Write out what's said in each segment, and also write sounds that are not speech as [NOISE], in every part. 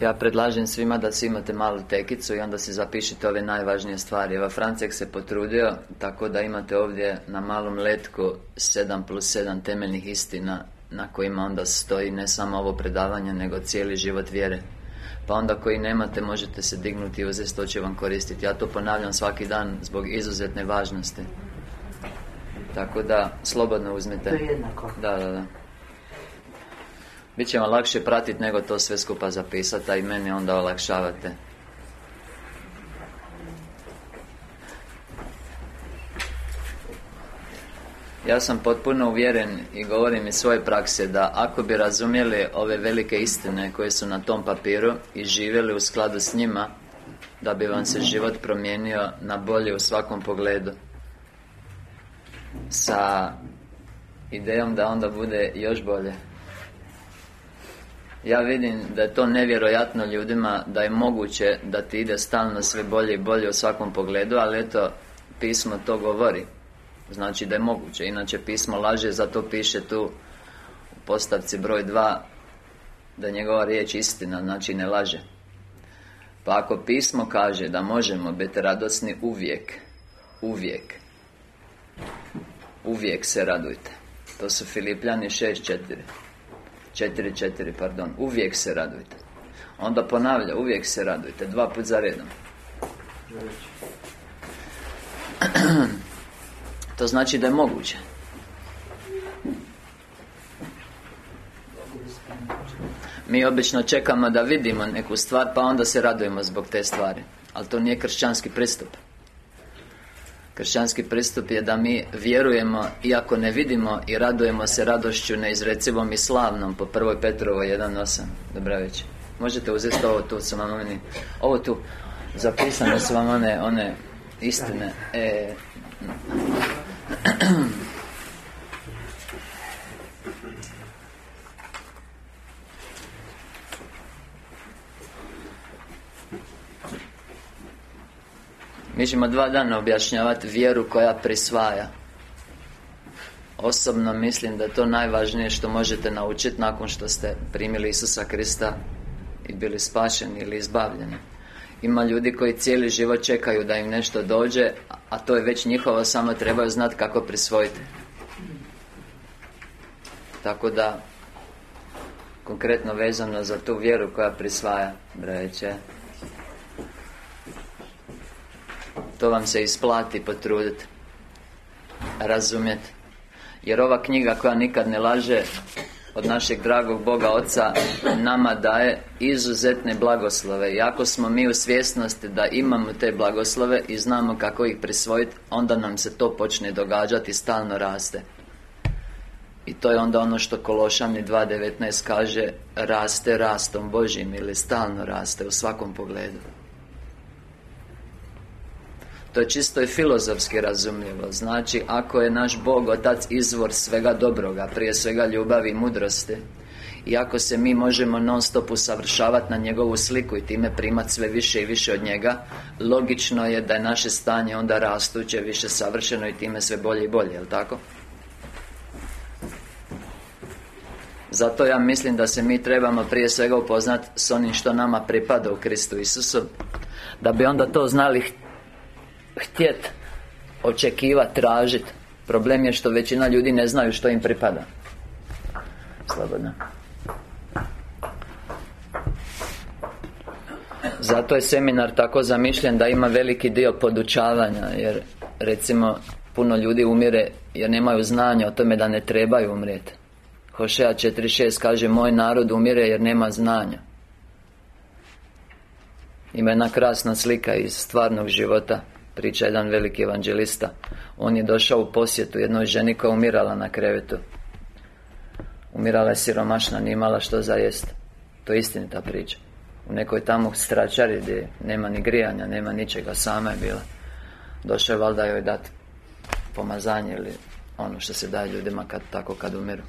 Ja predlažem svima da si imate malu tekicu i onda si zapišite ove najvažnije stvari. Eva Francek se potrudio Tako da imate ovdje na malom letku 7 plus 7 temeljnih istina Na kojima onda stoji ne samo ovo predavanje Nego cijeli život vjere. Pa onda koji nemate možete se dignuti i uzeti To će vam koristiti. Ja to ponavljam svaki dan zbog izuzetne važnosti. Tako da, slobodno uzmite. To je jednako. Da, da, da Biće vam lakše pratiti nego to sve skupa zapisati, a i meni onda olakšavate. Ja sam potpuno uvjeren i govorim iz svoje prakse da ako bi razumjeli ove velike istine koje su na tom papiru i živjeli u skladu s njima da bi vam se život promijenio na bolje u svakom pogledu sa idejom da onda bude još bolje ja vidim da je to nevjerojatno ljudima Da je moguće da ti ide stalno sve bolje i bolje u svakom pogledu Ali eto, pismo to govori. Znači da je moguće. Inače pismo laže, zato piše tu U postavci broj dva Da je njegova riječ istina, znači ne laže. Pa ako pismo kaže da možemo biti radosni uvijek Uvijek Uvijek se radujte. To su Filipljani 6.4 4.4, pardon Uvijek se radujte. Onda ponavlja, uvijek se radujte Dva put za redom. [CLEARS THROAT] To znači da je moguće. Mi obično čekamo da vidimo neku stvar Pa onda se radujemo zbog te stvari Ali to nije kršćanski pristup Kršćanski pristup je da mi vjerujemo Iako ne vidimo i radujemo se radošću neizrecivom i slavnom Po prvoj Petrovoj 1.8 Dobra već Možete uzeti ovo tu su vam oni Ovo tu. Zapisane su vam one, one istine. E, Mi ćemo dva dana objašnjavati vjeru koja prisvaja. Osobno mislim da je to najvažnije što možete naučiti nakon što ste primili Isusa Krista i bili spašeni ili izbavljeni. Ima ljudi koji cijeli život čekaju da im nešto dođe A to je već njihovo, samo trebaju znati kako prisvojiti. Tako da Konkretno vezano za tu vjeru koja prisvaja Breće To vam se isplati potruditi Razumjeti Jer ova knjiga koja nikad ne laže Od našeg dragog Boga Oca Nama daje izuzetne blagoslove. I ako smo mi u svjesnosti da imamo te blagoslove I znamo kako ih prisvojiti Onda nam se to počne događati stalno raste. I to je onda ono što Kološani 2.19 kaže Raste rastom Božim ili stalno raste u svakom pogledu to je čisto i filozofski razumljivo Znači, ako je naš Bog Otac izvor svega dobroga Prije svega ljubavi i mudrosti i ako se mi možemo non stop usavršavati na njegovu sliku i time primati sve više i više od njega Logično je da je naše stanje onda rastuće, više savršeno i time sve bolje i bolje, jel tako? Zato ja mislim da se mi trebamo prije svega upoznati s onim što nama pripada u Kristu Isusu Da bi onda to znali htjet očekivati, tražiti Problem je što većina ljudi ne znaju što im pripada. Slobodno. Zato je seminar tako zamišljen da ima veliki dio podučavanja Jer recimo puno ljudi umire jer nemaju znanja o tome da ne trebaju umrijeti. Hošeja 4.6 kaže Moj narod umire jer nema znanja. Ima jedna krasna slika iz stvarnog života Priča jedan veliki evanđelista. On je došao u posjetu jednoj ženi koja umirala na krevetu. Umirala je siromašna, nije imala što za jest. To je istinita priča. U nekoj tamo stračari gdje nema ni grijanja, nema ničega, sama je bila. Došao je valjda joj dati pomazanje ili ono što se daje ljudima kad, tako kad umiru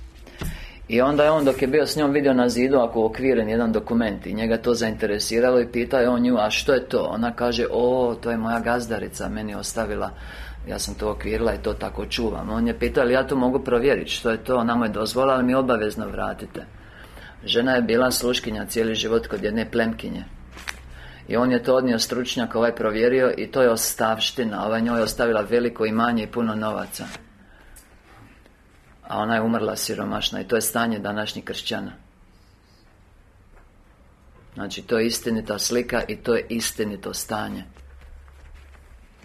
i onda je on dok je bio s njom vidio na zidu ako okviren jedan dokument I njega to zainteresiralo i pitao je on nju A što je to? Ona kaže O, to je moja gazdarica Meni ostavila Ja sam to okvirila i to tako čuvam On je pitao ali ja to mogu provjeriti Što je to? Ona mu je dozvola ali mi obavezno vratite Žena je bila sluškinja cijeli život kod jedne plemkinje i on je to odnio stručnjak, ovaj provjerio I to je ostavština Ova njoj je ostavila veliko imanje i puno novaca A ona je umrla siromašna I to je stanje današnjih kršćana Znači, to je istinita slika I to je istinito stanje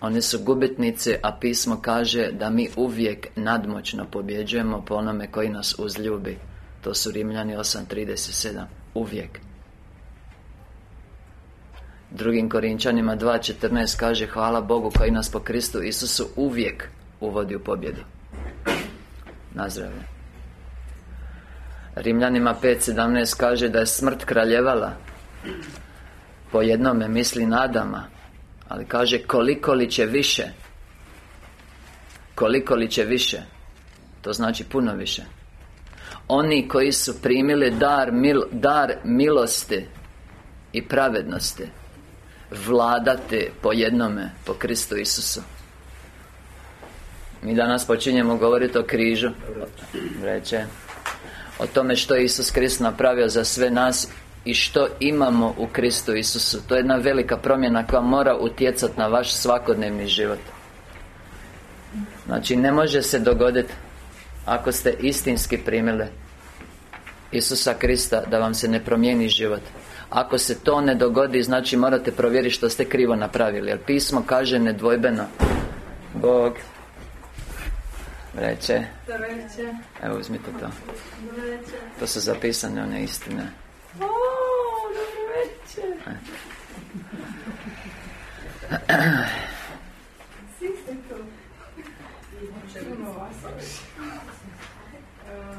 oni su gubitnici, a pismo kaže da mi uvijek nadmoćno pobjeđujemo po onome koji nas uzljubi. To su Rimljani 8.37. Uvijek. Drugim Korinčanima 2.14 kaže Hvala Bogu koji nas po Kristu Isusu uvijek uvodi u pobjedu Nazdravlje Rimljanima 5.17 kaže da je smrt kraljevala. Po jednome misli nadama Ali kaže koliko li će više? Koliko li će više? To znači puno više. Oni koji su primili dar, mil, dar milosti I pravednosti vladati po jednome, po Kristu Isusu Mi danas počinjemo govoriti o križu. Reče O tome što je Isus Krist napravio za sve nas I što imamo u Kristu Isusu. To je jedna velika promjena koja mora utjecati na vaš svakodnevni život. Znači ne može se dogoditi Ako ste istinski primili Isusa Krista Da vam se ne promijeni život. Ako se to ne dogodi, znači morate provjeriti što ste krivo napravili. Jer pismo kaže nedvojbeno Bog Reče Evo uzmite to. To su zapisane one istine.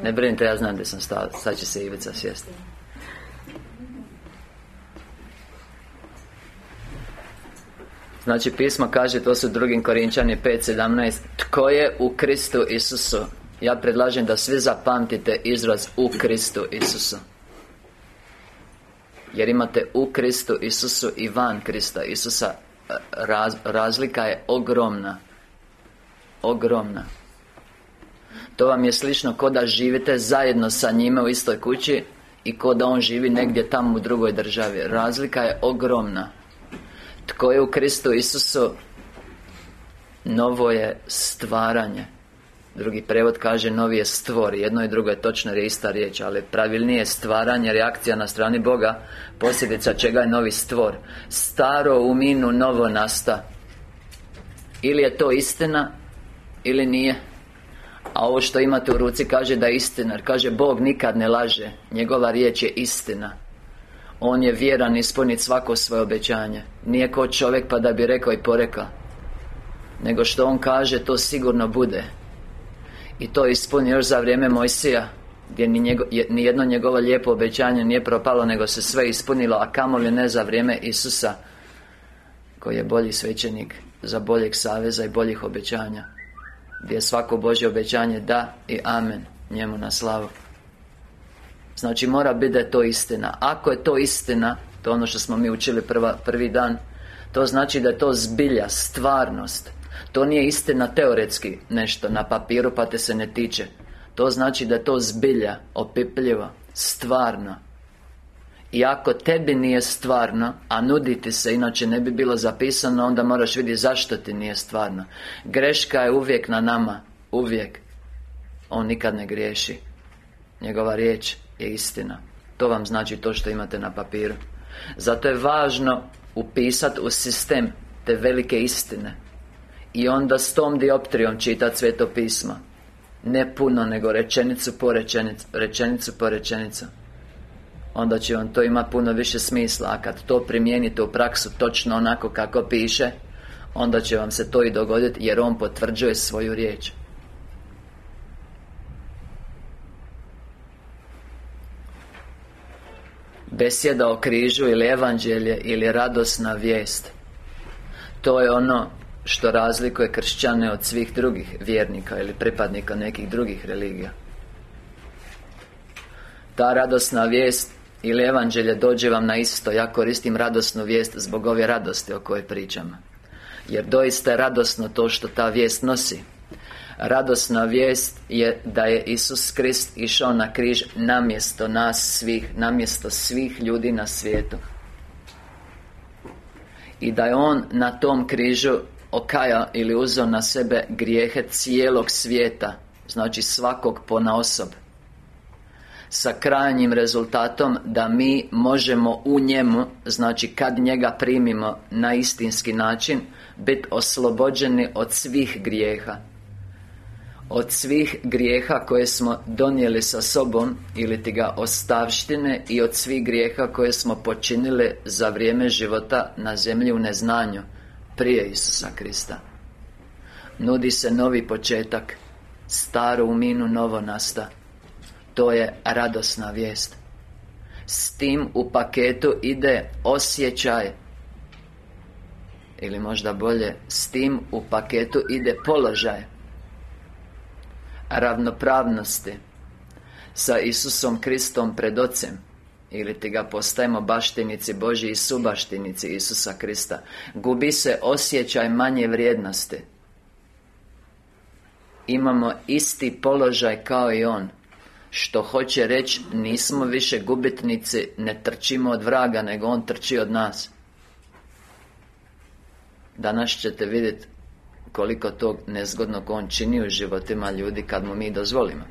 Ne brinite, ja znam gdje sam stao. Sad će se Ivica sjesti Znači pismo kaže, to su drugim Korinčani 5.17 Tko je u Kristu Isusu? Ja predlažem da svi zapamtite izraz u Kristu Isusu. Jer imate u Kristu Isusu i van Krista Isusa. Razlika je ogromna. Ogromna. To vam je slično ko da živite zajedno sa njime u istoj kući I ko da on živi negdje tamo u drugoj državi. Razlika je ogromna tko je u Kristu Isusu Novo je stvaranje. Drugi prevod kaže novi je stvor. Jedno i drugo je točno jer je ista riječ Ali pravilnije je stvaranje, reakcija na strani Boga Posljedica čega je novi stvor. Staro u minu, novo nasta. Ili je to istina Ili nije. A ovo što imate u ruci kaže da je istina kaže Bog nikad ne laže. Njegova riječ je istina on je vjeran ispuniti svako svoje obećanje. Nije ko čovjek pa da bi rekao i porekao. Nego što on kaže, to sigurno bude. I to ispuni još za vrijeme Mojsija Gdje ni, njego, ni jedno njegovo lijepo obećanje nije propalo Nego se sve ispunilo A kamoli ne za vrijeme Isusa Koji je bolji svećenik Za boljeg saveza i boljih obećanja Gdje je svako Božje obećanje da i amen Njemu na slavu Znači mora biti da je to istina Ako je to istina To ono što smo mi učili prva, prvi dan To znači da je to zbilja, stvarnost To nije istina teoretski nešto na papiru pa te se ne tiče To znači da je to zbilja, opipljivo, stvarno i ako tebi nije stvarno, a nudi ti se, inače ne bi bilo zapisano, onda moraš vidjeti zašto ti nije stvarno. Greška je uvijek na nama, uvijek. On nikad ne griješi. Njegova riječ je istina. To vam znači to što imate na papiru. Zato je važno upisati u sistem te velike istine I onda s tom dioptrijom čitati sveto pismo. Ne puno, nego rečenicu po rečenicu Rečenicu po rečenicu. Onda će vam to imati puno više smisla A kad to primijenite u praksu točno onako kako piše Onda će vam se to i dogoditi Jer On potvrđuje svoju riječ Besjeda o križu ili evanđelje ili radosna vijest. To je ono što razlikuje kršćane od svih drugih vjernika ili pripadnika nekih drugih religija. Ta radosna vijest ili evanđelje dođe vam na isto Ja koristim radosnu vijest zbog ove radosti o kojoj pričam Jer doista je radosno to što ta vijest nosi Radosna vijest je da je Isus Krist išao na križ namjesto nas svih, namjesto svih ljudi na svijetu. I da je On na tom križu okaja ili uzeo na sebe grijehe cijelog svijeta Znači svakog pona osob Sa krajnjim rezultatom da mi možemo u njemu Znači kad njega primimo na istinski način Biti oslobođeni od svih grijeha od svih grijeha koje smo donijeli sa sobom ili ti ga ostavštine i od svih grijeha koje smo počinili za vrijeme života na zemlji u neznanju prije Isusa Krista. Nudi se novi početak staro u minu novo nasta. To je radosna vijest. S tim u paketu ide osjećaj ili možda bolje s tim u paketu ide položaj ravnopravnosti sa Isusom Kristom pred Ocem. Ili ti ga postajemo baštinici Boži i subaštinici Isusa Krista. Gubi se osjećaj manje vrijednosti. Imamo isti položaj kao i On. Što hoće reći Nismo više gubitnici Ne trčimo od vraga Nego On trči od nas. Danas ćete vidjeti koliko tog nezgodnog On čini u životima ljudi kad mu mi dozvolimo.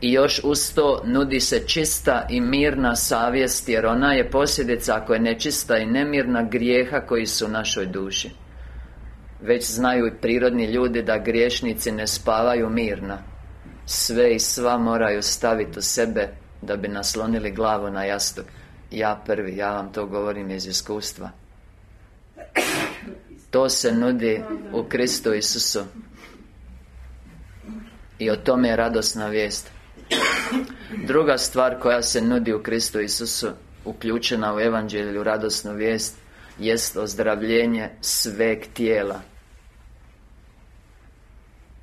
I još uz to nudi se čista i mirna savjest Jer ona je posljedica ako je nečista i nemirna grijeha koji su u našoj duši. Već znaju i prirodni ljudi da griješnici ne spavaju mirna Sve i sva moraju staviti u sebe Da bi naslonili glavu na jastuk Ja prvi, ja vam to govorim iz iskustva to se nudi u Kristu Isusu. I o tome je radosna vijest. Druga stvar koja se nudi u Kristu Isusu Uključena u Evanđelju radosnu vijest Jest ozdravljenje sveg tijela.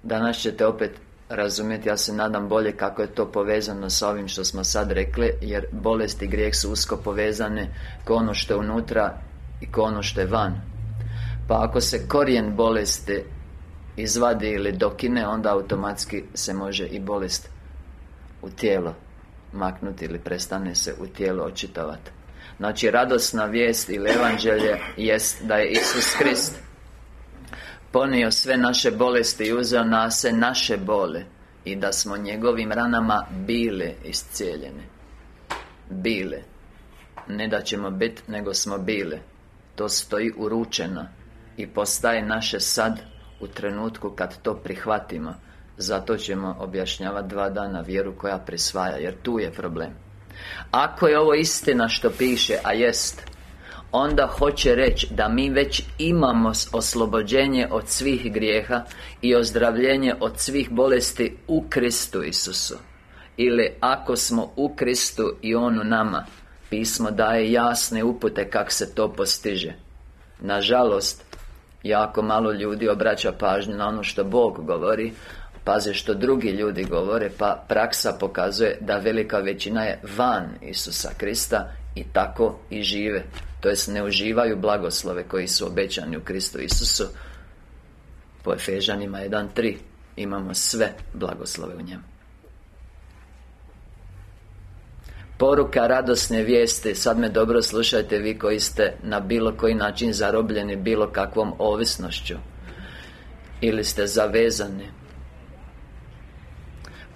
Danas ćete opet razumjeti, ja se nadam bolje kako je to povezano sa ovim što smo sad rekli Jer bolest i grijeh su usko povezane Ko ono što je unutra i ko ono što je van pa ako se korijen bolesti izvadi ili dokine Onda automatski se može i bolest u tijelo maknuti ili prestane se u tijelo očitovati Znači radosna vijest ili evanđelje jest da je Isus Krist Ponio sve naše bolesti i uzeo na se naše bole I da smo njegovim ranama bile iscijeljene. Bile. Ne da ćemo biti, nego smo bile. To stoji uručeno i postaje naše sad u trenutku kad to prihvatimo. Zato ćemo objašnjavati dva dana vjeru koja prisvaja jer tu je problem. Ako je ovo istina što piše a jest onda hoće reći da mi već imamo oslobođenje od svih grijeha i ozdravljenje od svih bolesti u Kristu Isusu. Ili ako smo u Kristu i On u nama Pismo daje jasne upute kako se to postiže. Nažalost Jako malo ljudi obraća pažnju na ono što Bog govori Paze što drugi ljudi govore Pa praksa pokazuje da velika većina je van Isusa Krista I tako i žive. To jest ne uživaju blagoslove koji su obećani u Kristu Isusu. Po Efežanima 1.3 Imamo sve blagoslove u njemu Poruka radosne vijesti. Sad me dobro slušajte vi koji ste na bilo koji način zarobljeni bilo kakvom ovisnošću Ili ste zavezani.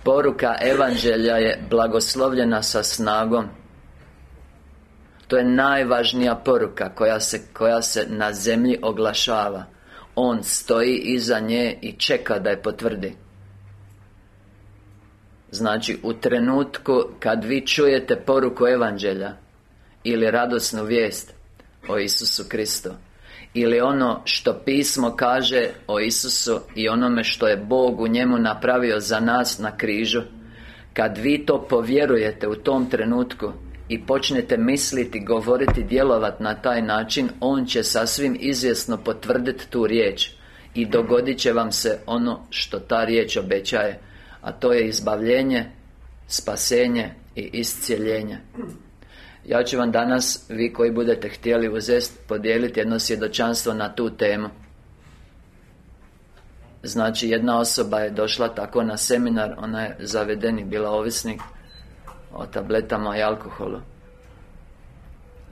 Poruka Evanđelja je blagoslovljena sa snagom. To je najvažnija poruka koja se, koja se na zemlji oglašava. On stoji iza nje i čeka da je potvrdi Znači, u trenutku kad vi čujete poruku Evanđelja Ili radosnu vijest o Isusu Kristu Ili ono što pismo kaže o Isusu I onome što je Bog u njemu napravio za nas na križu Kad vi to povjerujete u tom trenutku i počnete misliti, govoriti, djelovati na taj način On će sasvim izvjesno potvrditi tu riječ I dogodit će vam se ono što ta riječ obećaje a to je izbavljenje, spasenje i iscijeljenje. Ja ću vam danas, vi koji budete htjeli uzest, podijeliti jedno svjedočanstvo na tu temu. Znači jedna osoba je došla tako na seminar Ona je zavedeni bila ovisnik O tabletama i alkoholu.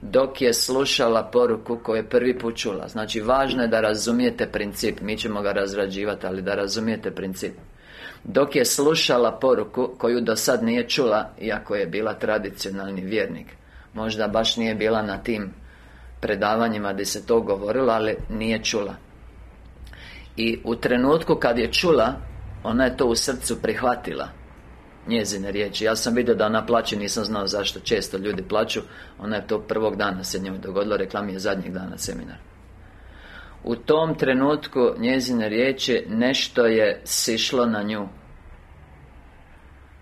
Dok je slušala poruku koju je prvi put čula Znači, važno je da razumijete princip Mi ćemo ga razrađivati, ali da razumijete princip Dok je slušala poruku koju do sad nije čula Iako je bila tradicionalni vjernik. Možda baš nije bila na tim predavanjima gdje se to govorilo, ali nije čula. I u trenutku kad je čula Ona je to u srcu prihvatila njezine riječi. Ja sam vidio da ona plaće, nisam znao zašto. Često ljudi plaću Ona je to prvog dana se njoj dogodilo Rekla je zadnjeg dana seminar U tom trenutku njezine riječi Nešto je sišlo na nju.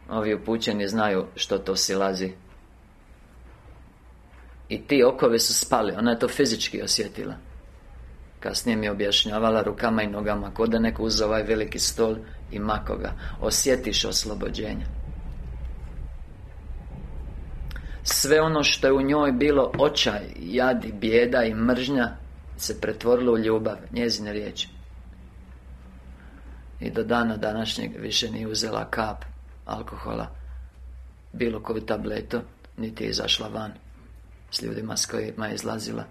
Ovi upućeni znaju što to silazi. I ti okovi su spali Ona je to fizički osjetila. Kasnije mi je objašnjavala rukama i nogama Ko da neko uz ovaj veliki stol i makoga Osjetiš oslobođenje. Sve ono što je u njoj bilo očaj, jadi, bijeda i mržnja Se pretvorilo u ljubav, njezine riječi. I do dana današnjeg više nije uzela kap alkohola Bilo koju tabletu Niti je izašla van S ljudima s kojima je izlazila.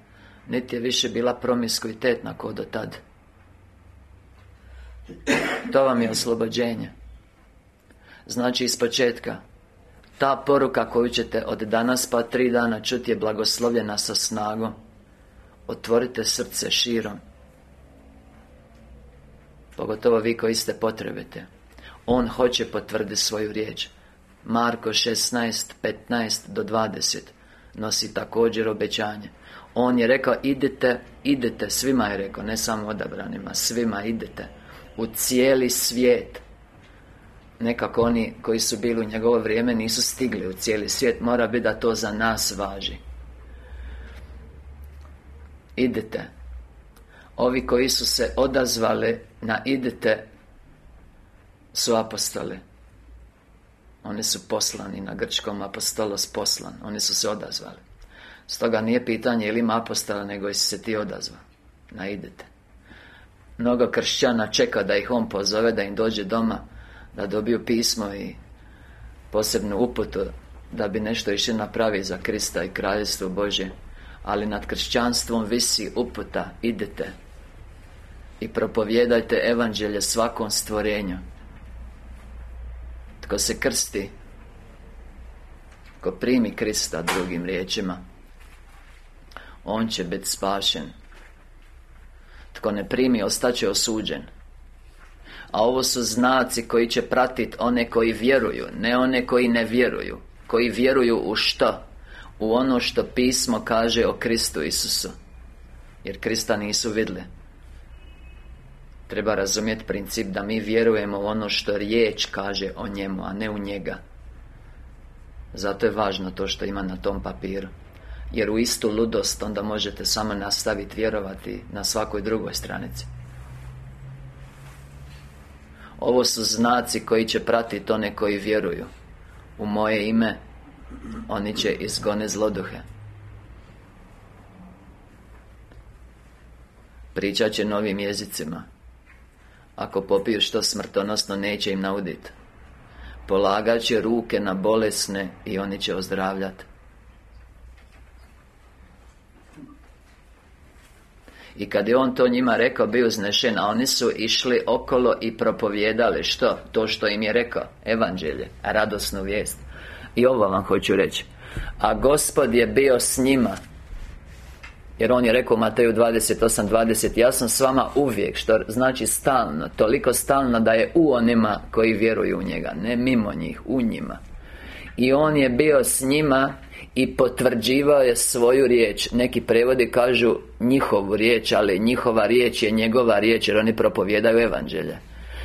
Niti je više bila promiskuitetna ko do tad. To vam je oslobođenje. Znači iz početka Ta poruka koju ćete od danas pa tri dana čuti je blagoslovljena sa snagom Otvorite srce širom. Pogotovo vi koji ste potrebite. On hoće potvrditi svoju riječ. Marko 16, 15 do 20 Nosi također obećanje. On je rekao idite, idete Svima je rekao, ne samo odabranima Svima idete U cijeli svijet. Nekako oni koji su bili u njegovo vrijeme Nisu stigli u cijeli svijet Mora biti da to za nas važi Idete. Ovi koji su se odazvali na idete Su apostoli. Oni su poslani na grčkom apostolos poslan. Oni su se odazvali. Stoga nije pitanje ili ima apostola Nego jesi se ti odazva Na idete. Mnogo kršćana čeka da ih on pozove Da im dođe doma Da dobiju pismo i Posebnu uputu Da bi nešto išli napravi za Krista i kraljevstvo Božje Ali nad kršćanstvom visi uputa Idete I propovjedajte evanđelje svakom stvorenju. Tko se krsti Ko primi Krista drugim riječima On će biti spašen. Tko ne primi, ostaće osuđen. A ovo su znaci koji će pratiti one koji vjeruju Ne one koji ne vjeruju Koji vjeruju u što? U ono što pismo kaže o Kristu Isusu. Jer Krista nisu vidjeli Treba razumjeti princip da mi vjerujemo u ono što riječ kaže o njemu, a ne u njega. Zato je važno to što ima na tom papiru. Jer u istu ludost onda možete samo nastaviti vjerovati na svakoj drugoj stranici. Ovo su znaci koji će pratiti one koji vjeruju. U moje ime Oni će izgone zloduhe. Pričat će novim jezicima. Ako popiju što smrtonosno neće im nauditi Polagat će ruke na bolesne I oni će ozdravljati I kad je on to njima rekao, bio znešen A oni su išli okolo i propovijedali Što? To što im je rekao Evanđelje, radosnu vijest I ovo vam hoću reći. A Gospod je bio s njima. Jer on je rekao Mateju 28.20 Ja sam s vama uvijek Što znači stalno Toliko stalno da je u onima koji vjeruju u njega Ne mimo njih, u njima. I on je bio s njima I potvrđivao je svoju riječ. Neki prevodi kažu njihovu riječ Ali njihova riječ je njegova riječ Jer oni propovjedaju evanđelje.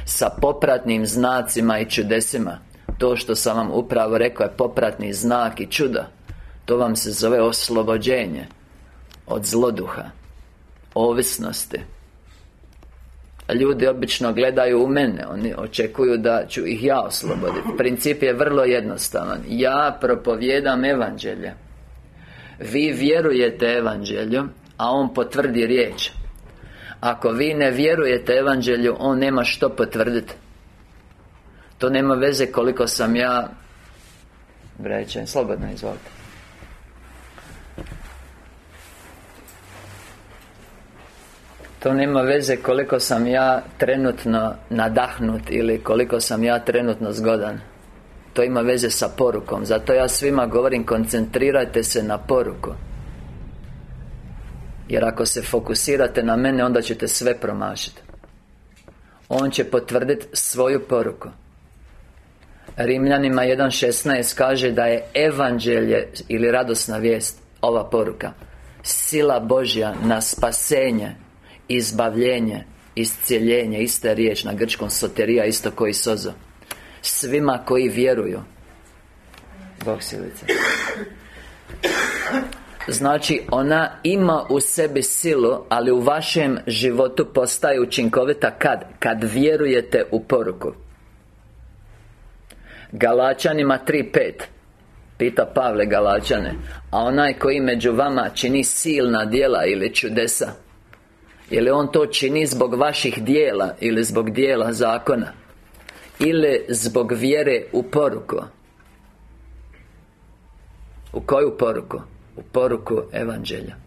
Sa popratnim znacima i čudesima To što sam vam upravo rekao je popratni znak i čuda To vam se zove oslobođenje od zloduha Ovisnosti. Ljudi obično gledaju u mene Oni očekuju da ću ih ja osloboditi. Princip je vrlo jednostavan. Ja propovjedam evanđelje. Vi vjerujete evanđelju A on potvrdi riječ. Ako vi ne vjerujete evanđelju On nema što potvrditi To nema veze koliko sam ja Breće, slobodno izvolite. To nema veze koliko sam ja trenutno nadahnut Ili koliko sam ja trenutno zgodan. To ima veze sa porukom. Zato ja svima govorim koncentrirajte se na poruku. Jer ako se fokusirate na mene Onda ćete sve promašiti. On će potvrditi svoju poruku Rimljanima 1.16 kaže da je evanđelje ili radosna vijest Ova poruka. Sila Božja na spasenje Izbavljenje Iscijeljenje Ista je riječ na grčkom soterija Isto koji sozo. Svima koji vjeruju. Bog silice. Znači, ona ima u sebi silu Ali u vašem životu postaje učinkovita kad? Kad vjerujete u poruku Galačanima 3.5 Pita Pavle Galačane A onaj koji među vama čini silna djela ili čudesa? Je on to čini zbog vaših dijela Ili zbog dijela zakona? Ili zbog vjere u poruku? U koju poruku? U poruku Evanđelja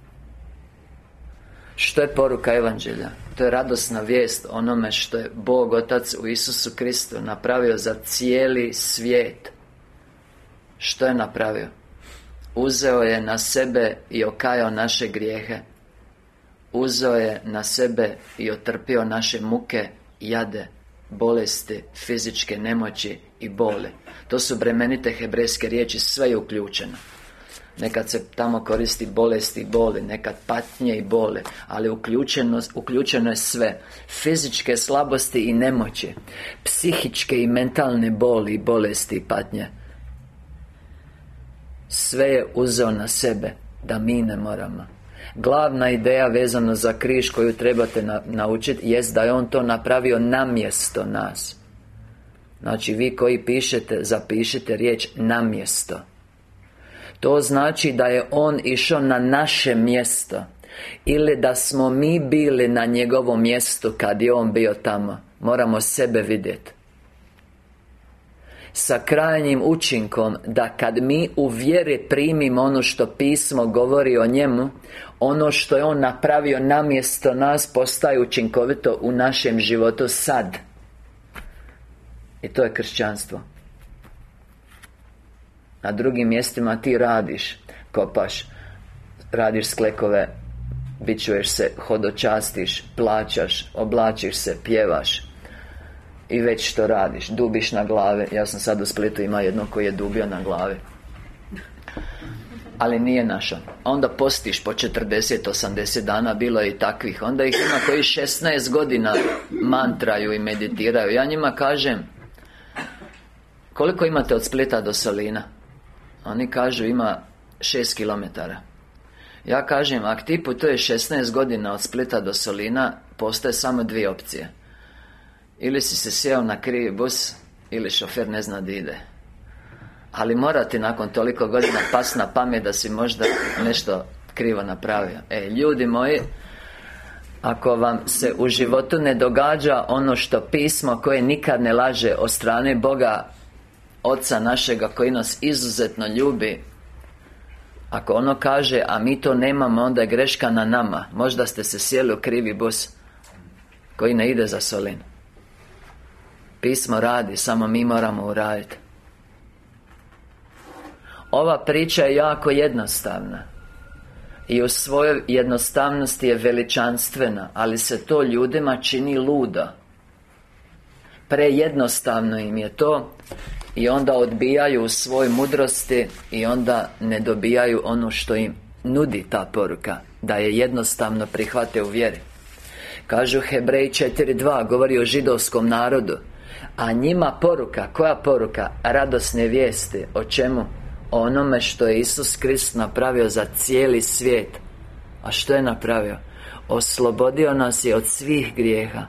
Što je poruka Evanđelja? To je radosna vijest onome što je Bog Otac u Isusu Kristu napravio za cijeli svijet Što je napravio? Uzeo je na sebe i okajao naše grijehe Uzeo je na sebe i otrpio naše muke, jade, bolesti, fizičke nemoći i boli To su bremenite hebrejske riječi, sve je uključeno Nekad se tamo koristi bolesti i boli Nekad patnje i bole Ali uključeno, uključeno je sve. Fizičke slabosti i nemoći Psihičke i mentalne boli i bolesti i patnje. Sve je uzeo na sebe Da mi ne moramo. Glavna ideja vezana za križ koju trebate naučiti Jest da je On to napravio namjesto nas. Znači vi koji pišete, zapišite riječ namjesto to znači da je On išao na naše mjesto. Ili da smo mi bili na njegovom mjestu kad je On bio tamo. Moramo sebe vidjeti sa krajnjim učinkom da kad mi u vjeri primimo ono što pismo govori o njemu ono što je on napravio namjesto nas postaje učinkovito u našem životu sad. I to je kršćanstvo na drugim mjestima ti radiš Kopaš Radiš sklekove Bićuješ se, hodočastiš Plaćaš, oblačiš se, pjevaš I već što radiš Dubiš na glave Ja sam sad u Splitu ima jedno koji je dubio na glavi. Ali nije naša Onda postiš po 40-80 dana Bilo je i takvih. Onda ih ima koji 16 godina Mantraju i meditiraju. Ja njima kažem Koliko imate od Splita do Solina? Oni kažu ima 6 km Ja kažem, ako ti putuje 16 godina od Splita do Solina Postoje samo dvije opcije. Ili si se sjeo na krivi bus Ili šofer ne zna di ide. Ali mora ti nakon toliko godina pas na pamet da si možda nešto krivo napravio. E, ljudi moji ako vam se u životu ne događa ono što pismo koje nikad ne laže od strane Boga Oca našega koji nas izuzetno ljubi. Ako ono kaže, a mi to nemamo, onda je greška na nama. Možda ste se sjeli u krivi bus Koji ne ide za solin. Pismo radi, samo mi moramo uraditi. Ova priča je jako jednostavna. I u svojoj jednostavnosti je veličanstvena Ali se to ljudima čini ludo. Prejednostavno im je to i onda odbijaju u svoj mudrosti I onda ne dobijaju ono što im nudi ta poruka Da je jednostavno prihvate u vjeri Kažu Hebrej 4.2 Govori o židovskom narodu A njima poruka, koja poruka? Radosne vijesti O čemu? O onome što je Isus Krist napravio za cijeli svijet A što je napravio? Oslobodio nas je od svih grijeha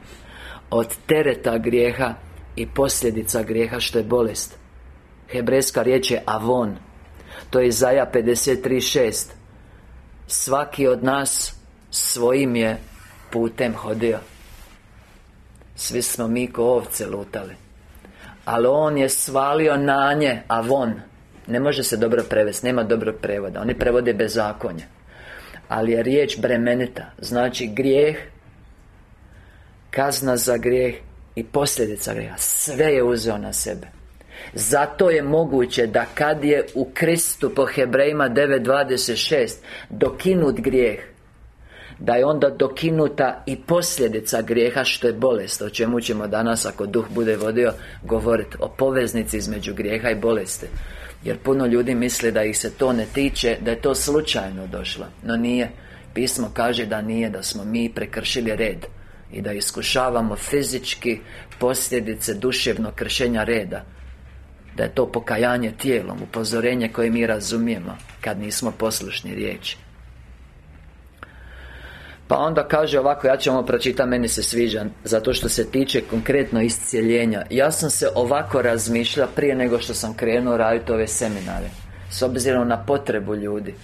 Od tereta grijeha i posljedica grijeha što je bolest Hebrejska riječ je avon. To je Izaja 53.6 Svaki od nas svojim je putem hodio. Svi smo mi ko ovce lutali. Ali On je svalio na nje, a von Ne može se dobro prevesti, nema dobrog prevoda. Oni prevode bezakonje. Ali je riječ bremenita. Znači grijeh Kazna za grijeh I posljedica grijeha Sve je uzeo na sebe zato je moguće da kad je u Kristu po Hebrejima 9.26 Dokinut grijeh Da je onda dokinuta i posljedica grijeha što je bolest O čemu ćemo danas ako duh bude vodio Govoriti o poveznici između grijeha i bolesti. Jer puno ljudi misle da ih se to ne tiče Da je to slučajno došlo. No nije. Pismo kaže da nije Da smo mi prekršili red I da iskušavamo fizički posljedice duševnog kršenja reda da je to pokajanje tijelom, upozorenje koje mi razumijemo Kad nismo poslušni riječi. Pa onda kaže ovako, ja ću vam pročitati, meni se sviđa Zato što se tiče konkretno iscijeljenja. Ja sam se ovako razmišljao prije nego što sam krenuo raditi ove seminare S obzirom na potrebu ljudi.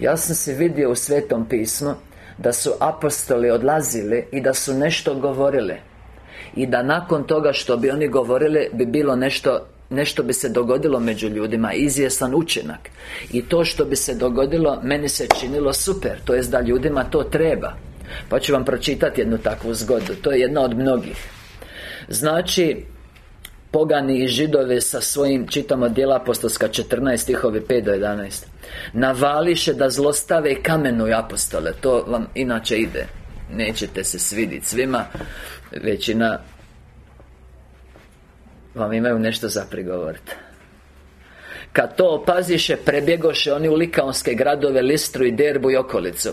Ja sam se vidio u Svetom pismu Da su apostoli odlazili i da su nešto govorili I da nakon toga što bi oni govorili Bi bilo nešto Nešto bi se dogodilo među ljudima Izvjestan učinak. I to što bi se dogodilo Meni se činilo super To jest da ljudima to treba. Pa ću vam pročitati jednu takvu zgodu To je jedna od mnogih. Znači Pogani i židove sa svojim Čitamo dijela apostolska 14 stihovi 5 do 11 Navališe da zlostave i kamenuju apostole To vam inače ide. Nećete se sviditi svima Većina vam imaju nešto za prigovoriti Kad to opaziše, prebjegoše oni u likaonske gradove Listru i Derbu i okolicu.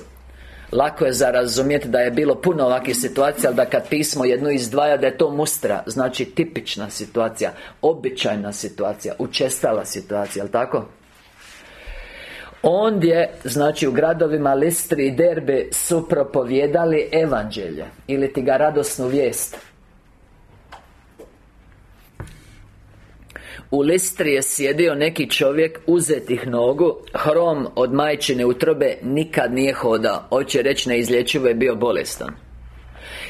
Lako je za razumjeti da je bilo puno ovakvih situacija Ali da kad pismo jednu izdvaja da je to mustra. Znači tipična situacija Običajna situacija Učestala situacija, jel tako? Ondje, znači u gradovima Listri i Derbe Su propovjedali evanđelje Ili ti ga radosnu vijest U Listri je sjedio neki čovjek uzetih nogu Hrom od majčine utrobe nikad nije hodao Hoće reći neizlječivo je bio bolestan.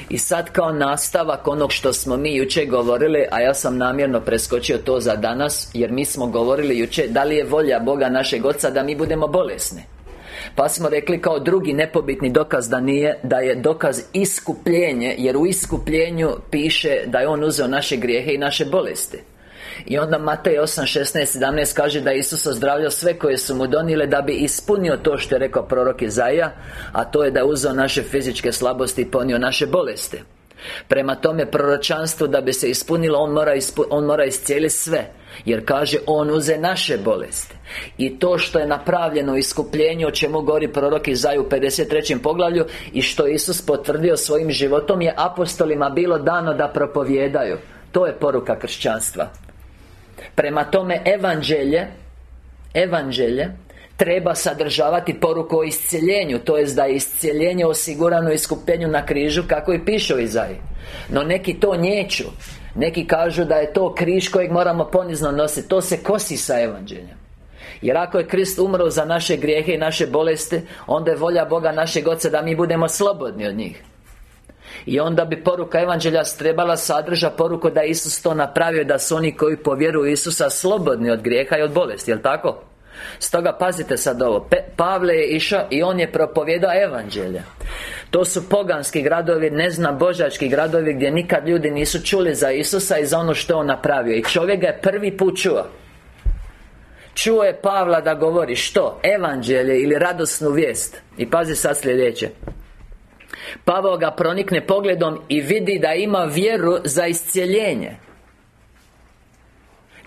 I sad kao nastavak onog što smo mi jučer govorili A ja sam namjerno preskočio to za danas Jer mi smo govorili jučer Da li je volja Boga našeg Oca da mi budemo bolesni? Pa smo rekli kao drugi nepobitni dokaz da nije Da je dokaz iskupljenje Jer u iskupljenju piše da je On uzeo naše grijehe i naše bolesti i onda Matej 8, 16, 17 kaže da Isus ozdravljao sve koje su mu donile Da bi ispunio to što je rekao prorok Izaija A to je da je uzeo naše fizičke slabosti i ponio naše bolesti. Prema tome proročanstvu da bi se ispunilo On mora, ispu, on mora iscijeliti sve Jer kaže On uze naše bolesti. I to što je napravljeno u iskupljenju O čemu govori prorok Izaja u 53. poglavlju I što Isus potvrdio svojim životom Je apostolima bilo dano da propovjedaju To je poruka kršćanstva Prema tome, evanđelje Evanđelje Treba sadržavati poruku o iscijeljenju To jest da je iscijeljenje osigurano iskupljenju na križu Kako i piše u Izaji. No neki to njeću Neki kažu da je to križ kojeg moramo ponizno nositi. To se kosi sa evanđeljem. Jer ako je Krist umro za naše grijehe i naše bolesti Onda je volja Boga našeg Oca da mi budemo slobodni od njih i onda bi poruka Evanđelja trebala sadrža poruku da Isus to napravio Da su oni koji povjeruju Isusa slobodni od grijeha i od bolesti, jel tako? Stoga pazite sad ovo. Pavle je išao i on je propovjedao evanđelje. To su poganski gradovi, ne zna božački gradovi Gdje nikad ljudi nisu čuli za Isusa i za ono što on napravio. I čovjek ga je prvi put čuo. Čuo je Pavla da govori što? Evanđelje ili radosnu vijest? I pazi sad sljedeće Pavao ga pronikne pogledom i vidi da ima vjeru za iscijeljenje.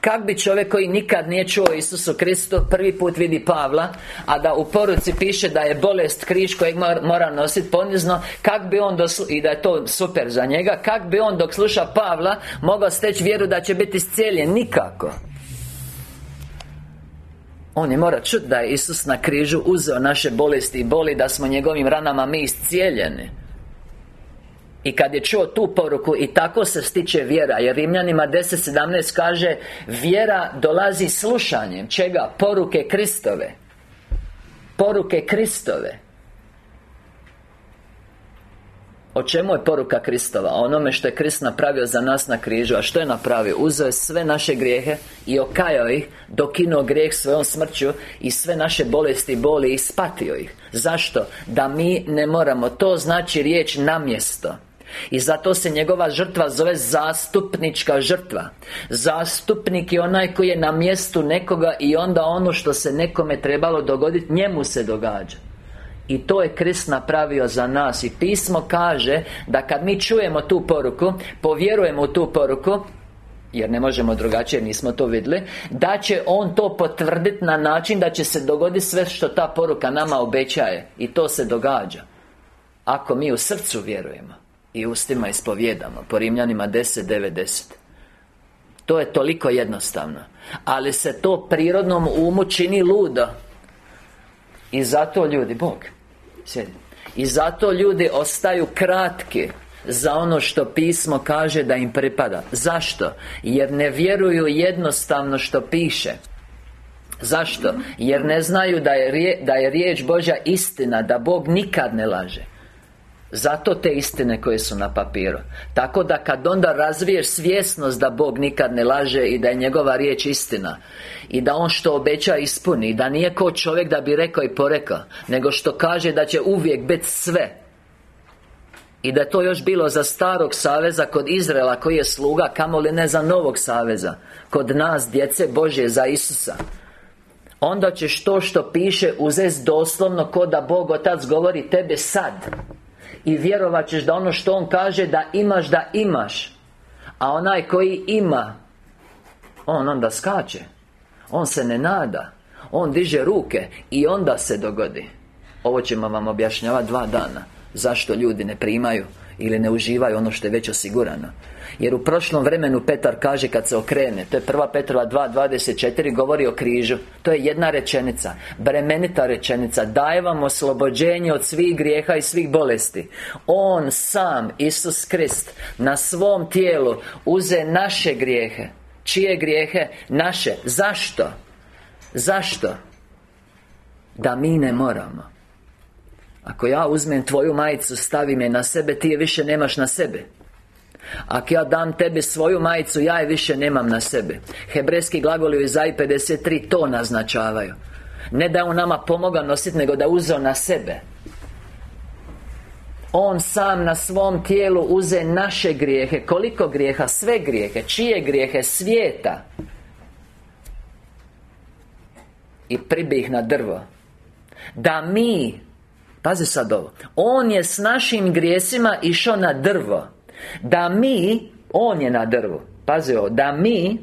Kak bi čovjek koji nikad nije čuo Isusu Kristu Prvi put vidi Pavla A da u poruci piše da je bolest križ kojeg mora nositi ponizno Kak bi on I da je to super za njega Kak bi on dok sluša Pavla Mogao steći vjeru da će biti iscijeljen? Nikako on je mora čuti da je Isus na križu uzeo naše bolesti i boli Da smo njegovim ranama mi iscijeljeni. I kad je čuo tu poruku I tako se stiče vjera Jer Rimljanima 10.17 kaže Vjera dolazi slušanjem. Čega? Poruke Kristove. Poruke Kristove O čemu je poruka Kristova? O onome što je Krist napravio za nas na križu A što je napravio? Uzeo je sve naše grijehe I okajao ih Dokinuo grijeh svojom smrću I sve naše bolesti i boli I spatio ih Zašto? Da mi ne moramo To znači riječ namjesto i zato se njegova žrtva zove zastupnička žrtva Zastupnik je onaj koji je na mjestu nekoga I onda ono što se nekome trebalo dogoditi Njemu se događa i to je Krist napravio za nas. I pismo kaže Da kad mi čujemo tu poruku Povjerujemo u tu poruku jer ne možemo drugačije, nismo to vidjeli Da će On to potvrditi na način da će se dogoditi sve što ta poruka nama obećaje. I to se događa. Ako mi u srcu vjerujemo I ustima ispovjedamo Po Rimljanima 10.90 To je toliko jednostavno. Ali se to prirodnom umu čini ludo. I zato ljudi, Bog i zato ljudi ostaju kratki za ono što pismo kaže da im pripada Zašto? Jer ne vjeruju jednostavno što piše Zašto? Jer ne znaju da je, da je riječ Božja istina Da Bog nikad ne laže zato te istine koje su na papiru. Tako da kad onda razviješ svjesnost da Bog nikad ne laže I da je njegova riječ istina I da On što obeća ispuni da nije ko čovjek da bi rekao i porekao Nego što kaže da će uvijek biti sve. I da je to još bilo za starog saveza kod Izraela koji je sluga Kamoli ne za novog saveza Kod nas, djece Božje, za Isusa. Onda ćeš to što piše uzeti doslovno Ko da Bog Otac govori tebe sad i vjerovat ćeš da ono što On kaže da imaš, da imaš. A onaj koji ima On onda skače. On se ne nada. On diže ruke I onda se dogodi. Ovo ćemo vam objašnjavati dva dana. Zašto ljudi ne primaju Ili ne uživaju ono što je već osigurano jer u prošlom vremenu Petar kaže kad se okrene To je prva Petrova 2.24 govori o križu. To je jedna rečenica Bremenita rečenica. Daje vam oslobođenje od svih grijeha i svih bolesti. On sam, Isus Krist Na svom tijelu Uze naše grijehe. Čije grijehe? Naše. Zašto? Zašto? Da mi ne moramo. Ako ja uzmem tvoju majicu, stavim je na sebe Ti je više nemaš na sebe ako ja dam tebi svoju majicu, ja je više nemam na sebi. Hebrejski glagoli u Izai 53 to naznačavaju. Ne da on nama pomoga nositi, nego da uzeo na sebe. On sam na svom tijelu uze naše grijehe. Koliko grijeha? Sve grijehe. Čije grijehe? Svijeta. I pribi ih na drvo. Da mi Pazi sad ovo On je s našim grijesima išao na drvo da mi On je na drvu Pazi ovo Da mi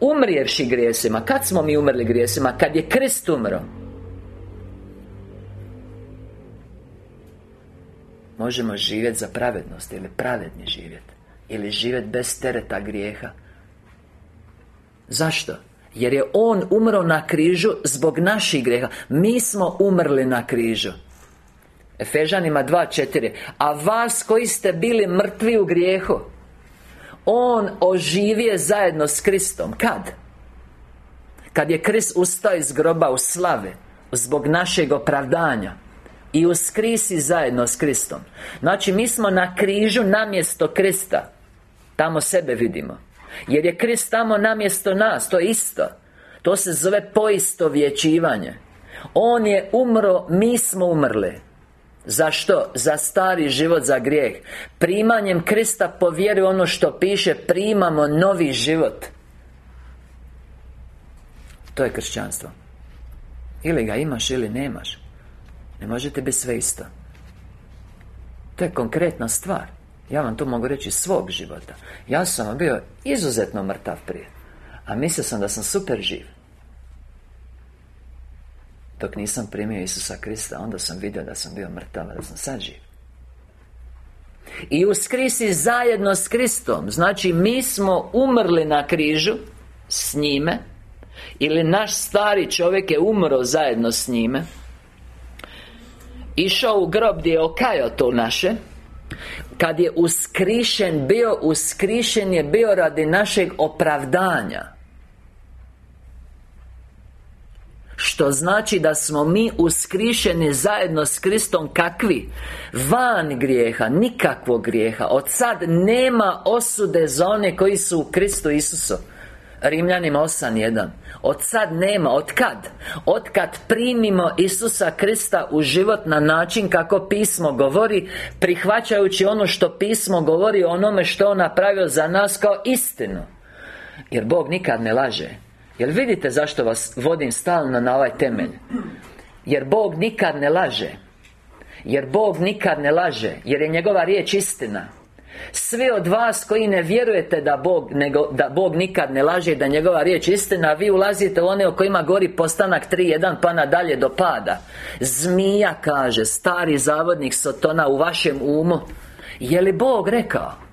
Umrijevši grijesima Kad smo mi umrli grijesima? Kad je Krist umro Možemo živjeti za pravednost Ili pravedni živjeti Ili živjeti bez tereta grijeha Zašto? Jer je On umro na križu zbog naših grijeha Mi smo umrli na križu Efežanima 2.4 A vas koji ste bili mrtvi u grijehu On oživije zajedno s Kristom. Kad? Kad je Krist ustao iz groba u slave Zbog našeg opravdanja I uskrisi zajedno s Kristom. Znači mi smo na križu namjesto Krista. Tamo sebe vidimo. Jer je Krist tamo namjesto nas To je isto. To se zove poistovjećivanje. On je umro, mi smo umrli Zašto? Za stari život, za grijeh. Primanjem Krista po vjeri ono što piše Primamo novi život. To je kršćanstvo. Ili ga imaš ili nemaš. Ne možete biti sve isto. To je konkretna stvar. Ja vam to mogu reći svog života. Ja sam bio izuzetno mrtav prije. A mislio sam da sam super živ dok nisam primio Isusa Krista Onda sam vidio da sam bio mrtav Da sam sad živ. I uskrisi zajedno s Kristom. Znači mi smo umrli na križu S njime Ili naš stari čovjek je umro zajedno s njime Išao u grob gdje je okajao to naše Kad je uskrišen bio Uskrišen je bio radi našeg opravdanja što znači da smo mi uskrišeni zajedno s Kristom kakvi? Van grijeha, nikakvog grijeha. Od sad nema osude za one koji su u Kristu Isusu. Rimljanima 8.1 Od sad nema, od kad? Od kad primimo Isusa Krista u život na način kako pismo govori Prihvaćajući ono što pismo govori o onome što On napravio za nas kao istinu. Jer Bog nikad ne laže Jel vidite zašto vas vodim stalno na ovaj temelj? Jer Bog nikad ne laže. Jer Bog nikad ne laže. Jer je njegova riječ istina. Svi od vas koji ne vjerujete da Bog, nego, da Bog nikad ne laže i da njegova riječ istina Vi ulazite u one o kojima gori postanak 3.1 pa nadalje do pada. Zmija kaže, stari zavodnik Sotona u vašem umu. Je li Bog rekao?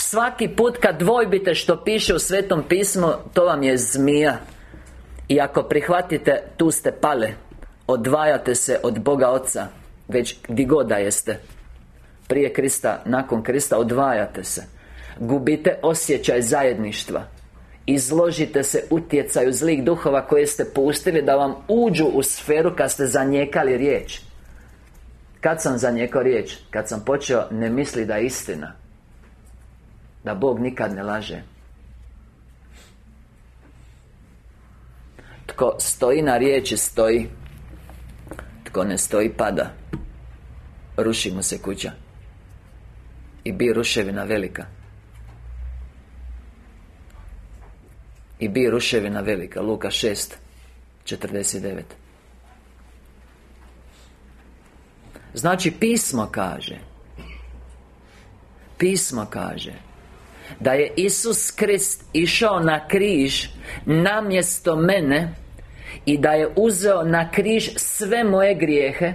Svaki put kad dvojbite što piše u Svetom pismu To vam je zmija. I ako prihvatite, tu ste pale. Odvajate se od Boga Oca Već gdje god jeste. Prije Krista, nakon Krista odvajate se. Gubite osjećaj zajedništva. Izložite se utjecaju zlih duhova koje ste pustili da vam uđu u sferu kad ste zanijekali riječ. Kad sam zanijekao riječ? Kad sam počeo ne misli da je istina Da Bog nikad ne laže. Tko stoji na riječi stoji. Tko ne stoji pada. Ruši mu se kuća. I bi ruševina velika. I bi ruševina velika. Luka 6 49 Znači pismo kaže Pismo kaže Da je Isus Krist išao na križ Namjesto mene I da je uzeo na križ sve moje grijehe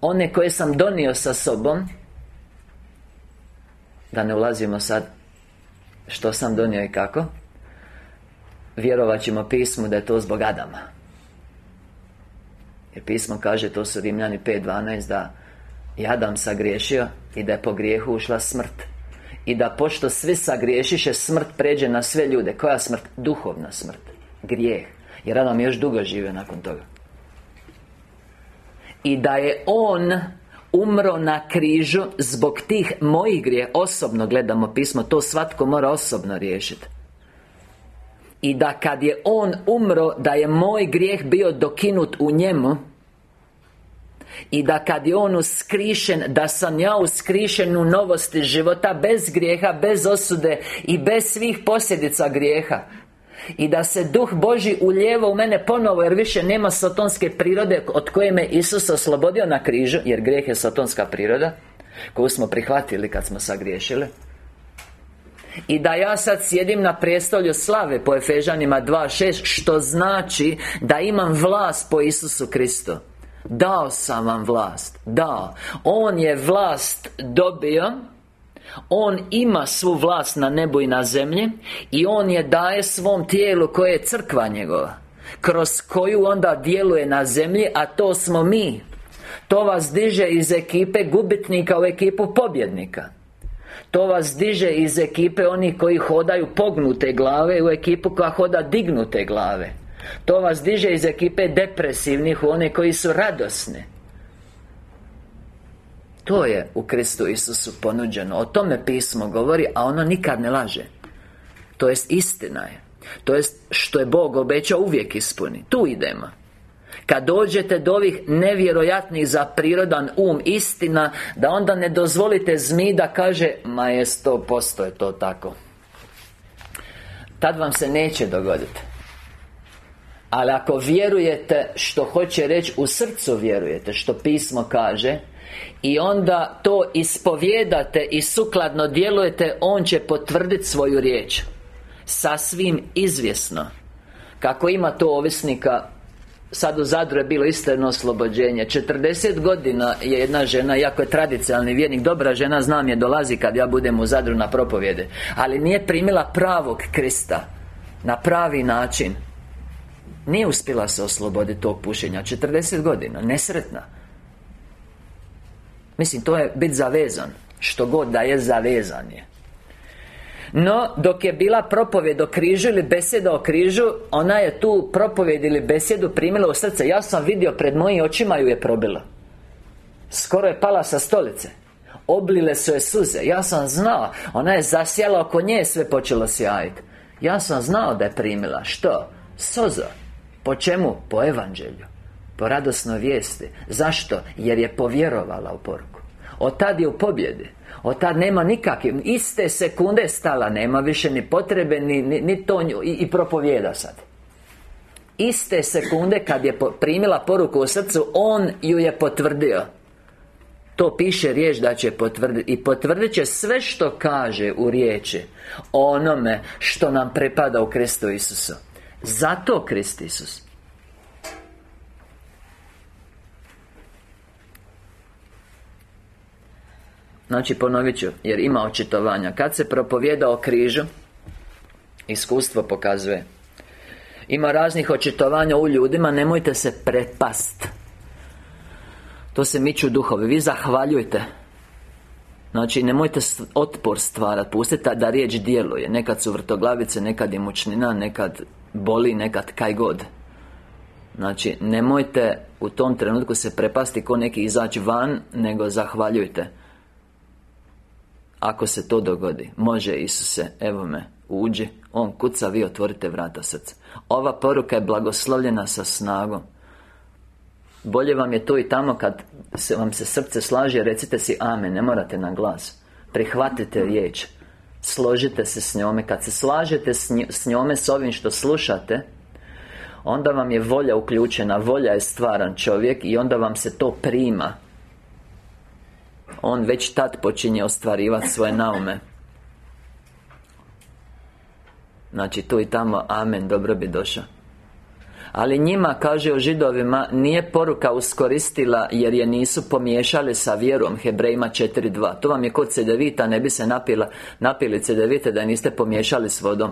One koje sam donio sa sobom da ne ulazimo sad Što sam donio i kako Vjerovat ćemo pismu da je to zbog Adama. Jer pismo kaže, to su Rimljani 5.12 Da je Adam sagriješio I da je po grijehu ušla smrt I da pošto svi sagriješiše Smrt pređe na sve ljude. Koja smrt? Duhovna smrt. Grijeh. Jer Adam još dugo žive nakon toga. I da je On umro na križu zbog tih mojih grije Osobno gledamo pismo, to svatko mora osobno riješiti. I da kad je On umro, da je moj grijeh bio dokinut u njemu i da kad je On uskrišen Da sam ja uskrišen u novosti života Bez grijeha, bez osude I bez svih posljedica grijeha. I da se Duh Boži uljeva u mene ponovo Jer više nema sotonske prirode Od koje me Isus oslobodio na križu Jer grijeh je sotonska priroda Koju smo prihvatili kad smo sagriješili. I da ja sad sjedim na prijestolju slave po Efežanima 2.6 Što znači da imam vlast po Isusu Kristu Dao sam vam vlast Dao. On je vlast dobio on ima svu vlast na nebu i na zemlji I On je daje svom tijelu koje je crkva njegova Kroz koju onda djeluje na zemlji A to smo mi. To vas diže iz ekipe gubitnika u ekipu pobjednika. To vas diže iz ekipe onih koji hodaju pognute glave U ekipu koja hoda dignute glave To vas diže iz ekipe depresivnih u one koji su radosne to je u Kristu Isusu ponuđeno. O tome pismo govori, a ono nikad ne laže. To jest istina je. To jest što je Bog obećao uvijek ispuni. Tu idemo. Kad dođete do ovih nevjerojatnih za prirodan um istina Da onda ne dozvolite zmi da kaže Ma je sto posto je to tako. Tad vam se neće dogoditi Ali ako vjerujete što hoće reći U srcu vjerujete Što pismo kaže i onda to ispovjedate i sukladno djelujete On će potvrditi svoju riječ. Sasvim izvjesno. Kako ima to ovisnika Sad u Zadru je bilo istreno oslobođenje. 40 godina je jedna žena Iako je tradicionalni vjernik Dobra žena znam je dolazi kad ja budem u Zadru na propovjede. Ali nije primila pravog Krista Na pravi način Nije uspjela se osloboditi tog pušenja. 40 godina, nesretna. Mislim, to je biti zavezan. Što god da je zavezan je. No, dok je bila propovjed o križu ili beseda o križu Ona je tu propovjed ili besjedu primila u srce. Ja sam vidio pred mojim očima ju je probila. Skoro je pala sa stolice. Oblile su je suze. Ja sam znao. Ona je zasjela oko nje sve počelo sjajiti Ja sam znao da je primila. Što? Sozo Po čemu? Po evanđelju Po radosnoj vijesti. Zašto? Jer je povjerovala u poruku. Od tad je u pobjedi. Od tad nema nikakve Iste sekunde stala Nema više ni potrebe Ni, ni, ni to i, i propovjeda sad. Iste sekunde kad je primila poruku u srcu On ju je potvrdio. To piše riječ da će potvrditi I potvrdit će sve što kaže u riječi Onome što nam prepada u Kristu Isusu Zato Krist Isus. Znači ponovit ću, jer ima očitovanja. Kad se propovjeda o križu Iskustvo pokazuje. Ima raznih očitovanja u ljudima Nemojte se prepast. To se miču duhovi. Vi zahvaljujte Znači, nemojte otpor stvarati Pustite da riječ djeluje. Nekad su vrtoglavice, nekad je mučnina Nekad boli, nekad kaj god. Znači, nemojte u tom trenutku se prepasti ko neki izaći van Nego zahvaljujte. Ako se to dogodi. Može Isuse, evo me, uđi. On kuca, vi otvorite vrata srca. Ova poruka je blagoslovljena sa snagom Bolje vam je to i tamo kad se, vam se srce slaže Recite si amen, ne morate na glas. Prihvatite riječ. Složite se s njome. Kad se slažete s njome s ovim što slušate Onda vam je volja uključena Volja je stvaran čovjek I onda vam se to prima. On već tad počinje ostvarivati svoje naume. Znači tu i tamo Amen, dobro bi došao ali njima, kaže o židovima Nije poruka uskoristila Jer je nisu pomiješali sa vjerom Hebrejima 4.2 To vam je kod cedevita Ne bi se napila, napili cedevite Da niste pomiješali s vodom.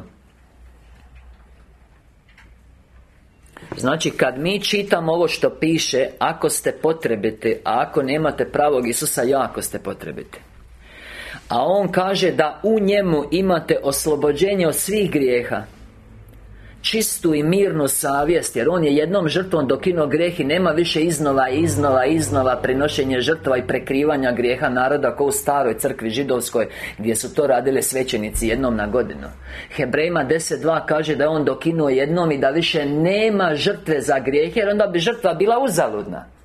Znači, kad mi čitamo ovo što piše Ako ste potrebiti A ako nemate pravog Isusa Jako ste potrebiti. A On kaže da u njemu imate oslobođenje od svih grijeha čistu i mirnu savjest Jer On je jednom žrtvom dokinuo grijeh I nema više iznova, iznova, iznova Prinošenje žrtva i prekrivanja grijeha naroda Ko u staroj crkvi židovskoj Gdje su to radili svećenici jednom na godinu. Hebrejima 10.2 kaže da je On dokinuo jednom I da više nema žrtve za grijeh Jer onda bi žrtva bila uzaludna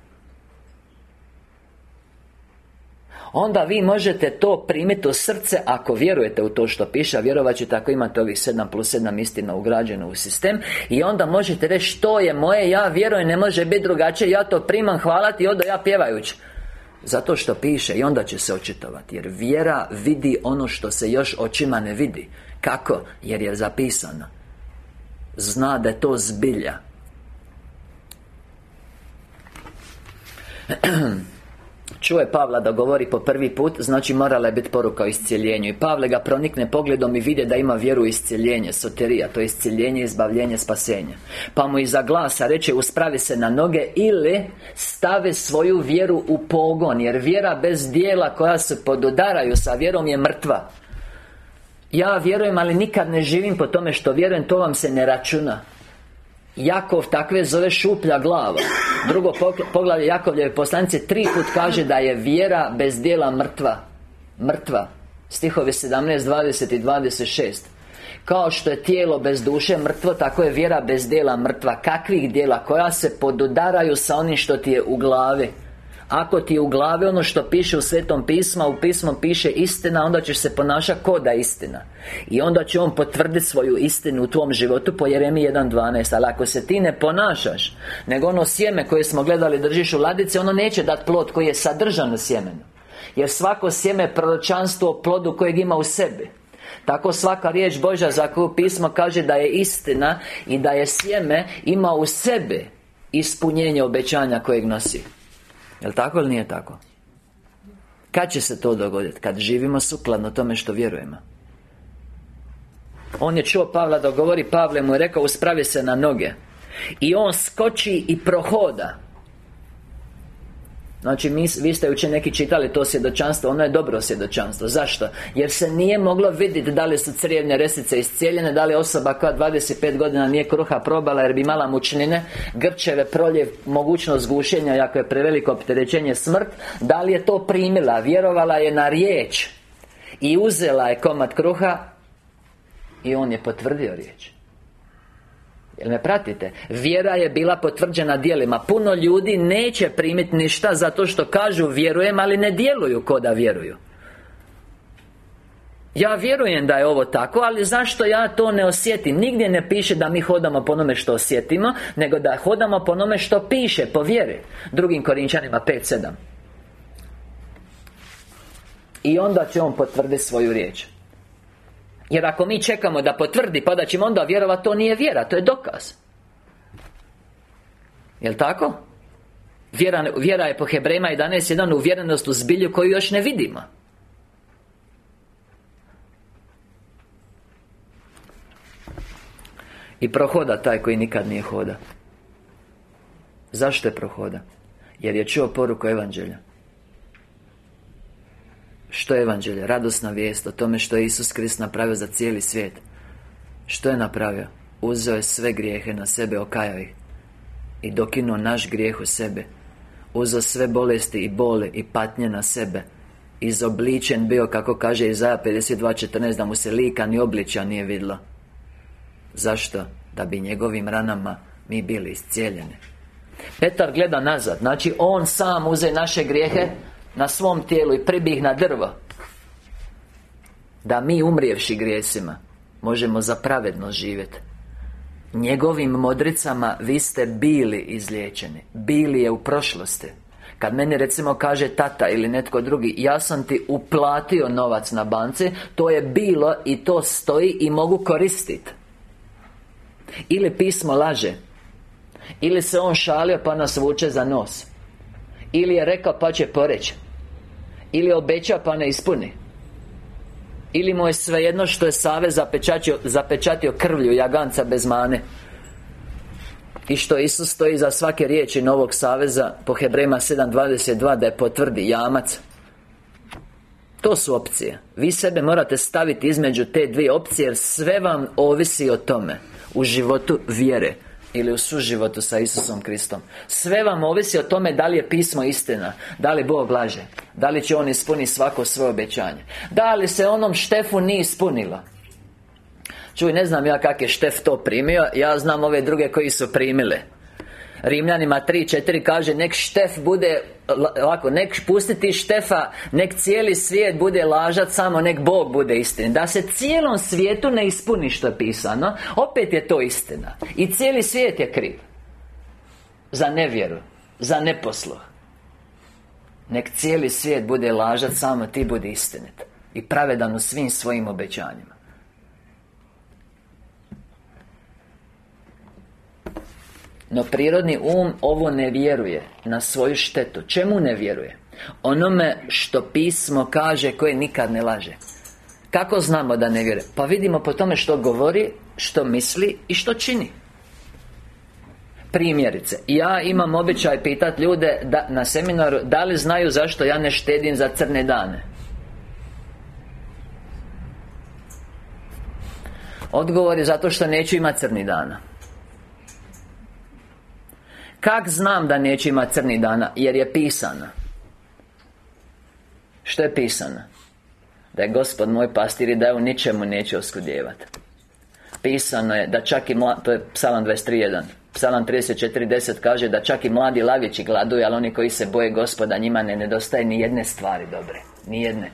Onda vi možete to primiti u srce Ako vjerujete u to što piše A vjerovat ćete ako imate ovih 7 plus 7 istina ugrađeno u sistem. I onda možete reći što je moje Ja vjerujem, ne može biti drugačije Ja to primam, hvalati i onda ja pjevajući zato što piše i onda će se očitovati Jer vjera vidi ono što se još očima ne vidi. Kako? Jer je zapisano. Zna da je to zbilja [CLEARS THROAT] Čuje Pavla da govori po prvi put Znači morala je biti poruka o iscijeljenju. I Pavle ga pronikne pogledom i vide da ima vjeru u iscijeljenje Soterija, to je iscijeljenje, izbavljenje, spasenje. Pa mu iza glasa reče Uspravi se na noge Ili stave svoju vjeru u pogon Jer vjera bez dijela koja se pododaraju sa vjerom je mrtva. Ja vjerujem, ali nikad ne živim po tome što vjerujem To vam se ne računa Jakov takve zove šuplja glava. Drugo poglavlje Jakovljeve poslanice Tri put kaže da je vjera bez dijela mrtva. Mrtva. Stihovi 17, 20 i 26 Kao što je tijelo bez duše mrtvo Tako je vjera bez dijela mrtva. Kakvih dijela koja se podudaraju sa onim što ti je u glavi ako ti je u glavi ono što piše u Svetom pisma U pismu piše istina Onda ćeš se ponašati ko da istina. I onda će on potvrditi svoju istinu u tvom životu Po Jeremiji 1.12 Ali ako se ti ne ponašaš Nego ono sjeme koje smo gledali držiš u ladici Ono neće dati plod koji je sadržan u sjemenu. Jer svako sjeme je proročanstvo plodu kojeg ima u sebi. Tako svaka riječ Božja za koju pismo kaže da je istina I da je sjeme ima u sebi Ispunjenje obećanja kojeg nosi Jel' tako ili nije tako? Kad će se to dogoditi? Kad živimo sukladno tome što vjerujemo On je čuo Pavla da govori Pavle mu je rekao uspravi se na noge I on skoči i prohoda Znači, mi, vi ste jučer neki čitali to svjedočanstvo Ono je dobro svjedočanstvo. Zašto? Jer se nije moglo vidjeti da li su crijevne resice iscijeljene Da li osoba koja 25 godina nije kruha probala Jer bi imala mučnine Grčeve, proljev, mogućnost gušenja Ako je preveliko opterećenje smrt Da li je to primila? Vjerovala je na riječ I uzela je komad kruha I on je potvrdio riječ Jel me pratite? Vjera je bila potvrđena dijelima Puno ljudi neće primiti ništa Zato što kažu vjerujem Ali ne djeluju ko da vjeruju. Ja vjerujem da je ovo tako, ali zašto ja to ne osjetim? Nigdje ne piše da mi hodamo po onome što osjetimo Nego da hodamo po onome što piše, po vjeri. Drugim Korinčanima 5.7 I onda će on potvrditi svoju riječ jer ako mi čekamo da potvrdi pa da ćemo onda vjerovati To nije vjera, to je dokaz Jel' tako? Vjera, vjera je po Hebrejima 11.1 uvjerenost u zbilju koju još ne vidimo I prohoda taj koji nikad nije hoda Zašto je prohoda? Jer je čuo poruku Evanđelja što je evanđelje? Radosna vijest o tome što je Isus Krist napravio za cijeli svijet. Što je napravio? Uzeo je sve grijehe na sebe, okajao ih. I dokinuo naš grijeh u sebe Uzeo sve bolesti i bole i patnje na sebe. Izobličen bio, kako kaže Izaja 52.14 Da mu se lika ni obličja nije vidlo Zašto? Da bi njegovim ranama mi bili iscijeljeni. Petar gleda nazad. Znači, on sam uze naše grijehe na svom tijelu i pribih na drvo Da mi umrijevši grijesima Možemo za pravedno živjeti. Njegovim modricama vi ste bili izliječeni Bili je u prošlosti. Kad meni recimo kaže tata ili netko drugi Ja sam ti uplatio novac na banci To je bilo i to stoji i mogu koristiti. Ili pismo laže Ili se on šalio pa nas vuče za nos Ili je rekao pa će poreći ili obeća pa ne ispuni. Ili mu je svejedno što je Save zapečatio, zapečatio krvlju jaganca bez mane. I što Isus stoji za svake riječi Novog Saveza Po Hebrema 7.22 da je potvrdi jamac. To su opcije. Vi sebe morate staviti između te dvije opcije Jer sve vam ovisi o tome. U životu vjere ili u suživotu sa Isusom Kristom. Sve vam ovisi o tome da li je pismo istina Da li Bog laže Da li će On ispuniti svako svoje obećanje Da li se onom Štefu nije ispunilo. Čuj, ne znam ja kak je Štef to primio Ja znam ove druge koji su primile Rimljanima 3.4 kaže Nek Štef bude Ovako, nek pustiti Štefa Nek cijeli svijet bude lažat Samo nek Bog bude istin Da se cijelom svijetu ne ispuni što je pisano Opet je to istina. I cijeli svijet je kriv. Za nevjeru Za neposluh. Nek cijeli svijet bude lažat Samo ti budi istinit. I pravedan u svim svojim obećanjima No prirodni um ovo ne vjeruje Na svoju štetu. Čemu ne vjeruje? Onome što pismo kaže koje nikad ne laže. Kako znamo da ne vjeruje? Pa vidimo po tome što govori Što misli i što čini. Primjerice Ja imam običaj pitati ljude da, Na seminaru Da li znaju zašto ja ne štedim za crne dane? Odgovor je zato što neću imati crni dana Kak znam da neće imati crni dana? Jer je pisano Što je pisano? Da je Gospod moj pastir i da je u ničemu neće oskudjevati Pisano je da čak i mladi, to je Psalam 23.1 Psalam 34.10 kaže da čak i mladi lavići gladuju Ali oni koji se boje Gospoda njima ne nedostaje ni jedne stvari dobre. Ni jedne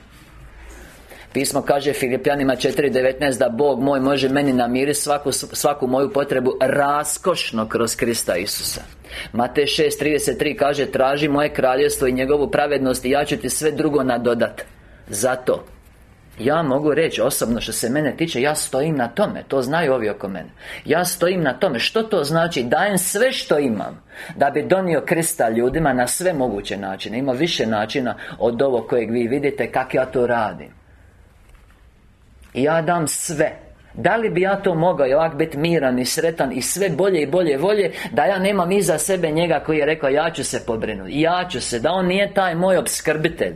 Pismo kaže Filipljanima 4.19 da Bog moj može meni namiriti svaku, svaku moju potrebu raskošno kroz Krista Isusa. Matej 6.33 kaže Traži moje kraljevstvo i njegovu pravednost i ja ću ti sve drugo nadodat. Zato ja mogu reći osobno što se mene tiče Ja stojim na tome To znaju ovi oko mene. Ja stojim na tome Što to znači? Dajem sve što imam Da bi donio Krista ljudima na sve moguće načine. Ima više načina od ovog kojeg vi vidite Kako ja to radim i ja dam sve. Da li bi ja to mogao i ovak biti miran i sretan i sve bolje i bolje volje Da ja nemam iza sebe njega koji je rekao ja ću se pobrinuti Ja ću se, da on nije taj moj obskrbitelj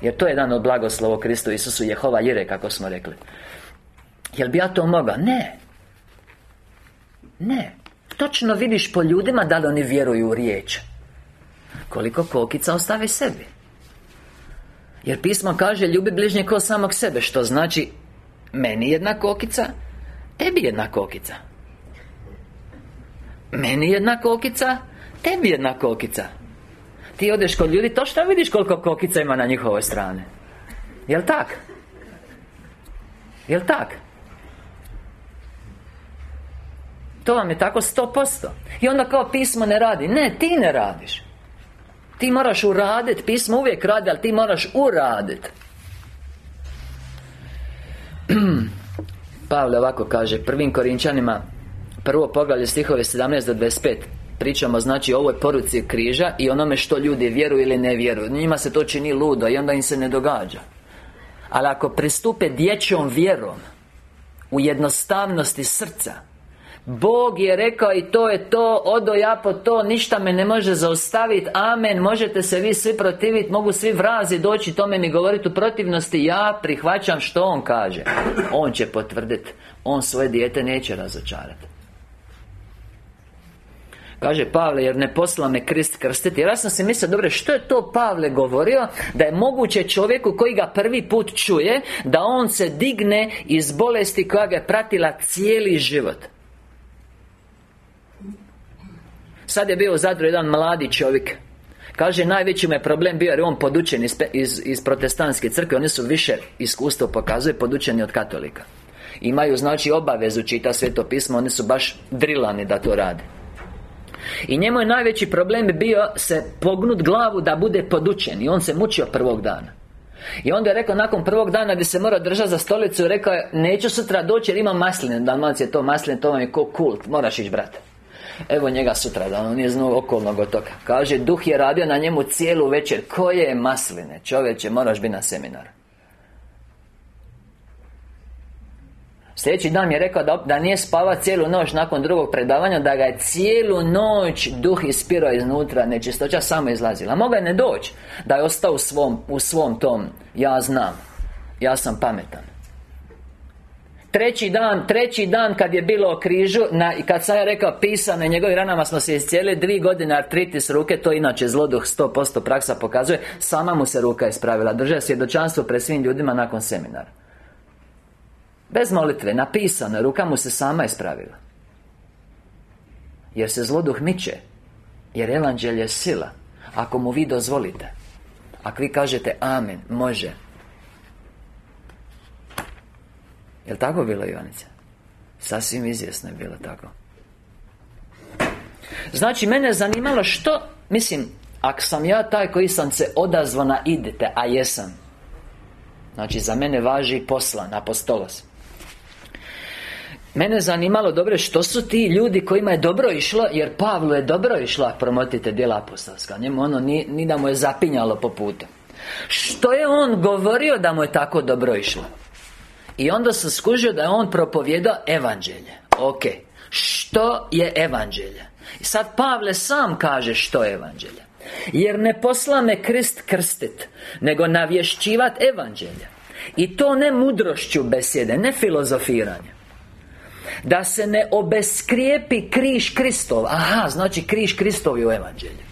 Jer to je jedan od blagoslova Kristu Isusu Jehova Jire kako smo rekli. Jel bi ja to mogao? Ne. Ne. Točno vidiš po ljudima da li oni vjeruju u riječ. Koliko kokica ostave sebi. Jer pismo kaže ljubi bližnje ko samog sebe Što znači Meni jedna kokica Tebi jedna kokica. Meni jedna kokica Tebi jedna kokica. Ti odeš kod ljudi Točno vidiš koliko kokica ima na njihovoj strani? Jel tak? Jel tak? To vam je tako sto posto. I onda kao pismo ne radi. Ne, ti ne radiš. Ti moraš uraditi Pismo uvijek radi, ali ti moraš uraditi [CLEARS THROAT] Pavle ovako kaže Prvim Korinčanima Prvo poglavlje stihove 17 do 25 Pričamo znači o ovoj poruci križa I onome što ljudi vjeruju ili ne vjeruju. Njima se to čini ludo i onda im se ne događa. Ali ako pristupe dječjom vjerom U jednostavnosti srca Bog je rekao i to je to Odo ja po to Ništa me ne može zaustaviti Amen Možete se vi svi protiviti Mogu svi vrazi doći tome mi govoriti u protivnosti Ja prihvaćam što On kaže. On će potvrditi On svoje dijete neće razočarati Kaže Pavle, jer ne posla me krist krstiti? Jer ja sam si mislio, dobro, što je to Pavle govorio Da je moguće čovjeku koji ga prvi put čuje Da on se digne iz bolesti koja ga je pratila cijeli život Sad je bio u Zadru jedan mladi čovjek. Kaže, najveći mu je problem bio jer je on podučen iz, iz, iz protestantske crkve. Oni su više iskustvo pokazuje podučeni od katolika. Imaju znači obavezu čita sveto pismo Oni su baš drilani da to rade. I njemu je najveći problem bio se pognut glavu da bude podučen I on se mučio prvog dana. I onda je rekao nakon prvog dana gdje se mora držati za stolicu Rekao je neću sutra doći jer imam masline. Dalmacije to masline, to vam je ko kult Moraš ići brate Evo njega sutra da on je znu okolnog otoka. Kaže, duh je radio na njemu cijelu večer. Koje masline? Čovječe, moraš biti na seminar Sljedeći dan je rekao da, da nije spava cijelu noć nakon drugog predavanja Da ga je cijelu noć duh ispirao iznutra Nečistoća samo izlazila. Mogao je ne doći Da je ostao u svom, u svom tom Ja znam Ja sam pametan Treći dan, treći dan kad je bilo o križu na, I kad sam ja rekao pisano i njegovim ranama smo se iscijeli Dvi godine artritis ruke To inače zloduh 100% praksa pokazuje Sama mu se ruka ispravila. Drže svjedočanstvo pred svim ljudima nakon seminara. Bez molitve, napisano Ruka mu se sama ispravila. Jer se zloduh miče Jer evanđelje je sila Ako mu vi dozvolite. Ako vi kažete amen, može Jel' tako bilo Ivanica? Sasvim izvjesno je bilo tako. Znači, mene je zanimalo što Mislim, ako sam ja taj koji sam se odazvao na idete, a jesam. Znači, za mene važi poslan, apostolos. Mene je zanimalo, dobro, što su ti ljudi kojima je dobro išlo Jer Pavlu je dobro išlo promotite djela apostolska. Njemu ono, ni, ni da mu je zapinjalo po putu. Što je on govorio da mu je tako dobro išlo i onda sam skužio da je on propovjedao evanđelje. Ok Što je evanđelje? Sad Pavle sam kaže što je evanđelje. Jer ne posla me krist krstit Nego navješćivat evanđelje. I to ne mudrošću besjede Ne filozofiranje da se ne obeskrijepi križ Kristov. Aha, znači križ Kristov je u evanđelju.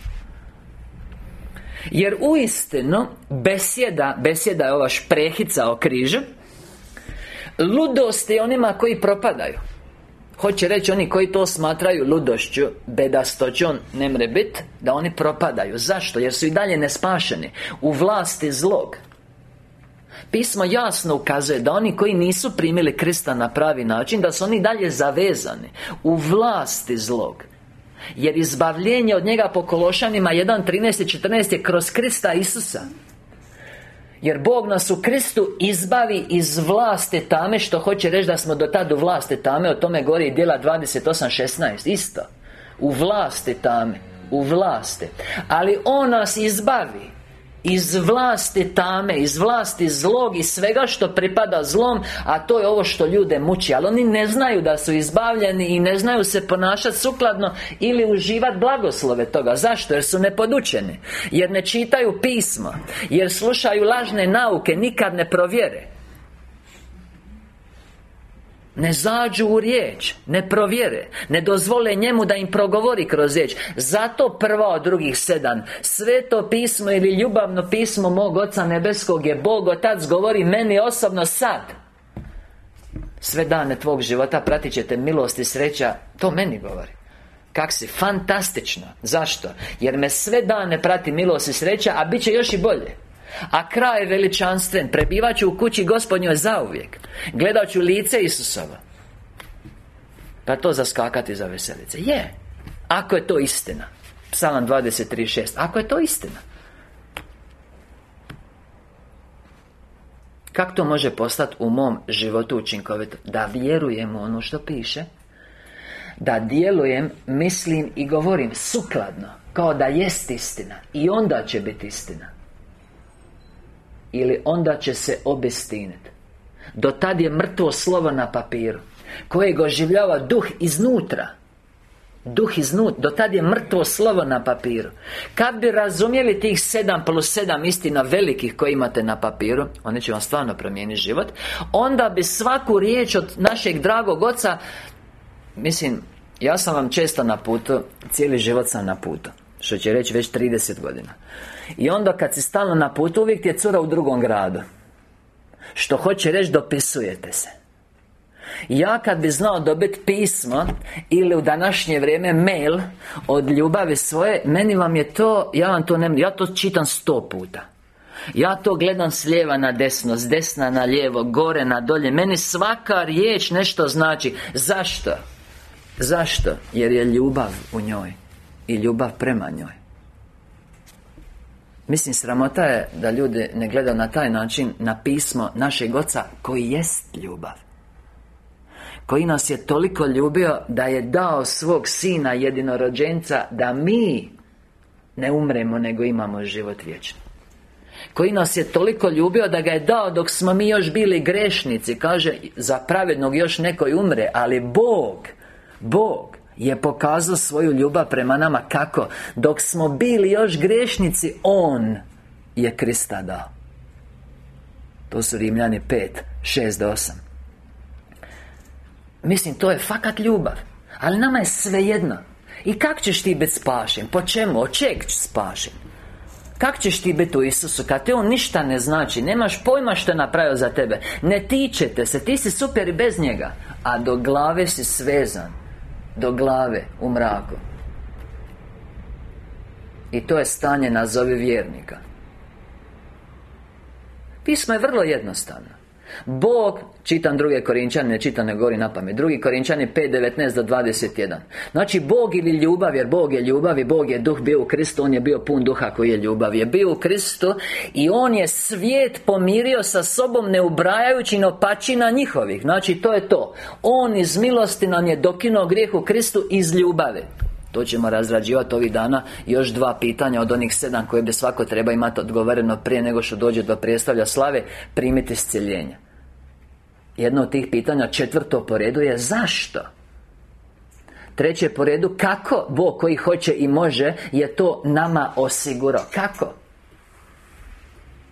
Jer uistinu Besjeda, besjeda je ova šprehica o križu Ludost je onima koji propadaju. Hoće reći oni koji to smatraju ludošću Bedastoćom ne mre bit Da oni propadaju. Zašto? Jer su i dalje nespašeni U vlasti zlog. Pismo jasno ukazuje da oni koji nisu primili Krista na pravi način Da su oni dalje zavezani U vlasti zlog. Jer izbavljenje od njega po Kološanima 1.13 i 14 je kroz Krista Isusa jer Bog nas u Kristu izbavi iz vlasti tame Što hoće reći da smo do tada u vlasti tame O tome govori djela 28.16 Isto. U vlasti tame U vlasti. Ali On nas izbavi Iz vlasti tame, iz vlasti zlog i svega što pripada zlom A to je ovo što ljude muči. Ali oni ne znaju da su izbavljeni i ne znaju se ponašati sukladno Ili uživati blagoslove toga. Zašto? Jer su nepodučeni. Jer ne čitaju pismo. Jer slušaju lažne nauke, nikad ne provjere ne zađu u riječ Ne provjere Ne dozvole njemu da im progovori kroz riječ. Zato prva od drugih sedam Sveto pismo ili ljubavno pismo Mog Oca Nebeskog je Bog Otac govori meni osobno sad. Sve dane tvog života pratit ćete milost i sreća To meni govori. Kak si? Fantastično Zašto? Jer me sve dane prati milost i sreća A bit će još i bolje a kraj je veličanstven Prebivat ću u kući gospodnjoj zauvijek. Gledat ću lice Isusova. Pa to zaskakati za veselice. Je. Ako je to istina. Psalam 23.6 Ako je to istina. Kako to može postati u mom životu učinkovito? Da vjerujem u ono što piše. Da djelujem, mislim i govorim sukladno. Kao da jest istina. I onda će biti istina ili onda će se obestiniti Do tad je mrtvo slovo na papiru Kojeg oživljava duh iznutra. Duh iznutra Do tad je mrtvo slovo na papiru. Kad bi razumjeli tih sedam plus sedam istina velikih koje imate na papiru Oni će vam stvarno promijeniti život Onda bi svaku riječ od našeg dragog oca Mislim, ja sam vam često na putu Cijeli život sam na putu Što će reći već 30 godina i onda kad si stalno na putu Uvijek ti je cura u drugom gradu. Što hoće reći dopisujete se. Ja kad bi znao dobiti pismo Ili u današnje vrijeme mail Od ljubavi svoje Meni vam je to Ja vam to ne Ja to čitam sto puta. Ja to gledam s lijeva na desno, s desna na lijevo, gore na dolje. Meni svaka riječ nešto znači. Zašto? Zašto? Jer je ljubav u njoj I ljubav prema njoj Mislim, sramota je da ljudi ne gledaju na taj način na pismo našeg Oca koji jest ljubav koji nas je toliko ljubio da je dao svog sina jedinorođenca da mi ne umremo nego imamo život vječni. Koji nas je toliko ljubio da ga je dao dok smo mi još bili grešnici. Kaže za pravednog još neko umre ali Bog Bog je pokazao svoju ljubav prema nama kako? Dok smo bili još grešnici On je Krista dao To su Rimljani 5, 6 do 8 Mislim, to je fakat ljubav Ali nama je svejedno I kak ćeš ti biti spašen? Po čemu? Od čeg spašen? Kak ćeš ti biti u Isusu kad te On ništa ne znači Nemaš pojma što je napravio za tebe Ne tičete se Ti si super i bez njega A do glave si svezan do glave u mraku. I to je stanje nazovi vjernika. Pismo je vrlo jednostavno Bog, čitam druge Korinčane, ne čitam ne govori na pamet Drugi Korinčani 5.19 do 21 Znači Bog ili ljubav, jer Bog je ljubav i Bog je duh bio u Kristu On je bio pun duha koji je ljubav Je bio u Kristu I On je svijet pomirio sa sobom ne ubrajajući no pačina njihovih. Znači to je to. On iz milosti nam je dokinuo grijeh u Kristu iz ljubave to ćemo razrađivati ovih dana. Još dva pitanja od onih sedam koje bi svako treba imati odgovoreno prije nego što dođe do predstavlja slave Primiti iscjeljenje Jedno od tih pitanja, četvrto po redu je zašto? Treće po redu, kako Bog koji hoće i može je to nama osigurao? Kako?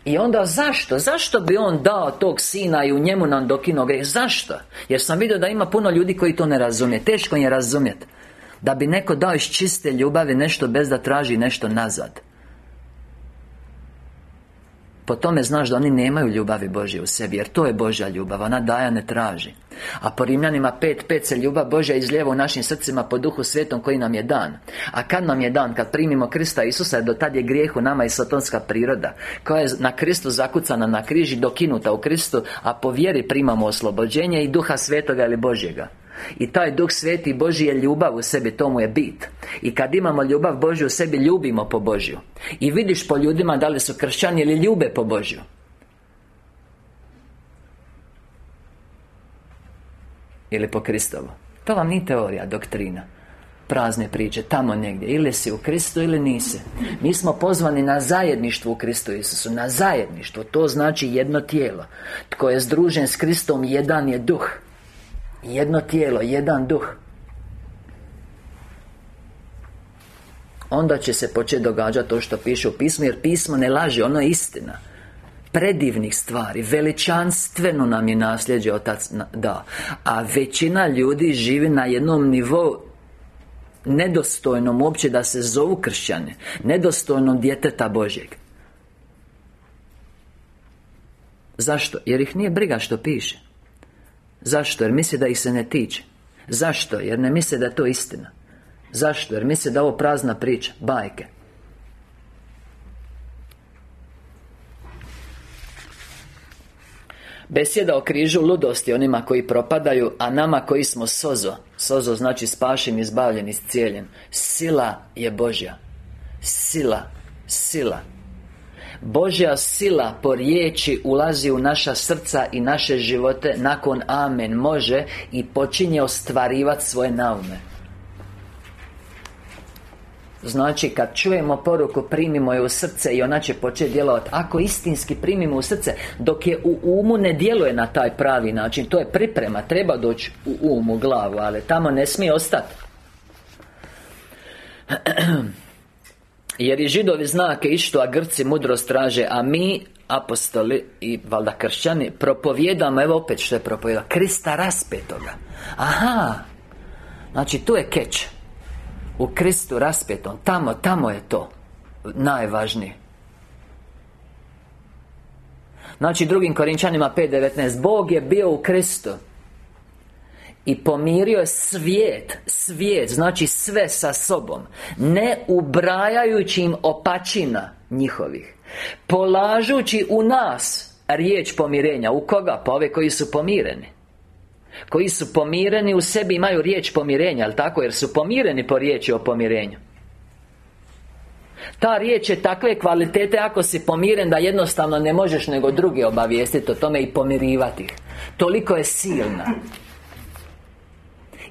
I onda zašto? Zašto bi On dao tog Sina i u njemu nam dokinuo greh? Zašto? Jer sam vidio da ima puno ljudi koji to ne razumije Teško je razumjeti Da bi neko dao iz čiste ljubavi nešto bez da traži nešto nazad po tome znaš da oni nemaju ljubavi Božje u sebi Jer to je Božja ljubav, ona daja ne traži. A po Rimljanima 5.5 se ljubav Božja izljeva u našim srcima po duhu svetom koji nam je dan. A kad nam je dan? Kad primimo Krista Isusa Do tad je grijeh u nama i satonska priroda Koja je na Kristu zakucana na križi Dokinuta u Kristu A po vjeri primamo oslobođenje i duha svetoga ili Božjega i taj Duh Sveti Božji je ljubav u sebi, tomu je bit. I kad imamo ljubav Božju u sebi, ljubimo po Božju. I vidiš po ljudima da li su kršćani ili ljube po Božju. Ili po Kristovu. To vam nije teorija, doktrina. Prazne priče Tamo negdje. Ili si u Kristu ili nisi. Mi smo pozvani na zajedništvo u Kristu Isusu Na zajedništvo. To znači jedno tijelo. Tko je združen s Kristom Jedan je duh Jedno tijelo, jedan duh. Onda će se početi događati to što piše u pismu Jer pismo ne laže, ono je istina. Predivnih stvari Veličanstveno nam je nasljeđe Otac da. A većina ljudi živi na jednom nivou Nedostojnom uopće da se zovu kršćane Nedostojnom djeteta Božjeg. Zašto? Jer ih nije briga što piše Zašto? Jer misle da ih se ne tiče. Zašto? Jer ne misle da je to istina. Zašto? Jer misle da je ovo prazna priča. Bajke. Besjeda o križu ludosti onima koji propadaju A nama koji smo sozo. Sozo znači spašen, izbavljen, iscijeljen. Sila je Božja. Sila. Sila Božja sila po riječi ulazi u naša srca i naše živote Nakon Amen može I počinje ostvarivati svoje naume. Znači, kad čujemo poruku, primimo je u srce i ona će početi djelovati. Ako istinski primimo u srce Dok je u umu ne djeluje na taj pravi način To je priprema, treba doći u umu, glavu Ali tamo ne smije ostati [CLEARS THROAT] Jer i židovi znake ištu, a Grci mudrost traže A mi, apostoli i valjda kršćani Propovjedamo, evo opet što je propovjedao Krista raspetoga. Aha Znači, tu je keč. U Kristu raspjetom Tamo, tamo je to Najvažnije. Znači drugim Korinčanima 5.19 Bog je bio u Kristu i pomirio je svijet Svijet, znači sve sa sobom Ne ubrajajući im opačina njihovih Polažući u nas Riječ pomirenja. U koga? Pa ove koji su pomireni. Koji su pomireni u sebi imaju riječ pomirenja, ali tako? Jer su pomireni po riječi o pomirenju. Ta riječ je takve kvalitete ako si pomiren da jednostavno ne možeš nego drugi obavijestiti o tome i pomirivati ih. Toliko je silna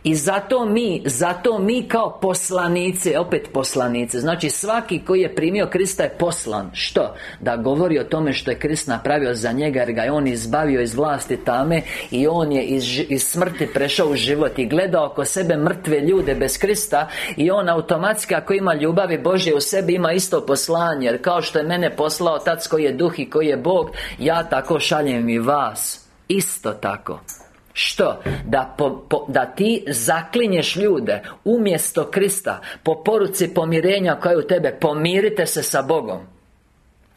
i zato mi, zato mi kao poslanice, opet poslanice Znači svaki koji je primio Krista je poslan. Što? Da govori o tome što je Krist napravio za njega Jer ga je On izbavio iz vlasti tame I On je iz, iz smrti prešao u život I gledao oko sebe mrtve ljude bez Krista I On automatski ako ima ljubavi Božje u sebi ima isto poslanje. Jer kao što je mene poslao Tac koji je duh i koji je Bog Ja tako šaljem i vas. Isto tako što? Da, da ti zaklinješ ljude Umjesto Krista Po poruci pomirenja koja je u tebe Pomirite se sa Bogom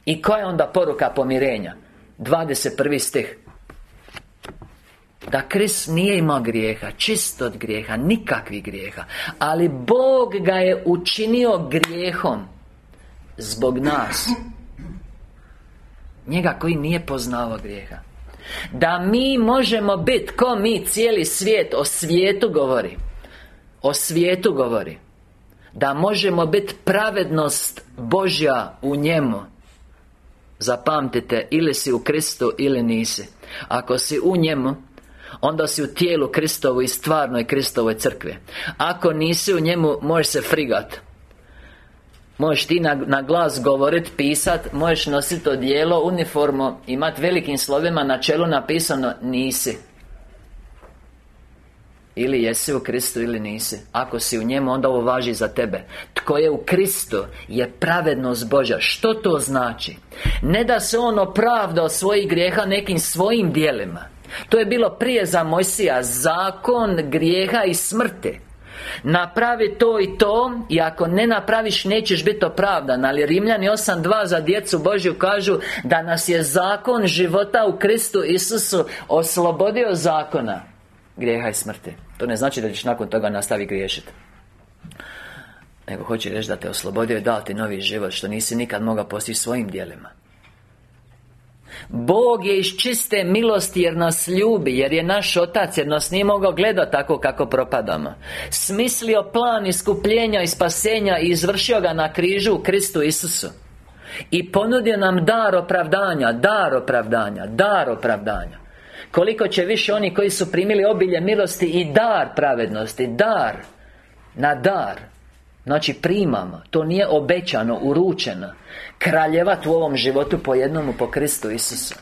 I koja je onda poruka pomirenja? 21. stih da Krist nije imao grijeha Čist od grijeha Nikakvih grijeha Ali Bog ga je učinio grijehom Zbog nas Njega koji nije poznao grijeha da mi možemo biti Ko mi, cijeli svijet O svijetu govori. O svijetu govori. Da možemo biti pravednost Božja u njemu. Zapamtite Ili si u Kristu ili nisi. Ako si u njemu Onda si u tijelu Kristovu i stvarnoj Kristovoj crkvi. Ako nisi u njemu Možeš se frigat Možeš ti na, na glas govorit, pisat Možeš nositi odijelo, uniformu Imat velikim slovima na čelu napisano Nisi. Ili jesi u Kristu ili nisi. Ako si u njemu, onda ovo važi za tebe. Tko je u Kristu je pravednost Božja. Što to znači? Ne da se on opravda od svojih grijeha nekim svojim dijelima. To je bilo prije za Mojsija. Zakon grijeha i smrti Napravi to i to I ako ne napraviš nećeš biti opravdan. Ali Rimljani 8.2 za djecu Božju kažu Da nas je zakon života u Kristu Isusu Oslobodio zakona. Grijeha i smrti. To ne znači da ćeš nakon toga nastavi griješiti Nego hoće reći da te oslobodio i dao ti novi život Što nisi nikad mogao postići svojim dijelima Bog je iz čiste milosti jer nas ljubi Jer je naš Otac Jer nas nije mogao gledati tako kako propadamo. Smislio plan iskupljenja i spasenja I izvršio ga na križu u Kristu Isusu. I ponudio nam dar opravdanja Dar opravdanja Dar opravdanja. Koliko će više oni koji su primili obilje milosti I dar pravednosti Dar Na dar Znači primamo To nije obećano, uručeno. Kraljevat u ovom životu po jednomu po Kristu Isusu.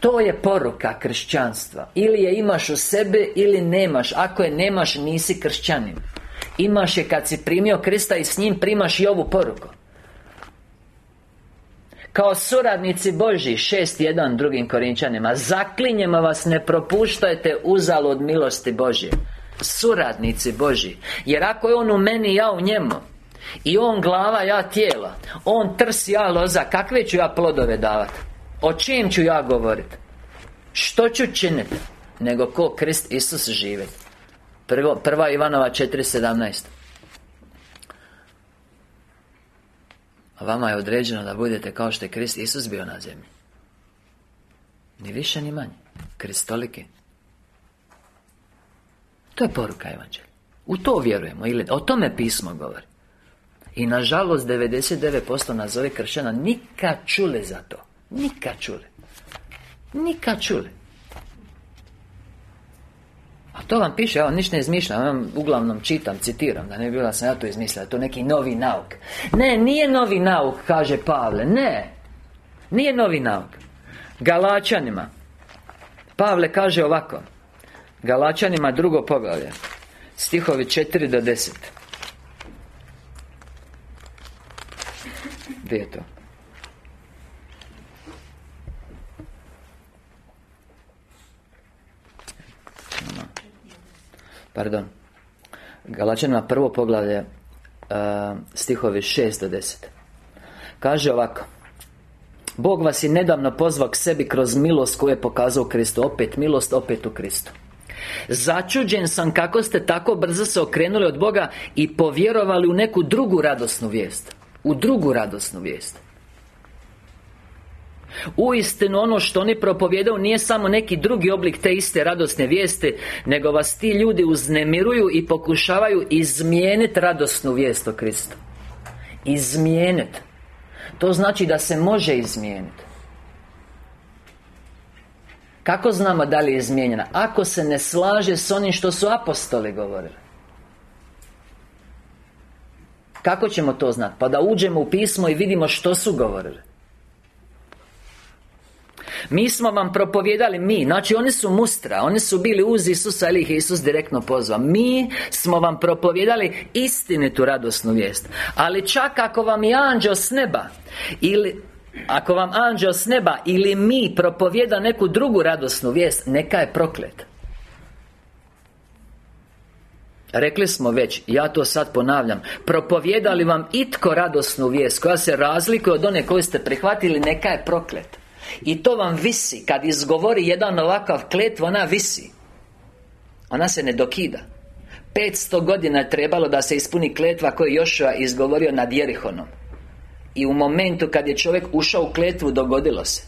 To je poruka kršćanstva. Ili je imaš u sebe ili nemaš. Ako je nemaš nisi kršćanin. Imaš je kad si primio Krista i s njim primaš i ovu poruku. Kao suradnici Boži 6.1 drugim Korinčanima Zaklinjemo vas ne propuštajte uzalo od milosti Božje Suradnici Boži. Jer ako je On u meni, ja u njemu. I On glava, ja tijela. On trsi, ja loza. Kakve ću ja plodove davati? O čem ću ja govoriti? Što ću činiti? Nego ko Krist Isus živjeti Prvo, Prva Ivanova 4.17 A vama je određeno da budete kao što je Krist Isus bio na zemlji. Ni više ni manje. Kristoliki To je poruka evanđelja U to vjerujemo ili O tome pismo govori I nažalost 99% nazove kršćana Nikad čule za to Nikad čuli Nikad čuli a to vam piše, vam ništa ne izmišljam, ja vam uglavnom čitam, citiram, da ne bi bila sam ja to izmislila, to neki novi nauk. Ne, nije novi nauk, kaže Pavle, ne. Nije novi nauk. Galačanima. Pavle kaže ovako. Galačanima drugo poglavlje. Stihovi 4 do 10. Gdje je to? Pardon Galačanima prvo poglavlje uh, Stihovi 6 do 10 Kaže ovako Bog vas je nedavno pozvao k sebi kroz milost koju je pokazao Kristu Opet milost, opet u Kristu Začuđen sam kako ste tako brzo se okrenuli od Boga I povjerovali u neku drugu radosnu vijest. U drugu radosnu vijest. Uistinu ono što oni propovijedaju nije samo neki drugi oblik te iste radosne vijesti Nego vas ti ljudi uznemiruju i pokušavaju izmijeniti radosnu vijest o Kristu. Izmijeniti To znači da se može izmijeniti Kako znamo da li je izmijenjena? Ako se ne slaže s onim što su apostoli govorili Kako ćemo to znati? Pa da uđemo u pismo i vidimo što su govorili mi smo vam propovjedali mi Znači oni su mustra Oni su bili uz Isusa ili ih Isus direktno pozvao Mi smo vam propovjedali istinitu radosnu vijest Ali čak ako vam je anđeo s neba Ili ako vam anđeo s neba Ili mi propovjeda neku drugu radosnu vijest Neka je proklet. Rekli smo već, ja to sad ponavljam Propovjedali vam itko radosnu vijest Koja se razlikuje od one koju ste prihvatili Neka je proklet. I to vam visi Kad izgovori jedan ovakav kletv Ona visi. Ona se ne dokida. 500 godina je trebalo da se ispuni kletva koju Jošua izgovorio nad Jerihonom I u momentu kad je čovjek ušao u kletvu Dogodilo se.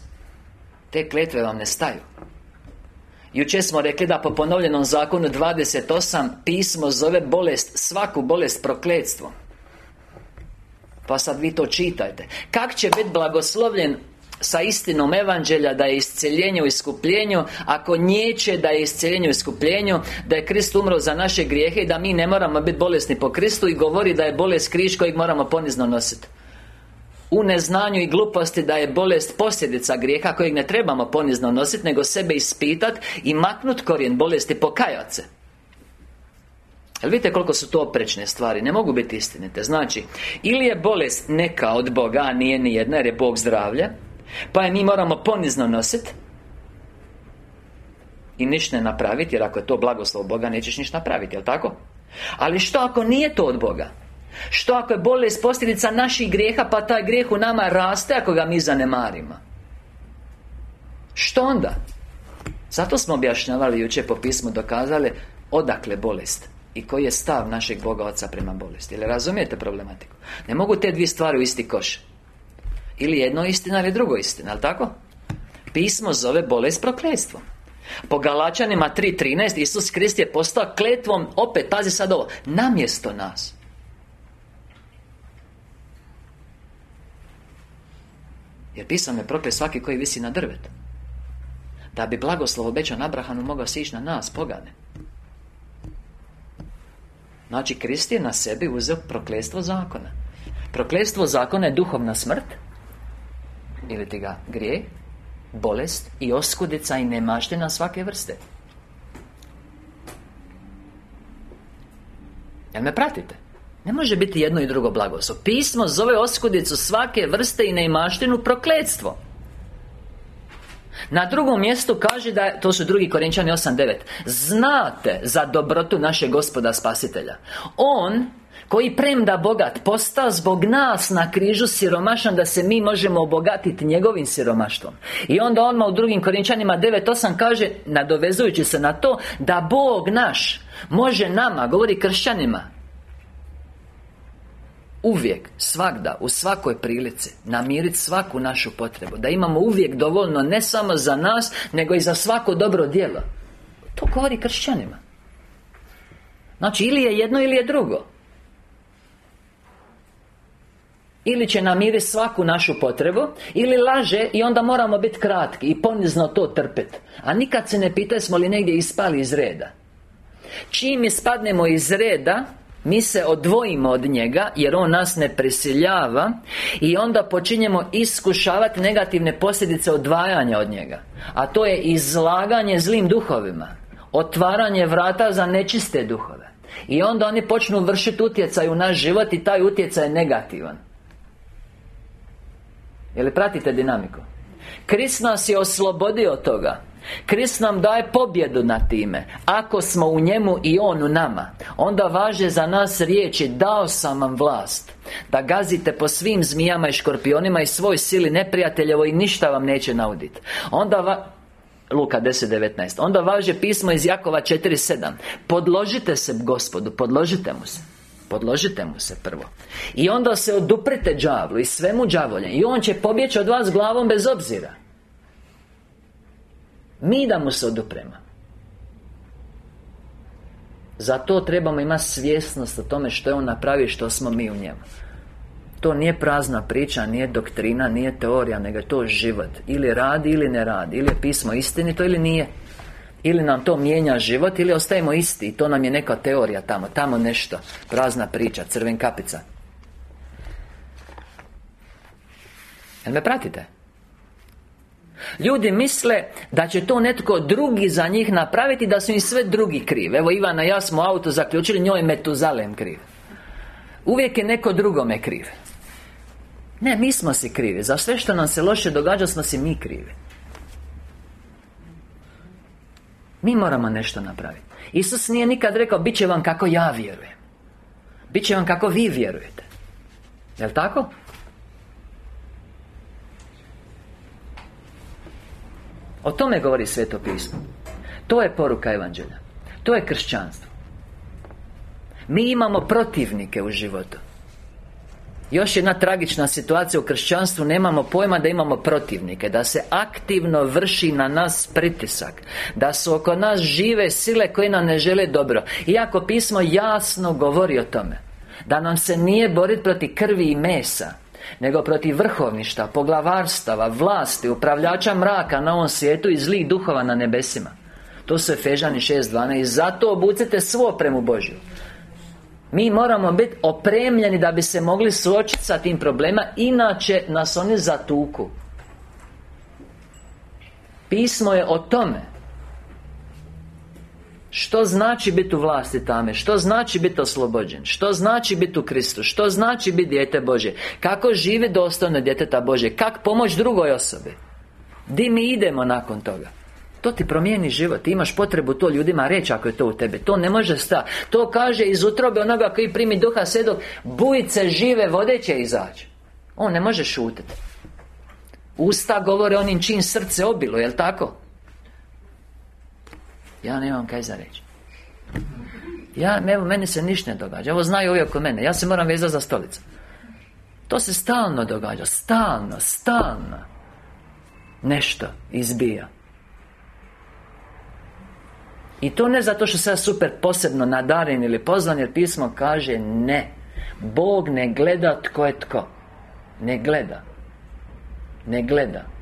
Te kletve vam ne staju. Jučer smo rekli da po ponovljenom zakonu 28 Pismo zove bolest Svaku bolest prokletstvom. Pa sad vi to čitajte. Kak će biti blagoslovljen sa istinom evanđelja da je isceljenje u iskupljenju Ako njeće da je isceljenje u iskupljenju Da je Krist umro za naše grijehe I da mi ne moramo biti bolesni po Kristu I govori da je bolest križ kojeg moramo ponizno nositi u neznanju i gluposti da je bolest posljedica grijeha kojeg ne trebamo ponizno nositi nego sebe ispitati i maknut korijen bolesti pokajat se Jel vidite koliko su to oprečne stvari Ne mogu biti istinite Znači Ili je bolest neka od Boga A nije ni jedna jer je Bog zdravlja pa je mi moramo ponizno nositi I ništa ne napraviti Jer ako je to blagoslov Boga Nećeš ništa napraviti, jel tako? Ali što ako nije to od Boga? Što ako je bolest posljedica naših grijeha Pa taj grijeh u nama raste Ako ga mi zanemarimo Što onda? Zato smo objašnjavali jučer po pismu Dokazali odakle bolest I koji je stav našeg Boga Oca prema bolesti Jel razumijete problematiku? Ne mogu te dvije stvari u isti koš ili jedno istina ili drugo istina, ali tako? Pismo zove bolest prokletstvom Po Galačanima 3.13 Isus Krist je postao kletvom Opet, pazi sad ovo Namjesto nas Jer pisano je proklet svaki koji visi na drvetu Da bi blagoslov obećan Abrahamu mogao sići na nas, pogane. Znači, Krist je na sebi uzeo prokletstvo zakona. Prokletstvo zakona je duhovna smrt Ili ti ga grije Bolest i oskudica i nemaština svake vrste. Jel me pratite? Ne može biti jedno i drugo blagoslov. Pismo zove oskudicu svake vrste i neimaštinu prokletstvo. Na drugom mjestu kaže da, to su drugi Korinčani 8.9 Znate za dobrotu našeg gospoda spasitelja. On koji premda bogat postao zbog nas na križu siromašan da se mi možemo obogatiti njegovim siromaštvom. I onda odmah u drugim Korinčanima 9.8 kaže nadovezujući se na to da Bog naš može nama govori kršćanima uvijek, svakda, u svakoj prilici Namiriti svaku našu potrebu. Da imamo uvijek dovoljno ne samo za nas Nego i za svako dobro djelo. To govori kršćanima. Znači, ili je jedno ili je drugo. Ili će namiriti svaku našu potrebu Ili laže i onda moramo biti kratki I ponizno to trpeti A nikad se ne pita smo li negdje ispali iz reda. Čim ispadnemo iz reda mi se odvojimo od njega Jer on nas ne prisiljava I onda počinjemo iskušavati negativne posljedice odvajanja od njega. A to je izlaganje zlim duhovima Otvaranje vrata za nečiste duhove. I onda oni počnu vršiti utjecaj u naš život I taj utjecaj je negativan. Jel pratite dinamiku? Krist nas je oslobodio od toga Krist nam daje pobjedu na time. Ako smo u njemu i On u nama Onda važe za nas riječi Dao sam vam vlast Da gazite po svim zmijama i škorpionima I svoj sili neprijateljevo I ništa vam neće nauditi Onda va... Luka 10.19 Onda važe pismo iz Jakova 4.7 Podložite se gospodu Podložite mu se. Podložite mu se prvo. I onda se oduprite đavlu I svemu đavolje I on će pobjeći od vas glavom bez obzira mi da mu se oduprema Zato trebamo imati svjesnost o tome što je on napravio što smo mi u njemu. To nije prazna priča, nije doktrina, nije teorija, nego je to život. Ili radi ili ne radi Ili je pismo istinito ili nije. Ili nam to mijenja život ili ostajemo isti. I to nam je neka teorija tamo Tamo nešto. Prazna priča, crven kapica. Jel me pratite? Ljudi misle da će to netko drugi za njih napraviti Da su im sve drugi krivi. Evo Ivana ja smo auto zaključili Njoj je Metuzalem kriv. Uvijek je neko drugome kriv. Ne, mi smo si krivi. Za sve što nam se loše događa smo si mi krivi. Mi moramo nešto napraviti. Isus nije nikad rekao Bit će vam kako ja vjerujem. Biće vam kako vi vjerujete. Jel' tako? O tome govori Sveto pismo. To je poruka Evanđelja. To je kršćanstvo. Mi imamo protivnike u životu. Još jedna tragična situacija u kršćanstvu Nemamo pojma da imamo protivnike Da se aktivno vrši na nas pritisak Da su oko nas žive sile koje nam ne žele dobro. Iako pismo jasno govori o tome Da nam se nije boriti protiv krvi i mesa nego protiv vrhovništa, poglavarstava, vlasti, upravljača mraka na ovom svijetu i zlih duhova na nebesima. To su Efežani 6.12 I zato obucite svu opremu Božju. Mi moramo biti opremljeni da bi se mogli suočiti sa tim problema Inače nas oni zatuku. Pismo je o tome što znači biti u vlasti tame? Što znači biti oslobođen? Što znači biti u Kristu? Što znači biti dijete Bože? Kako živi dostojno djeteta Bože? Kako pomoć drugoj osobi? Di mi idemo nakon toga? To ti promijeni život Ti imaš potrebu to ljudima reći ako je to u tebe To ne može sta To kaže iz utrobe onoga koji primi duha sedog Bujice žive vode će izaći On ne može šutiti Usta govore onim čim srce obilo, jel tako? Ja nemam kaj za reći. Ja, evo, meni se ništa ne događa. Evo znaju ovi oko mene. Ja se moram vezati za stolicu. To se stalno događa. Stalno, stalno. Nešto izbija. I to ne zato što sam super posebno nadaren ili pozvan Jer pismo kaže ne. Bog ne gleda tko je tko. Ne gleda. Ne gleda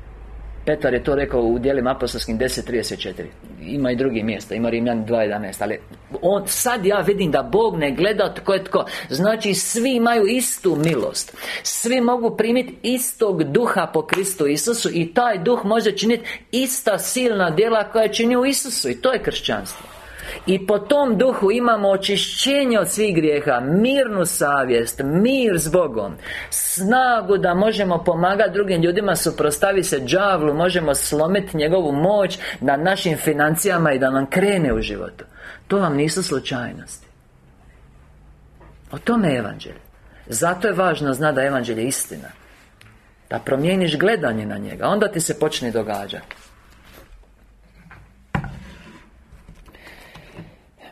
Petar je to rekao u dijelima apostolskim 10.34 Ima i drugi mjesta, ima Rimljan 2.11 Ali on, sad ja vidim da Bog ne gleda tko je tko. Znači svi imaju istu milost. Svi mogu primiti istog duha po Kristu Isusu I taj duh može činiti ista silna djela koja čini u Isusu I to je kršćanstvo i po tom duhu imamo očišćenje od svih grijeha Mirnu savjest Mir s Bogom Snagu da možemo pomagati drugim ljudima Suprostavi se đavlu Možemo slomiti njegovu moć Na našim financijama I da nam krene u životu. To vam nisu slučajnosti. O tome je evanđelje. Zato je važno znati da je evanđelje istina. Da promijeniš gledanje na njega Onda ti se počne događati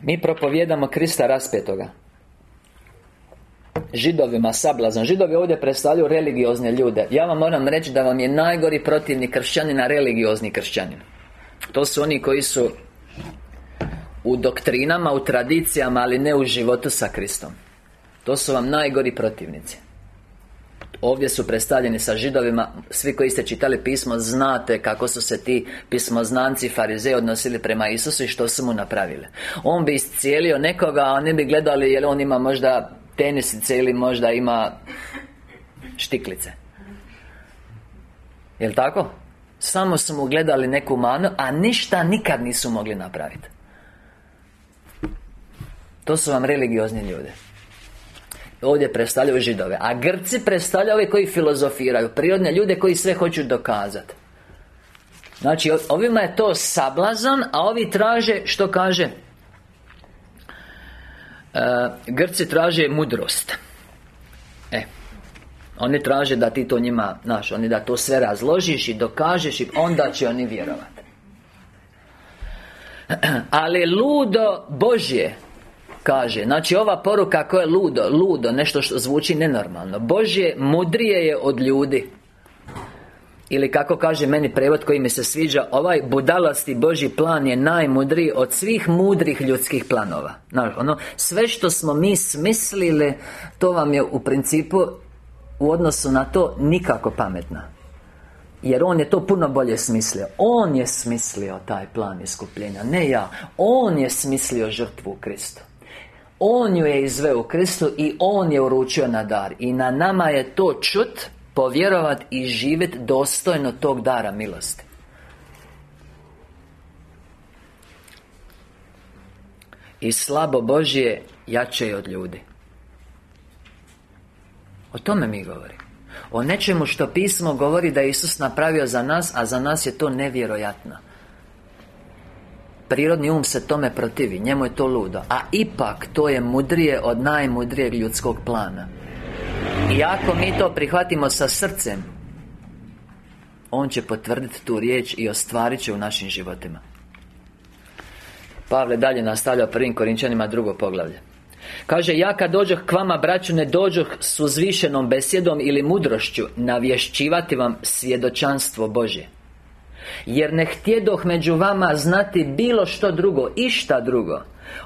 Mi propovjedamo Krista raspetoga Židovima sablazan. Židovi ovdje predstavljaju religiozne ljude. Ja vam moram reći da vam je najgori protivnik kršćanina religiozni kršćanin. To su oni koji su U doktrinama, u tradicijama, ali ne u životu sa Kristom. To su vam najgori protivnici Ovdje su predstavljeni sa židovima. Svi koji ste čitali pismo Znate kako su se ti pismoznanci Farizeji odnosili prema Isusu I što su mu napravili. On bi iscijelio nekoga A oni bi gledali Jel on ima možda tenisice Ili možda ima Štiklice. Jel' tako? Samo su mu gledali neku manu A ništa nikad nisu mogli napraviti. To su vam religiozni ljudi Ovdje predstavljaju židove A Grci predstavljaju ove koji filozofiraju Prirodne ljude koji sve hoću dokazati Znači, ovima je to sablazan A ovi traže, što kaže? E, Grci traže mudrost E Oni traže da ti to njima Znaš, oni da to sve razložiš i dokažeš I onda će oni vjerovati [CLEARS THROAT] Ali ludo Božje Kaže, znači ova poruka koja je ludo, ludo, nešto što zvuči nenormalno. Božje mudrije je od ljudi. Ili kako kaže meni prevod koji mi se sviđa Ovaj budalasti Božji plan je najmudriji od svih mudrih ljudskih planova. Znači, ono, Sve što smo mi smislili To vam je u principu U odnosu na to nikako pametno jer On je to puno bolje smislio. On je smislio taj plan iskupljenja Ne ja. On je smislio žrtvu u Kristu on ju je izveo u Kristu i On je uručio na dar. I na nama je to čut Povjerovat i živjet dostojno tog dara milosti. I slabo Božje jače je od ljudi. O tome mi govorimo O nečemu što pismo govori da je Isus napravio za nas A za nas je to nevjerojatno Prirodni um se tome protivi, njemu je to ludo. A ipak to je mudrije od najmudrijeg ljudskog plana. I ako mi to prihvatimo sa srcem On će potvrditi tu riječ i ostvarit će u našim životima. Pavle dalje nastavlja prvim Korinčanima drugo poglavlje. Kaže, ja kad dođoh k vama, braću, ne dođoh s uzvišenom besjedom ili mudrošću Navješćivati vam svjedočanstvo Božje jer ne htjedoh među vama znati bilo što drugo Išta drugo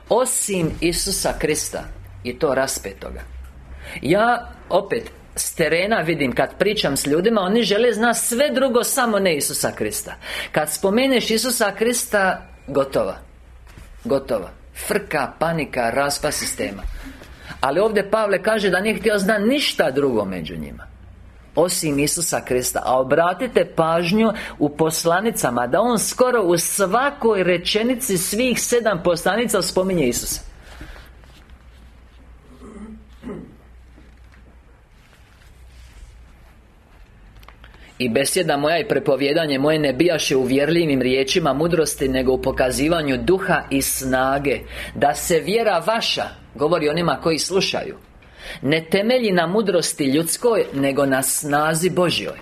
Osim Isusa Krista I to raspetoga. Ja, opet, s terena vidim Kad pričam s ljudima Oni žele znati sve drugo Samo ne Isusa Krista. Kad spomeneš Isusa Krista Gotova. Gotova. Frka, panika, raspa sistema. Ali ovdje Pavle kaže da nije htio zna ništa drugo među njima osim Isusa Krista. A obratite pažnju u poslanicama Da on skoro u svakoj rečenici svih sedam poslanica spominje Isusa. I besjeda moja i prepovjedanje moje ne bijaše uvjerljivim riječima mudrosti Nego u pokazivanju duha i snage. Da se vjera vaša Govori onima koji slušaju ne temelji na mudrosti ljudskoj Nego na snazi Božjoj.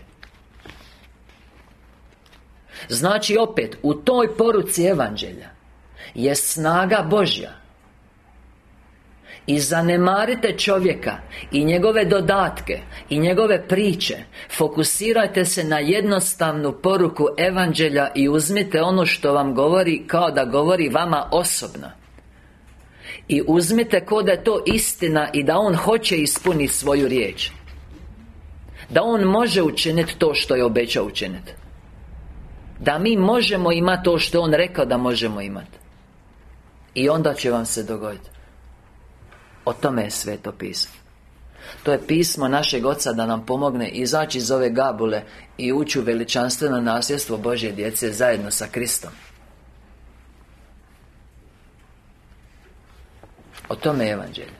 Znači opet U toj poruci Evanđelja Je snaga Božja. I zanemarite čovjeka I njegove dodatke I njegove priče Fokusirajte se na jednostavnu poruku Evanđelja I uzmite ono što vam govori Kao da govori vama osobno i uzmite ko da je to istina I da On hoće ispuniti svoju riječ. Da On može učiniti to što je obećao učiniti Da mi možemo imati to što On rekao da možemo imati I onda će vam se dogoditi O tome je sveto pismo. To je pismo našeg Oca da nam pomogne izaći iz ove gabule I ući u veličanstveno nasljedstvo Božje djece zajedno sa Kristom O tome je evanđelje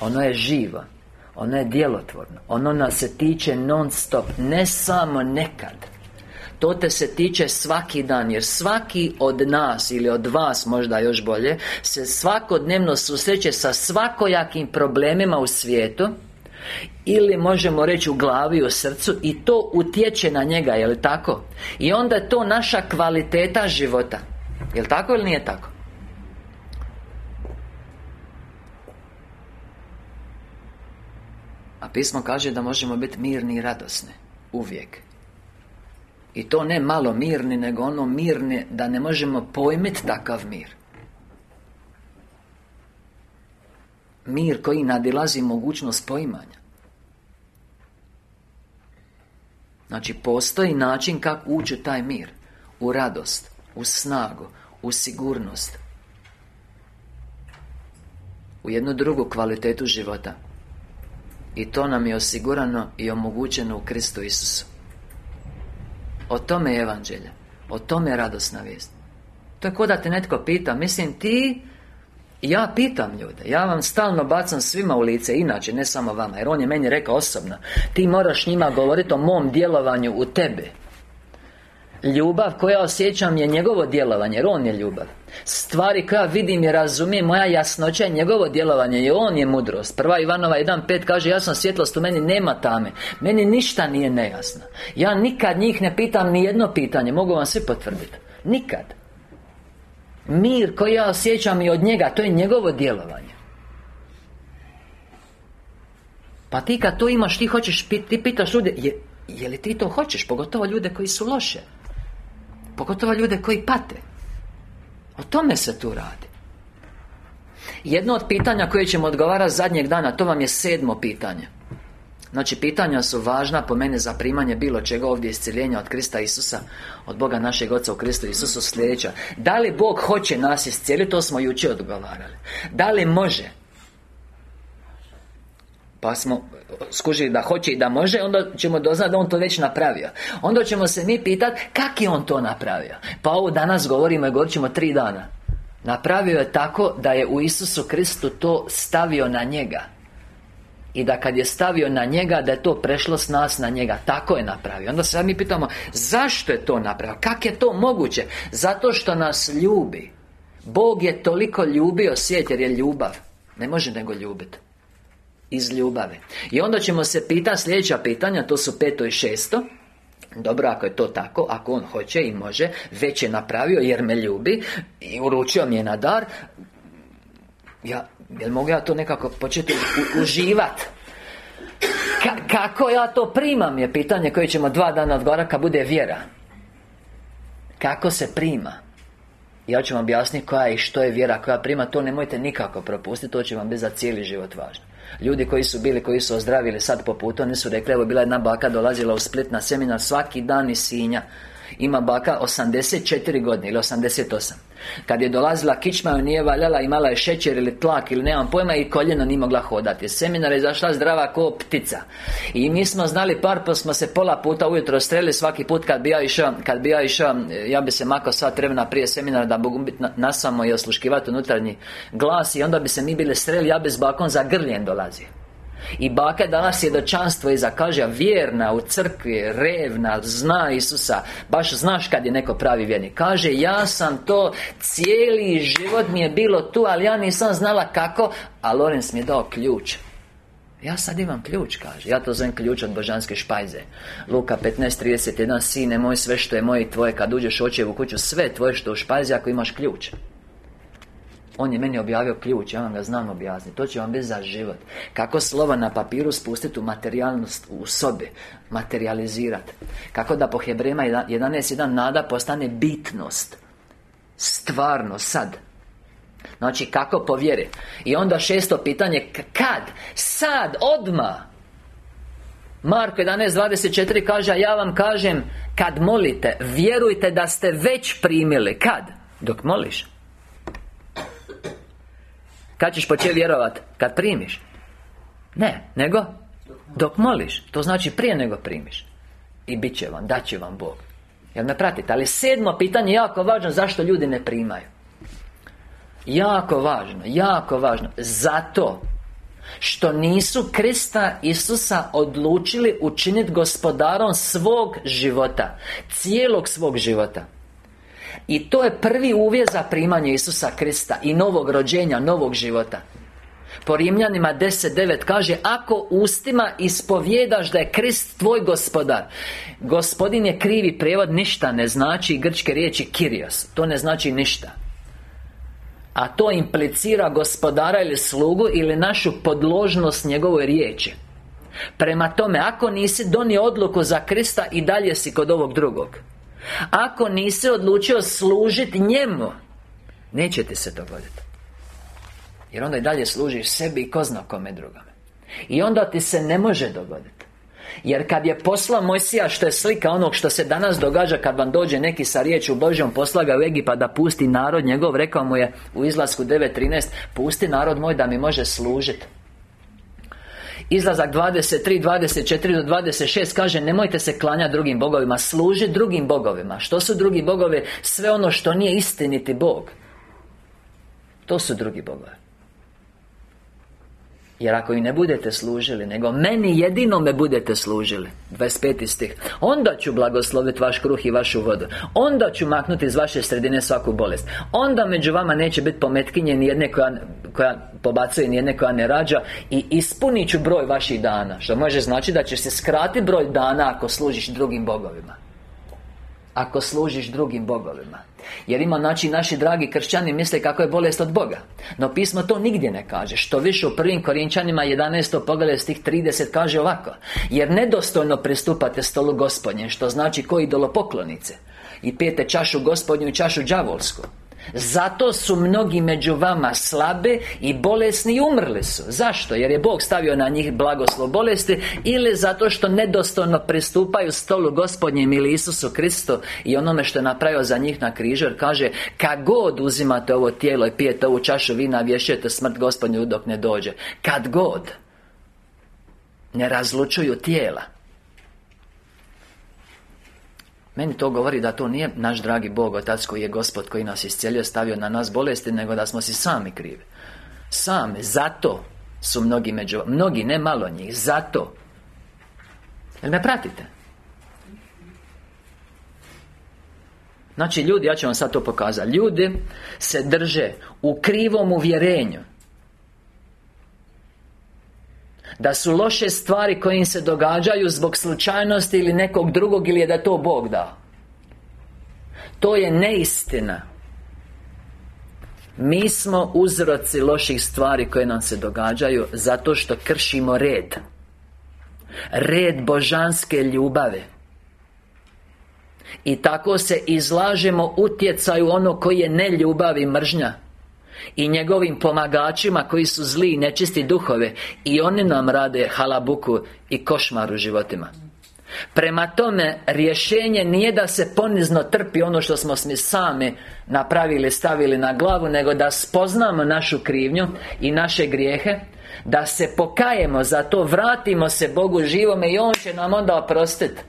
Ono je živo Ono je djelotvorno Ono nas se tiče non stop Ne samo nekad to te se tiče svaki dan Jer svaki od nas Ili od vas možda još bolje Se svakodnevno susreće sa svakojakim problemima u svijetu ili možemo reći u glavi u srcu I to utječe na njega, je li tako? I onda je to naša kvaliteta života Je li tako ili nije tako? Pismo kaže da možemo biti mirni i radosni Uvijek. I to ne malo mirni, nego ono mirni Da ne možemo pojmiti takav mir. Mir koji nadilazi mogućnost poimanja. Znači, postoji način kako ući taj mir U radost, u snagu, u sigurnost U jednu drugu kvalitetu života I to nam je osigurano i omogućeno u Kristu Isusu. O tome je evanđelje. O tome je radosna vijest. To je da te netko pita Mislim ti ja pitam ljude, ja vam stalno bacam svima u lice, inače, ne samo vama, jer on je meni rekao osobno Ti moraš njima govoriti o mom djelovanju u tebe Ljubav koja osjećam je njegovo djelovanje, jer on je ljubav. Stvari koja vidim i razumijem, moja jasnoća je njegovo djelovanje I on je mudrost. Prva Ivanova 1.5 kaže Ja sam svjetlost, u meni nema tame. Meni ništa nije nejasno. Ja nikad njih ne pitam ni jedno pitanje Mogu vam svi potvrditi Nikad. Mir koji ja osjećam i od njega To je njegovo djelovanje. Pa ti kad to imaš, ti hoćeš, ti pitaš ljude je, je li ti to hoćeš? Pogotovo ljude koji su loše Pogotovo ljude koji pate. O tome se tu radi. Jedno od pitanja koje ćemo odgovarati zadnjeg dana To vam je sedmo pitanje. Znači, pitanja su važna po mene za primanje bilo čega ovdje isciljenja od Krista Isusa Od Boga našeg Oca u Kristu Isusu sljedeća. Da li Bog hoće nas iscijeliti, to smo jučer odgovarali. Da li može? Pa smo skužili da hoće i da može Onda ćemo doznati da On to već napravio. Onda ćemo se mi pitati Kak je On to napravio. Pa ovo danas govorimo i govorit ćemo tri dana. Napravio je tako da je u Isusu Kristu to stavio na njega. I da kad je stavio na njega Da je to prešlo s nas na njega. Tako je napravio. Onda se mi pitamo Zašto je to napravio? Kako je to moguće? Zato što nas ljubi. Bog je toliko ljubio svijet jer je ljubav. Ne može nego ljubiti Iz ljubave I onda ćemo se pitati sljedeća pitanja To su peto i šesto. Dobro, ako je to tako, ako on hoće i može Već je napravio jer me ljubi I uručio mi je na dar. Ja, Jel mogu ja to nekako početi uživat? kako ja to primam je pitanje koje ćemo dva dana odgovarati kad bude vjera. Kako se prima? Ja ću vam objasniti koja i što je vjera koja prima To nemojte nikako propustiti To će vam biti za cijeli život važno Ljudi koji su bili, koji su ozdravili sad po putu Oni su rekli, evo bila jedna baka dolazila u Split na seminar Svaki dan iz Sinja Ima baka 84 godine ili 88 kad je dolazila kičma joj nije valjala Imala je šećer ili tlak ili nemam pojma I koljeno nije mogla hodati. Seminar je izašla zdrava ko ptica. I mi smo znali par pa smo se pola puta ujutro streli Svaki put kad bi ja išao Kad bi ja išao Ja bi se makao sat vremena prije seminara Da mogu biti nasamo i osluškivati unutarnji glas I onda bi se mi bili streli Ja bi s bakom za grljen dolazio i baka danas svjedočanstvo iza kaže Vjerna u crkvi, revna, zna Isusa. Baš znaš kad je neko pravi vjernik. Kaže, ja sam to Cijeli život mi je bilo tu Ali ja nisam znala kako A Lorenz mi je dao ključ. Ja sad imam ključ, kaže. Ja to zovem ključ od božanske špajze. Luka 15.31 Sine moj, sve što je moje i tvoje Kad uđeš očevu kuću Sve tvoje što u špajzi ako imaš ključ on je meni objavio ključ, ja vam ga znam objasniti. To će vam biti za život. Kako slova na papiru spustiti u materijalnost u sobi Materializirati Kako da po Hebrema 11.1 nada postane bitnost Stvarno, sad. Znači, kako povjeri I onda šesto pitanje Kad? Sad, odma. Marko 11.24 kaže ja vam kažem Kad molite Vjerujte da ste već primili. Kad? Dok moliš Kad ćeš početi vjerovat? Kad primiš? Ne, nego Dok moliš. To znači prije nego primiš. I bit će vam, daće vam Bog. Jel me pratite? Ali sedmo pitanje je jako važno Zašto ljudi ne primaju? Jako važno, jako važno. Zato što nisu Krista Isusa odlučili učiniti gospodarom svog života Cijelog svog života I to je prvi uvjet za primanje Isusa Krista I novog rođenja, novog života. Po Rimljanima 10.9 kaže Ako ustima ispovjedaš da je Krist tvoj gospodar Gospodin je krivi prijevod Ništa ne znači grčke riječi Kirios To ne znači ništa. A to implicira gospodara ili slugu Ili našu podložnost njegovoj riječi. Prema tome, ako nisi donio odluku za Krista I dalje si kod ovog drugog Ako nisi odlučio služiti njemu Neće ti se dogoditi Jer onda i dalje služiš sebi i ko zna kome drugome. I onda ti se ne može dogoditi jer kad je poslao Mojsija što je slika onog što se danas događa Kad vam dođe neki sa riječu Božjom Posla ga u Egipa da pusti narod njegov Rekao mu je u izlasku 9.13 Pusti narod moj da mi može služiti Izlazak 23, 24 do 26 kaže Nemojte se klanjati drugim bogovima Služi drugim bogovima. Što su drugi bogovi? Sve ono što nije istiniti Bog. To su drugi bogovi jer ako i ne budete služili Nego meni jedino me budete služili 25. stih Onda ću blagosloviti vaš kruh i vašu vodu. Onda ću maknuti iz vaše sredine svaku bolest. Onda među vama neće biti pometkinje ni jedne koja, koja pobacuje ni jedne koja ne rađa I ispunit ću broj vaših dana Što može znači da će se skrati broj dana ako služiš drugim bogovima. Ako služiš drugim bogovima Jer ima, znači, naši dragi kršćani misle kako je bolest od Boga. No pismo to nigdje ne kaže. Što više u prvim Korinčanima 11. poglavlje stih 30 kaže ovako. Jer nedostojno pristupate stolu gospodnje Što znači koji idolopoklonice I pijete čašu gospodnju i čašu đavolsku zato su mnogi među vama slabe i bolesni i umrli su. Zašto? Jer je Bog stavio na njih blagoslov bolesti Ili zato što nedostojno pristupaju stolu gospodnjem ili Isusu Kristu I onome što je napravio za njih na križu. Jer kaže Kad god uzimate ovo tijelo i pijete ovu čašu vina Vješujete smrt gospodnju dok ne dođe. Kad god. Ne razlučuju tijela meni to govori da to nije naš dragi Bog Otac koji je Gospod koji nas iscijelio stavio na nas bolesti nego da smo si sami krivi. Sami, zato su mnogi među Mnogi, ne malo njih, zato. Jel me pratite? Znači ljudi, ja ću vam sad to pokazati. Ljudi se drže u krivom uvjerenju da su loše stvari koje im se događaju zbog slučajnosti ili nekog drugog ili je da to Bog dao. To je neistina. Mi smo uzroci loših stvari koje nam se događaju Zato što kršimo red. Red božanske ljubave I tako se izlažemo utjecaju ono koji je neljubav i mržnja i njegovim pomagačima koji su zli i nečisti duhove i oni nam rade halabuku i košmar u životima. Prema tome, rješenje nije da se ponizno trpi ono što smo mi sami napravili, stavili na glavu Nego da spoznamo našu krivnju i naše grijehe Da se pokajemo za to, vratimo se Bogu živome i On će nam onda oprostiti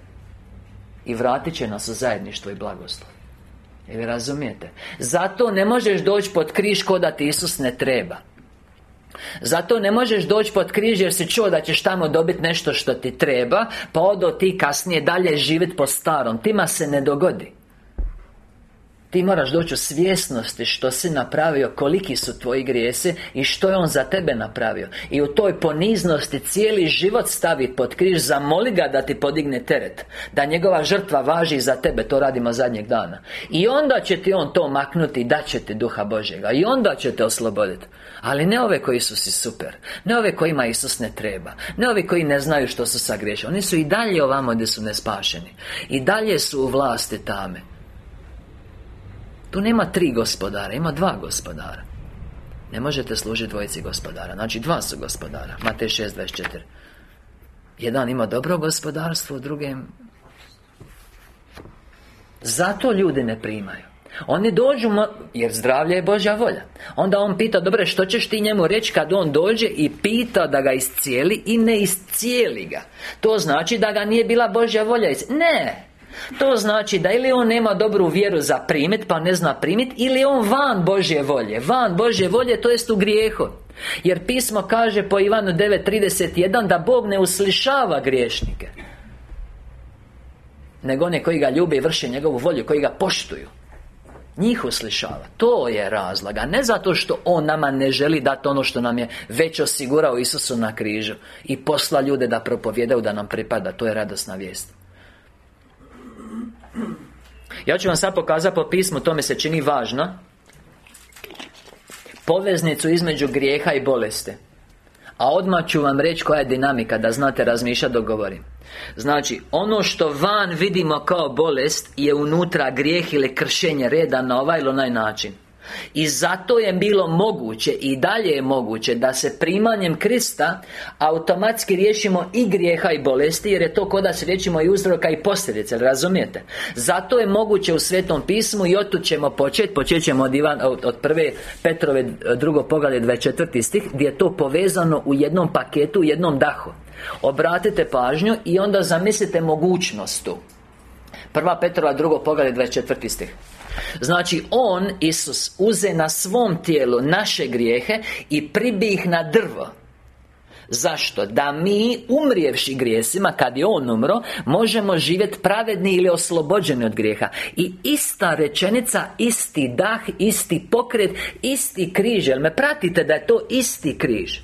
I vratit će nas u zajedništvo i blagoslov Jel razumijete? Zato ne možeš doći pod križ ko da ti Isus ne treba. Zato ne možeš doći pod križ jer si čuo da ćeš tamo dobiti nešto što ti treba Pa odo ti kasnije dalje živjeti po starom. Tima se ne dogodi ti moraš doći u svjesnosti što si napravio Koliki su tvoji grijesi I što je On za tebe napravio. I u toj poniznosti cijeli život stavi pod križ Zamoli ga da ti podigne teret Da njegova žrtva važi za tebe To radimo zadnjeg dana. I onda će ti On to maknuti I će ti duha Božjega I onda će te osloboditi ali ne ove koji su si super Ne ove kojima Isus ne treba Ne ovi koji ne znaju što su sagriješili. Oni su i dalje ovamo gdje su nespašeni. I dalje su u vlasti tame tu nema tri gospodara, ima dva gospodara. Ne možete služiti dvojici gospodara Znači dva su gospodara. Matej 6.24 Jedan ima dobro gospodarstvo, drugim Zato ljudi ne primaju. Oni dođu, jer zdravlje je Božja volja. Onda on pita, dobre, što ćeš ti njemu reći kad on dođe i pita da ga iscijeli i ne iscijeli ga? To znači da ga nije bila Božja volja Ne to znači da ili on nema dobru vjeru za primit Pa ne zna primit Ili on van Božje volje. Van Božje volje, to jest u grijehu. Jer pismo kaže po Ivanu 9.31 Da Bog ne uslišava griješnike Nego one koji ga ljube i vrše njegovu volju Koji ga poštuju. Njih uslišava. To je razloga Ne zato što On nama ne želi dati ono što nam je Već osigurao Isusu na križu I posla ljude da propovjedaju da nam pripada. To je radosna vijest Ja ću vam sad pokazati po pismu To mi se čini važno Poveznicu između grijeha i bolesti. A odmah ću vam reći koja je dinamika Da znate razmišljati dok govorim. Znači, ono što van vidimo kao bolest Je unutra grijeh ili kršenje reda na ovaj ili onaj način i zato je bilo moguće i dalje je moguće da se primanjem Krista automatski riješimo i grijeha i bolesti jer je to kod da se riješimo i uzroka i posljedice, razumijete? Zato je moguće u Svetom pismu i otud ćemo početi, počet ćemo od, Ivan, od prve Petrove drugo poglavlje 24. stih gdje je to povezano u jednom paketu, u jednom dahu. Obratite pažnju i onda zamislite mogućnost tu. Prva Petrova drugo poglavlje 24. stih Znači On, Isus, uze na svom tijelu naše grijehe I pribi ih na drvo. Zašto? Da mi, umrijevši grijesima, kad je On umro Možemo živjeti pravedni ili oslobođeni od grijeha. I ista rečenica, isti dah, isti pokret, isti križ. Jel me pratite da je to isti križ?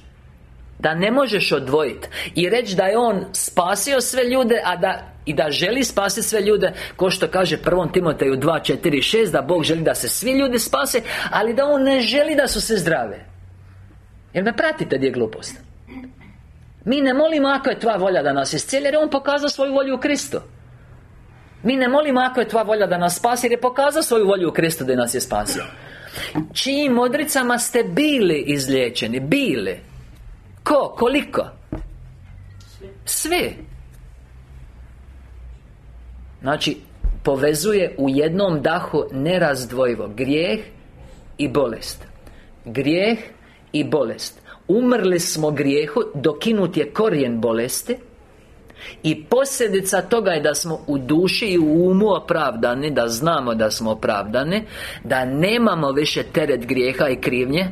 Da ne možeš odvojiti I reći da je On spasio sve ljude A da i da želi spasiti sve ljude Ko što kaže prvom Timoteju 2.4.6 Da Bog želi da se svi ljudi spase Ali da On ne želi da su se zdrave. Jer me pratite gdje je glupost. Mi ne molimo ako je tvoja volja da nas iscijeli Jer je On pokazao svoju volju u Kristu. Mi ne molimo ako je tvoja volja da nas spasi Jer je pokazao svoju volju u Kristu da nas je spasio. Čijim modricama ste bili izliječeni? Bili. Ko? Koliko? Sve Znači, povezuje u jednom dahu nerazdvojivo. Grijeh i bolest. Grijeh i bolest. Umrli smo grijehu, dokinut je korijen bolesti i posljedica toga je da smo u duši i u umu opravdani Da znamo da smo opravdani Da nemamo više teret grijeha i krivnje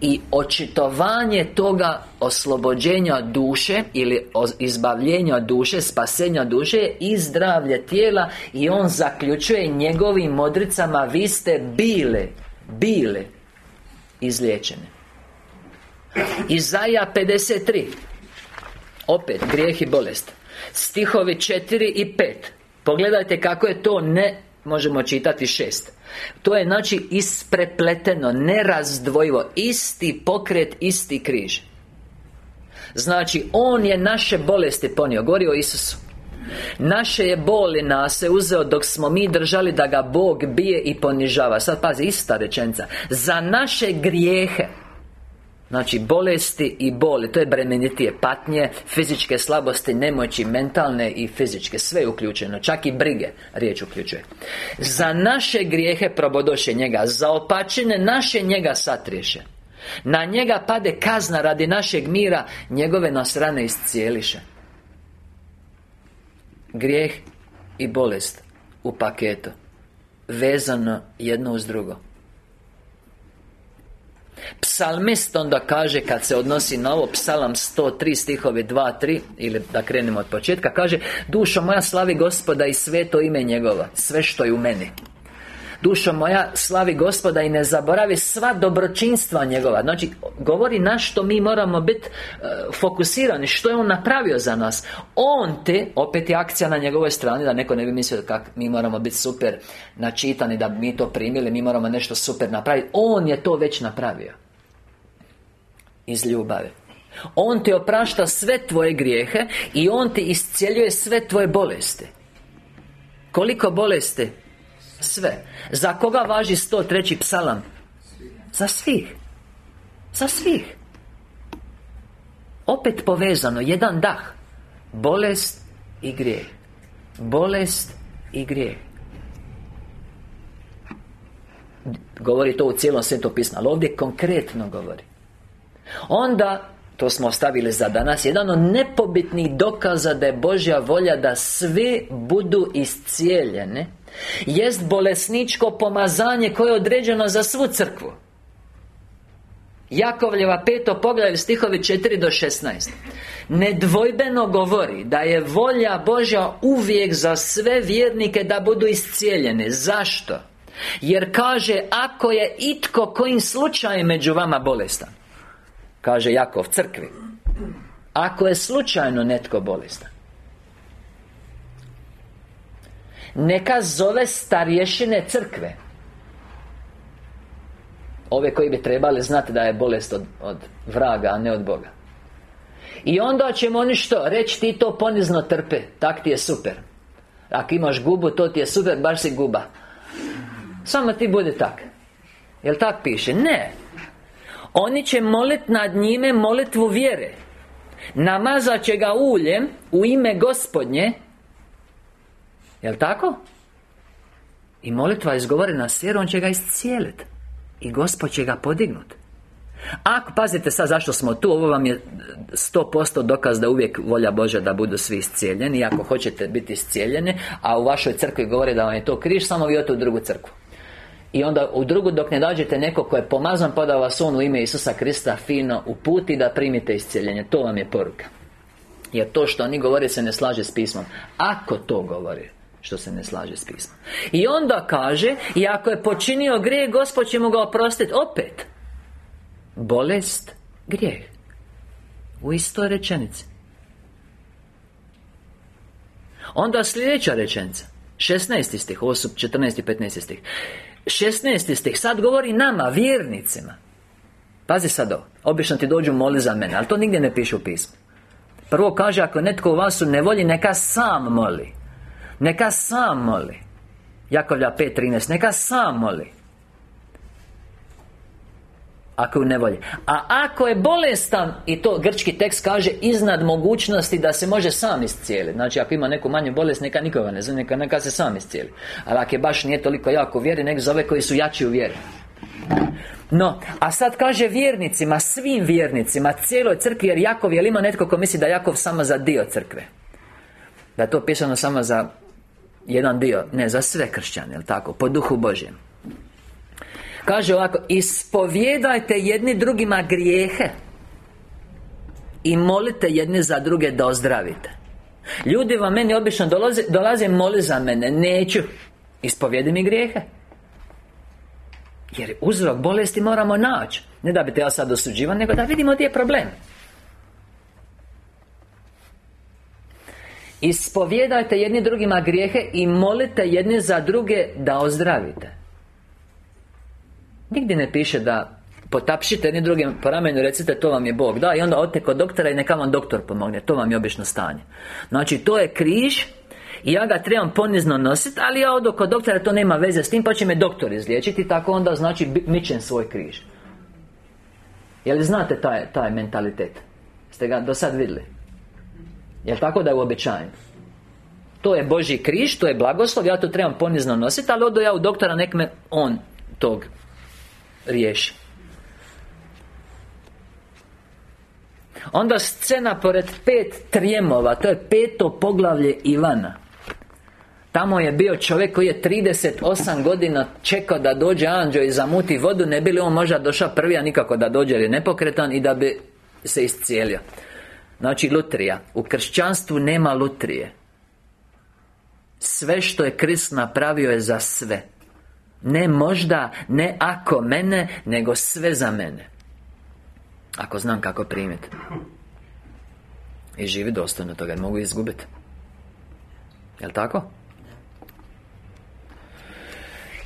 i očitovanje toga oslobođenja duše Ili izbavljenja duše, spasenja duše I zdravlje tijela I on zaključuje njegovim modricama Vi ste bile Bile Izliječene. Izaja 53 Opet, grijeh i bolest. Stihovi 4 i 5 Pogledajte kako je to ne Možemo čitati šest. To je znači isprepleteno Nerazdvojivo Isti pokret, isti križ. Znači, On je naše bolesti ponio Govori o Isusu. Naše je boli se uzeo dok smo mi držali da ga Bog bije i ponižava. Sad pazi, ista rečenica. Za naše grijehe Znači, bolesti i boli, to je bremenitije Patnje, fizičke slabosti, nemoći, mentalne i fizičke Sve je uključeno, čak i brige riječ uključuje. Za naše grijehe probodoše njega Za opačine naše njega satriješe. Na njega pade kazna radi našeg mira Njegove nas rane iscijeliše. Grijeh i bolest u paketu Vezano jedno uz drugo Psalmist onda kaže kad se odnosi na ovo Psalam 103 stihovi 2, 3 Ili da krenemo od početka Kaže Dušo moja slavi gospoda i sveto ime njegova Sve što je u meni Dušo moja, slavi gospoda i ne zaboravi sva dobročinstva njegova. Znači, govori na što mi moramo biti e, fokusirani Što je on napravio za nas. On te, opet je akcija na njegovoj strani Da neko ne bi mislio kako mi moramo biti super načitani Da bi mi to primili Mi moramo nešto super napraviti. On je to već napravio. Iz ljubave on ti oprašta sve tvoje grijehe I On ti iscijeljuje sve tvoje bolesti. Koliko bolesti? Sve. Za koga važi 103. psalam? Za svih. Za svih. Opet povezano, jedan dah. Bolest i grijeh. Bolest i grijeh. Govori to u cijelom svetom pismu Ali ovdje konkretno govori. Onda to smo ostavili za danas Jedan od nepobitnih dokaza da je Božja volja da svi budu iscijeljene Jest bolesničko pomazanje koje je određeno za svu crkvu. Jakovljeva peto poglavlje stihovi 4 do 16 Nedvojbeno govori da je volja Božja uvijek za sve vjernike da budu iscijeljene. Zašto? Jer kaže ako je itko kojim slučajem među vama bolestan Kaže Jakov crkvi Ako je slučajno netko bolestan Neka zove starješine crkve. Ove koji bi trebali znati da je bolest od, od vraga, a ne od Boga. I onda ćemo oni što? Reći ti to ponizno trpe Tak ti je super. Ako imaš gubu, to ti je super, baš si guba. Samo ti bude tak. Jel tak piše? Ne. Oni će molit nad njime molitvu vjere. Namazat će ga uljem U ime gospodnje Jel tako? I molitva izgovorena s vjerom će ga iscijeliti I Gospod će ga podignuti ako, pazite sad zašto smo tu, ovo vam je 100% dokaz da uvijek volja Božja da budu svi iscijeljeni Ako hoćete biti iscijeljeni A u vašoj crkvi govore da vam je to križ, samo vi u drugu crkvu. I onda u drugu dok ne dođete neko ko je pomazan pa da vas on u ime Isusa Krista fino uputi da primite iscijeljenje. To vam je poruka. Jer to što oni govore se ne slaže s pismom. Ako to govori što se ne slaže s pismom I onda kaže I ako je počinio grijeh Gospod će mu ga oprostiti Opet Bolest, grijeh U istoj rečenici Onda sljedeća rečenica 16. stih, ovo su 14. i 15. stih 16. stih Sad govori nama, vjernicima Pazi sad ovo Obično ti dođu moli za mene Ali to nigdje ne piše u pismu Prvo kaže Ako netko u vas ne voli Neka sam moli Neka sam moli. Jakovlja 5.13 Neka sam moli. Ako ju ne volje A ako je bolestan I to grčki tekst kaže Iznad mogućnosti da se može sam iscijeliti. Znači ako ima neku manju bolest Neka nikoga ne zna neka, neka se sam iscijeli. Ali ako je baš nije toliko jako u vjeri Nek zove koji su jači u vjeri. No, a sad kaže vjernicima, svim vjernicima, cijeloj crkvi Jer Jakov, jel ima netko ko misli da Jakov samo za dio crkve? Da je to pisano samo za jedan dio Ne, za sve kršćane, jel tako, po duhu Božjem. Kaže ovako Ispovjedajte jedni drugima grijehe I molite jedni za druge da ozdravite. Ljudi vam meni obično dolaze, dolaze moli za mene Neću Ispovjedi mi grijehe. Jer uzrok bolesti moramo naći. Ne da bi te ja sad osuđivan Nego da vidimo gdje je problem Ispovjedajte jedni drugima grijehe I molite jedni za druge da ozdravite Nigdje ne piše da Potapšite jedni drugim po ramenu recite to vam je Bog Da i onda odite kod doktora i neka vam doktor pomogne To vam je obično stanje Znači to je križ i ja ga trebam ponizno nositi Ali ja odo kod doktora to nema veze s tim Pa će me doktor izliječiti Tako onda znači mičem svoj križ Je li znate taj, taj mentalitet? Ste ga do sad vidjeli? Jel tako da je uobičajen? To je Božji križ, to je blagoslov Ja to trebam ponizno nositi Ali odo ja u doktora nek me on tog riješi. Onda scena pored pet trijemova To je peto poglavlje Ivana. Tamo je bio čovjek koji je 38 godina čekao da dođe anđeo i zamuti vodu Ne bi li on možda došao prvi, a nikako da dođe jer je nepokretan I da bi se iscijelio Znači lutrija. U kršćanstvu nema lutrije. Sve što je Krist napravio je za sve. Ne možda, ne ako mene, nego sve za mene. Ako znam kako primiti I živi dostojno toga, mogu izgubiti Jel' tako?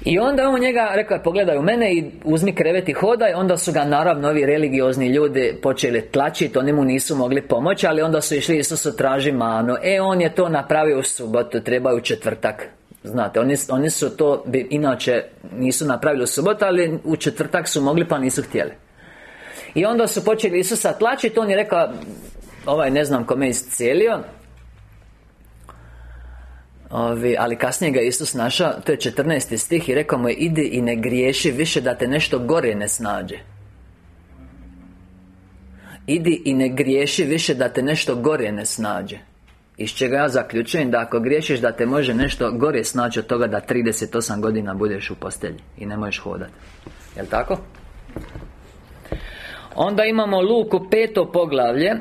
I onda on njega rekao pogledaj u mene i uzmi krevet i hodaj. Onda su ga naravno ovi religiozni ljudi počeli tlačiti Oni mu nisu mogli pomoći Ali onda su išli Isusu traži manu. E on je to napravio u subotu Treba u četvrtak. Znate, oni, oni su to bi, inače nisu napravili u subotu, ali u četvrtak su mogli pa nisu htjeli. I onda su počeli Isusa tlačiti, on je rekao, ovaj ne znam kome je iscijelio, Ovi, ali kasnije ga Isus našao, to je 14. stih i rekao mu je idi i ne griješi više da te nešto gore ne snađe Idi i ne griješi više da te nešto gore ne snađe Iz čega ja zaključujem da ako griješiš da te može nešto gore snaći od toga da 38 godina budeš u postelji I ne možeš hodati Jel' tako? Onda imamo Luku peto poglavlje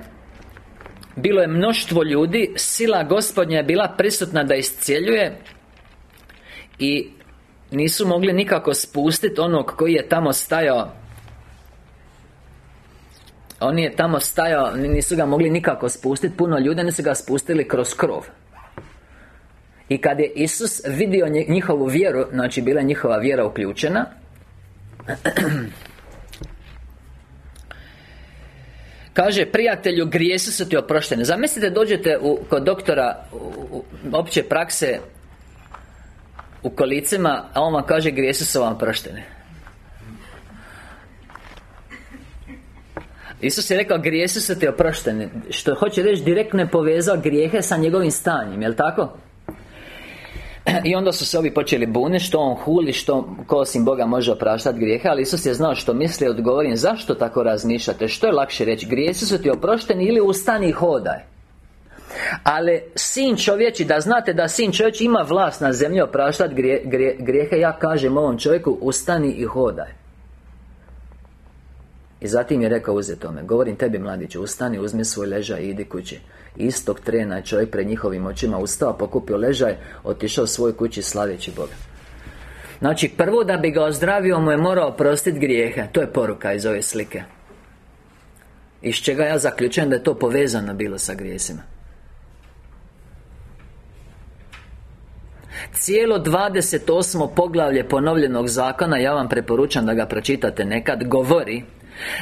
bilo je mnoštvo ljudi Sila gospodnja je bila prisutna da iscijeljuje I nisu mogli nikako spustiti onog koji je tamo stajao. On je tamo stajao, nisu ga mogli nikako spustiti Puno ljudi, nisu ga spustili kroz krov. I kad je Isus vidio njihovu vjeru Znači, bila njihova vjera uključena [CLEARS THROAT] Kaže, prijatelju, grijesi su ti oprošteni. Zamislite, dođete u, kod doktora u, opće prakse U kolicima A on vam kaže, grijesi su vam oprošteni. Isus je rekao, grijesi su ti oprošteni. Što hoće reći, direktno je povezao grijehe sa njegovim stanjem, jel' tako? [CLEARS THROAT] I onda su se ovi počeli buniti što on huli, što ko osim Boga može opraštati grijehe Ali Isus je znao što misli, odgovorim Zašto tako razmišljate? Što je lakše reći? Grijesi su ti oprošteni ili ustani i hodaj ali sin čovječi, da znate da sin čovječi ima vlast na zemlji opraštati grijehe Ja kažem ovom čovjeku, ustani i hodaj I zatim je rekao uzetome Govorim tebi mladiću, ustani, uzmi svoj ležaj i idi kući Istog trena je čovjek pred njihovim očima ustao, pokupio ležaj Otišao svoj kući slaveći Boga. Znači, prvo da bi ga ozdravio mu je morao oprostiti grijehe. To je poruka iz ove slike. Iz čega ja zaključujem da je to povezano bilo sa grijesima. Cijelo 28. poglavlje ponovljenog zakona Ja vam preporučam da ga pročitate nekad Govori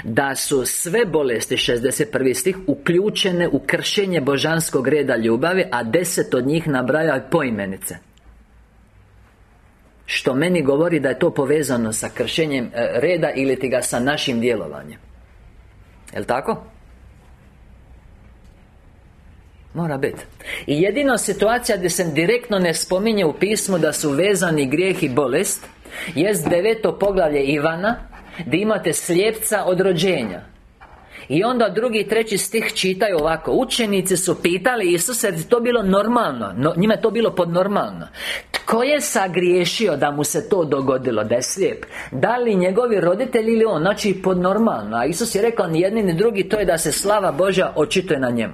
da su sve bolesti 61. stih uključene u kršenje božanskog reda ljubavi a deset od njih nabraja poimenice što meni govori da je to povezano sa kršenjem e, reda ili ti ga sa našim djelovanjem Jel' tako? Mora biti I jedina situacija gdje se direktno ne spominje u pismu da su vezani grijeh i bolest Jest deveto poglavlje Ivana da imate slijepca od rođenja. I onda drugi i treći stih čitaju ovako. Učenici su pitali Isuse, je to bilo normalno? No, Njima je to bilo podnormalno. Tko je sagriješio da mu se to dogodilo, da je slijep? Da li njegovi roditelji ili on? Znači podnormalno. A Isus je rekao ni jedni ni drugi To je da se slava Božja očituje na njemu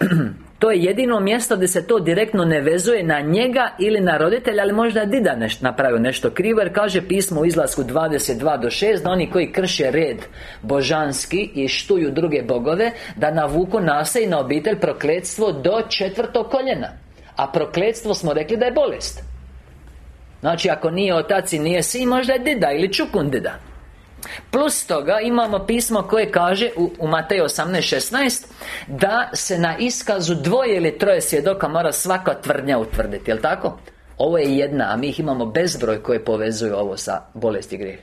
[CLEARS THROAT] To je jedino mjesto gdje se to direktno ne vezuje na njega ili na roditelja Ali možda je Dida neš, napravio nešto krivo Jer kaže pismo u izlasku 22 do 6 Da oni koji krše red božanski I štuju druge bogove Da navuku nase i na obitelj prokletstvo do četvrtog koljena. A prokletstvo smo rekli da je bolest. Znači ako nije otac i nije sin Možda je Dida ili čukun Dida Plus toga imamo pismo koje kaže u, u Mateju 18.16 Da se na iskazu dvoje ili troje svjedoka mora svaka tvrdnja utvrditi, jel' tako? Ovo je jedna, a mi ih imamo bezbroj koje povezuju ovo sa bolesti grijeh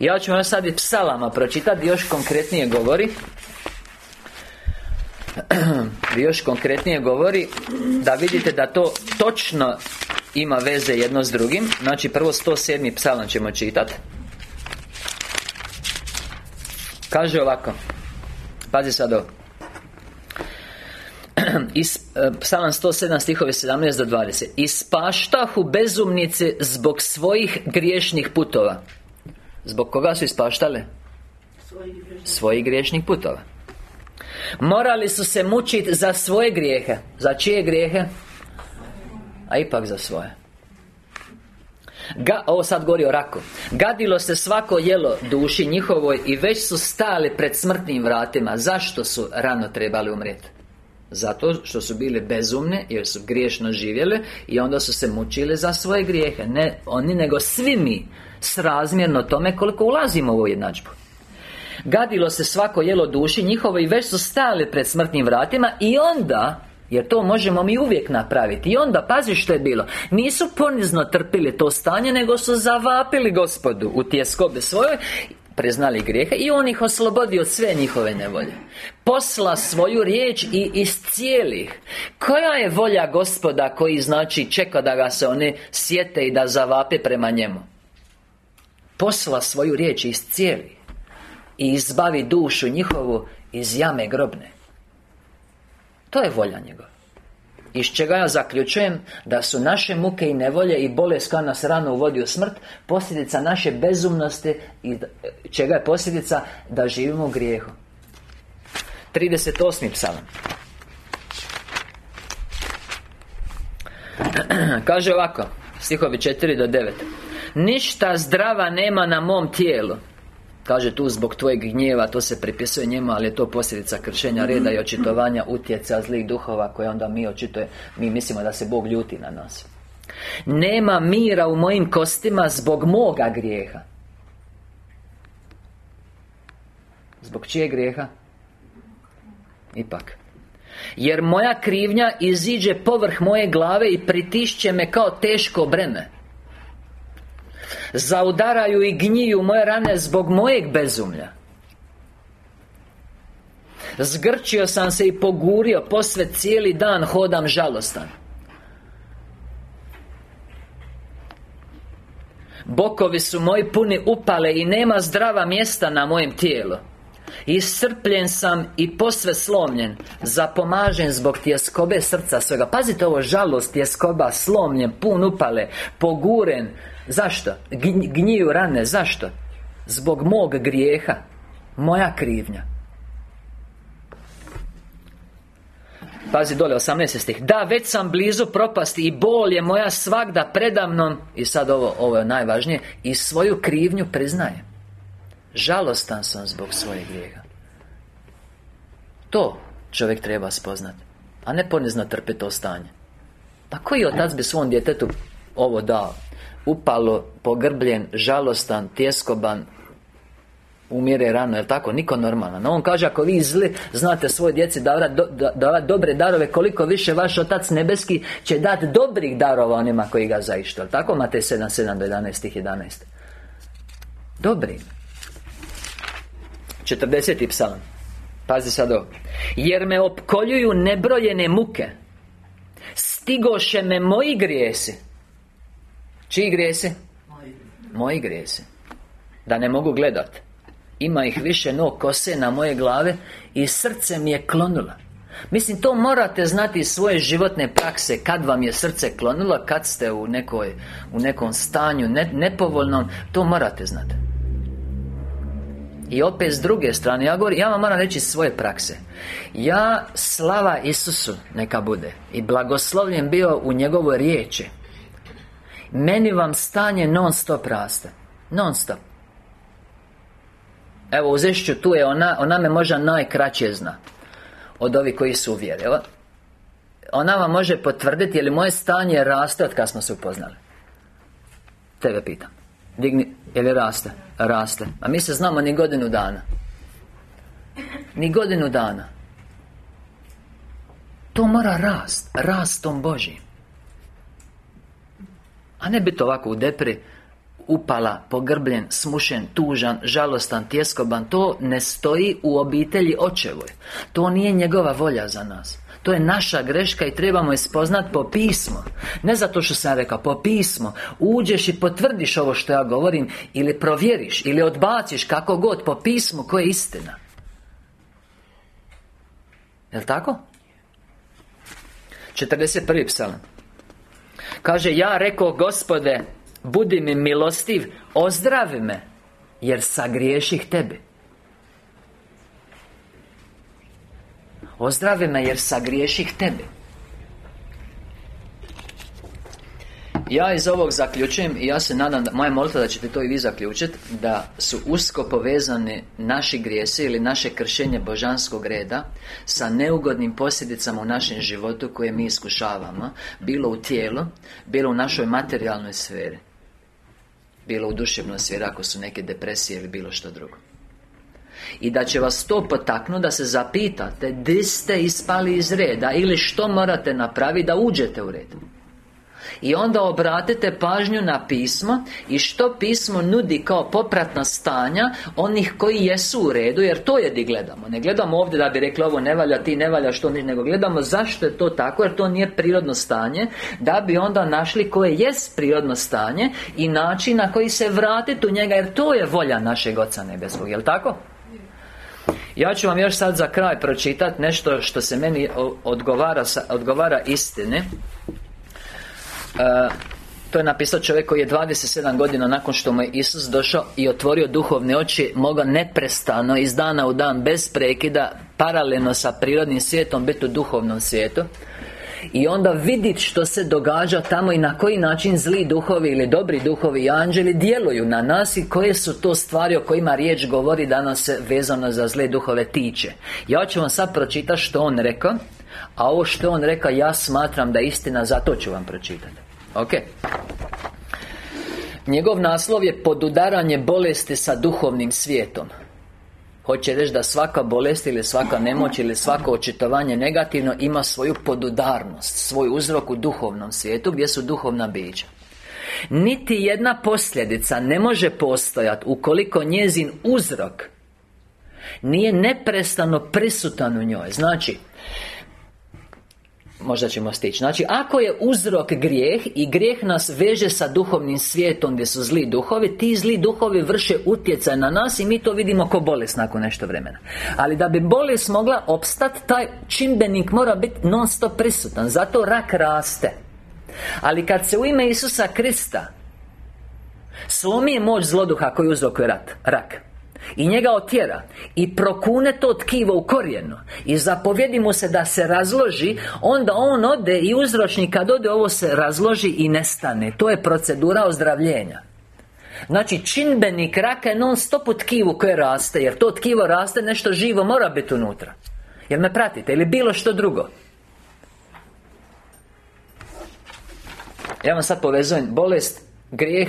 Ja ću vam sad i psalama pročitati, još konkretnije govori [CLEARS THROAT] još konkretnije govori Da vidite da to točno ima veze jedno s drugim. Znači prvo 107. psalam ćemo čitati Kaže ovako. Pazi sad ovo. [CLEARS THROAT] Is, e, Psalam 107 stihove 17 do 20 Ispaštahu bezumnice zbog svojih griješnih putova. Zbog koga su ispaštale? Svojih griješnih putova. Morali su se mučiti za svoje grijehe. Za čije grijehe? A ipak za svoje. Ga, ovo sad govori o raku. Gadilo se svako jelo duši njihovoj I već su stali pred smrtnim vratima. Zašto su rano trebali umrijeti? Zato što su bili bezumne Jer su griješno živjele I onda su se mučili za svoje grijehe. Ne oni, nego svi mi Srazmjerno tome koliko ulazimo u ovu jednadžbu. Gadilo se svako jelo duši njihovo I već su stali pred smrtnim vratima I onda jer to možemo mi uvijek napraviti. I onda, pazi što je bilo. Nisu ponizno trpili to stanje Nego su zavapili gospodu U tjeskobe svojoj Priznali grijehe I On ih oslobodi od sve njihove nevolje. Posla svoju riječ i iscijeli ih Koja je volja gospoda koji znači čeka da ga se oni sjete i da zavape prema njemu? Posla svoju riječ i iscijeli I izbavi dušu njihovu iz jame grobne To je volja njegova. Iz čega ja zaključujem da su naše muke i nevolje i bolest koja nas rano uvodi u smrt Posljedica naše bezumnosti i čega je posljedica da živimo u grijehu. 38. psalam [CLEARS THROAT] Kaže ovako Stihovi 4 do 9 Ništa zdrava nema na mom tijelu Kaže tu zbog tvojeg gnjeva To se pripisuje njemu Ali je to posljedica kršenja reda i očitovanja Utjeca zlih duhova Koje onda mi očituje Mi mislimo da se Bog ljuti na nas. Nema mira u mojim kostima Zbog moga grijeha. Zbog čije grijeha? Ipak. Jer moja krivnja iziđe povrh moje glave I pritišće me kao teško breme Zaudaraju i gniju moje rane zbog mojeg bezumlja. Zgrčio sam se i pogurio Posve cijeli dan hodam žalostan. Bokovi su moji puni upale I nema zdrava mjesta na mojem tijelu. Iscrpljen sam i posve slomljen Zapomažen zbog tjeskobe srca svega. Pazite ovo, žalost, tjeskoba, slomljen, pun upale Poguren Zašto? Gniju rane, zašto? Zbog mog grijeha Moja krivnja. Pazi dole, 18 stih. Da, već sam blizu propasti I bol je moja svagda predamnom. I sad ovo, ovo je najvažnije. I svoju krivnju priznajem. Žalostan sam zbog svojeg grijeha. To čovjek treba spoznati A ne ponizno trpiti to stanje. Pa koji otac bi svom djetetu ovo dao? Upalo, pogrbljen, žalostan, tjeskoban Umire rano, jel tako? Niko normalan No on kaže, ako vi zli znate svoje djeci davati da, dobre darove Koliko više vaš Otac Nebeski će dati dobrih darova onima koji ga zaištu Jel tako? Matej 7, 7 do 11, 11 Dobri 40. psalam Pazi sad ovo Jer me opkoljuju nebrojene muke Stigoše me moji grijesi Čiji grijesi? Moji grijesi. Da ne mogu gledat. Ima ih više no kose na moje glave I srce mi je klonulo Mislim, to morate znati iz svoje životne prakse Kad vam je srce klonulo Kad ste u, nekoj, u nekom stanju ne, nepovoljnom To morate znati i opet s druge strane, ja govorim, ja vam moram reći svoje prakse. Ja, slava Isusu, neka bude I blagoslovljen bio u njegovoj riječi meni vam stanje non stop raste. Non stop Evo u Zešću tu je ona Ona me možda najkraće zna Od ovih koji su uvjeri Ona vam može potvrditi Je li moje stanje raste od kad smo se upoznali. Tebe pitam. Digni, je li raste? Raste. A mi se znamo ni godinu dana. Ni godinu dana. To mora rast Rastom Božim a ne biti ovako u depri Upala, pogrbljen, smušen, tužan, žalostan, tjeskoban To ne stoji u obitelji očevoj. To nije njegova volja za nas. To je naša greška i trebamo je spoznat po pismo. Ne zato što sam rekao, po pismo. Uđeš i potvrdiš ovo što ja govorim Ili provjeriš, ili odbaciš kako god Po pismu koje je istina. Jel' tako? 41. psalam Kaže, ja rekao gospode Budi mi milostiv Ozdravi me Jer sagriješih tebi. Ozdravi me jer sagriješih tebi Ja iz ovog zaključujem i ja se nadam, da, moja molitva da ćete to i vi zaključiti Da su usko povezani naši grijesi ili naše kršenje božanskog reda Sa neugodnim posljedicama u našem životu koje mi iskušavamo Bilo u tijelu, bilo u našoj materijalnoj sferi Bilo u duševnoj sferi ako su neke depresije ili bilo što drugo. I da će vas to potaknuti da se zapitate Di ste ispali iz reda Ili što morate napraviti da uđete u red I onda obratite pažnju na pismo I što pismo nudi kao popratna stanja Onih koji jesu u redu Jer to je di gledamo Ne gledamo ovdje da bi rekli ovo ne valja, ti ne valja što Nego gledamo zašto je to tako Jer to nije prirodno stanje Da bi onda našli koje jest prirodno stanje I način na koji se vratiti u njega Jer to je volja našeg Oca Nebeskog Jel' tako? Ja ću vam još sad za kraj pročitati nešto što se meni odgovara, odgovara istini e, To je napisao čovjek koji je 27 godina nakon što mu je Isus došao i otvorio duhovne oči Mogao neprestano iz dana u dan bez prekida Paralelno sa prirodnim svijetom biti u duhovnom svijetu. I onda vidjeti što se događa tamo i na koji način zli duhovi ili dobri duhovi i anđeli djeluju na nas i koje su to stvari o kojima riječ govori danas se vezano za zle duhove tiče. Ja ću vam sad pročitati što on rekao A ovo što on rekao ja smatram da je istina, zato ću vam pročitati Ok. Njegov naslov je podudaranje bolesti sa duhovnim svijetom. Hoće reći da svaka bolest ili svaka nemoć ili svako očitovanje negativno ima svoju podudarnost Svoj uzrok u duhovnom svijetu gdje su duhovna bića. Niti jedna posljedica ne može postojati ukoliko njezin uzrok Nije neprestano prisutan u njoj. Znači Možda ćemo stići. Znači, ako je uzrok grijeh I grijeh nas veže sa duhovnim svijetom Gdje su zli duhovi Ti zli duhovi vrše utjecaj na nas I mi to vidimo ko bolest nakon nešto vremena. Ali da bi bolest mogla opstati Taj čimbenik mora biti non stop prisutan Zato rak raste. Ali kad se u ime Isusa Krista Slomi je moć zloduha koji uzrokuje rat, rak i njega otjera I prokune to tkivo u korijenu. I zapovjedi mu se da se razloži Onda on ode i uzročnik kad ode ovo se razloži i nestane. To je procedura ozdravljenja. Znači činbenik raka je non stop tkivu koje raste Jer to tkivo raste, nešto živo mora biti unutra. Jer me pratite, ili bilo što drugo. Ja vam sad povezujem bolest, grijeh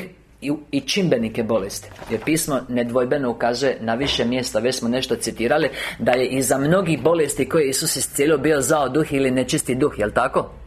i, čimbenike bolesti Jer pismo nedvojbeno ukazuje na više mjesta Već smo nešto citirali Da je iza mnogih bolesti koje Isus iscijelio bio zao duh ili nečisti duh, jel tako?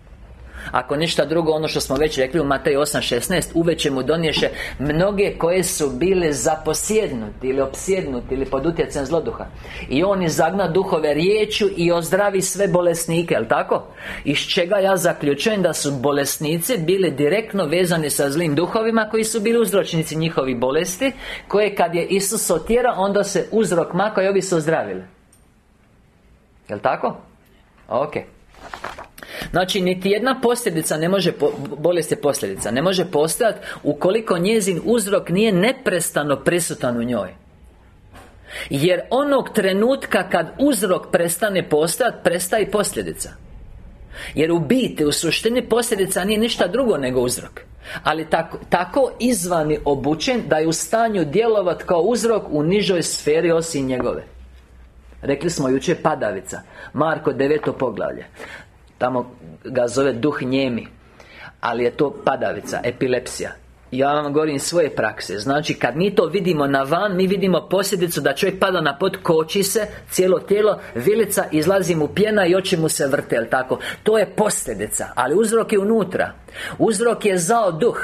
Ako ništa drugo, ono što smo već rekli u Mateju 8.16 Uveće mu donješe mnoge koje su bile zaposjednuti Ili opsjednuti Ili pod utjecajem zloduha I on izagna duhove riječu I ozdravi sve bolesnike, jel tako? Iz čega ja zaključujem da su bolesnici bili direktno vezani sa zlim duhovima Koji su bili uzročnici njihovih bolesti Koje kad je Isus otjera Onda se uzrok maka i ovi su ozdravili Jel' tako? Ok Znači, niti jedna posljedica ne može, bolest je posljedica. Ne može postojati ukoliko njezin uzrok nije neprestano prisutan u njoj. Jer onog trenutka kad uzrok prestane postojati Prestaje posljedica. Jer u biti, u suštini posljedica nije ništa drugo nego uzrok. Ali tako, tako izvani obučen da je u stanju djelovati kao uzrok u nižoj sferi osim njegove. Rekli smo jučer padavica. Marko 9. poglavlje Tamo ga zove duh njemi Ali je to padavica, epilepsija. Ja vam govorim svoje prakse. Znači, kad mi to vidimo na van Mi vidimo posljedicu da čovjek pada na pod Koči se, cijelo tijelo Vilica, izlazi mu pjena i oči mu se vrte, tako? To je posljedica Ali uzrok je unutra. Uzrok je zao duh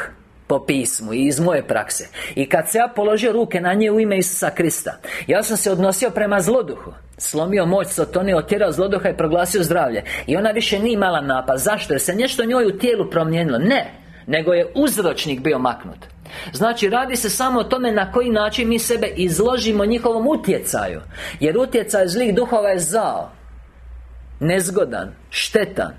po pismu i iz moje prakse. I kad se ja položio ruke na nje u ime Isusa Krista Ja sam se odnosio prema zloduhu. Slomio moć Sotoni, otjerao zloduha i proglasio zdravlje. I ona više nije imala napad. Zašto? Jer se nešto njoj u tijelu promijenilo. Ne Nego je uzročnik bio maknut. Znači, radi se samo o tome na koji način mi sebe izložimo njihovom utjecaju. Jer utjecaj zlih duhova je zao Nezgodan, štetan.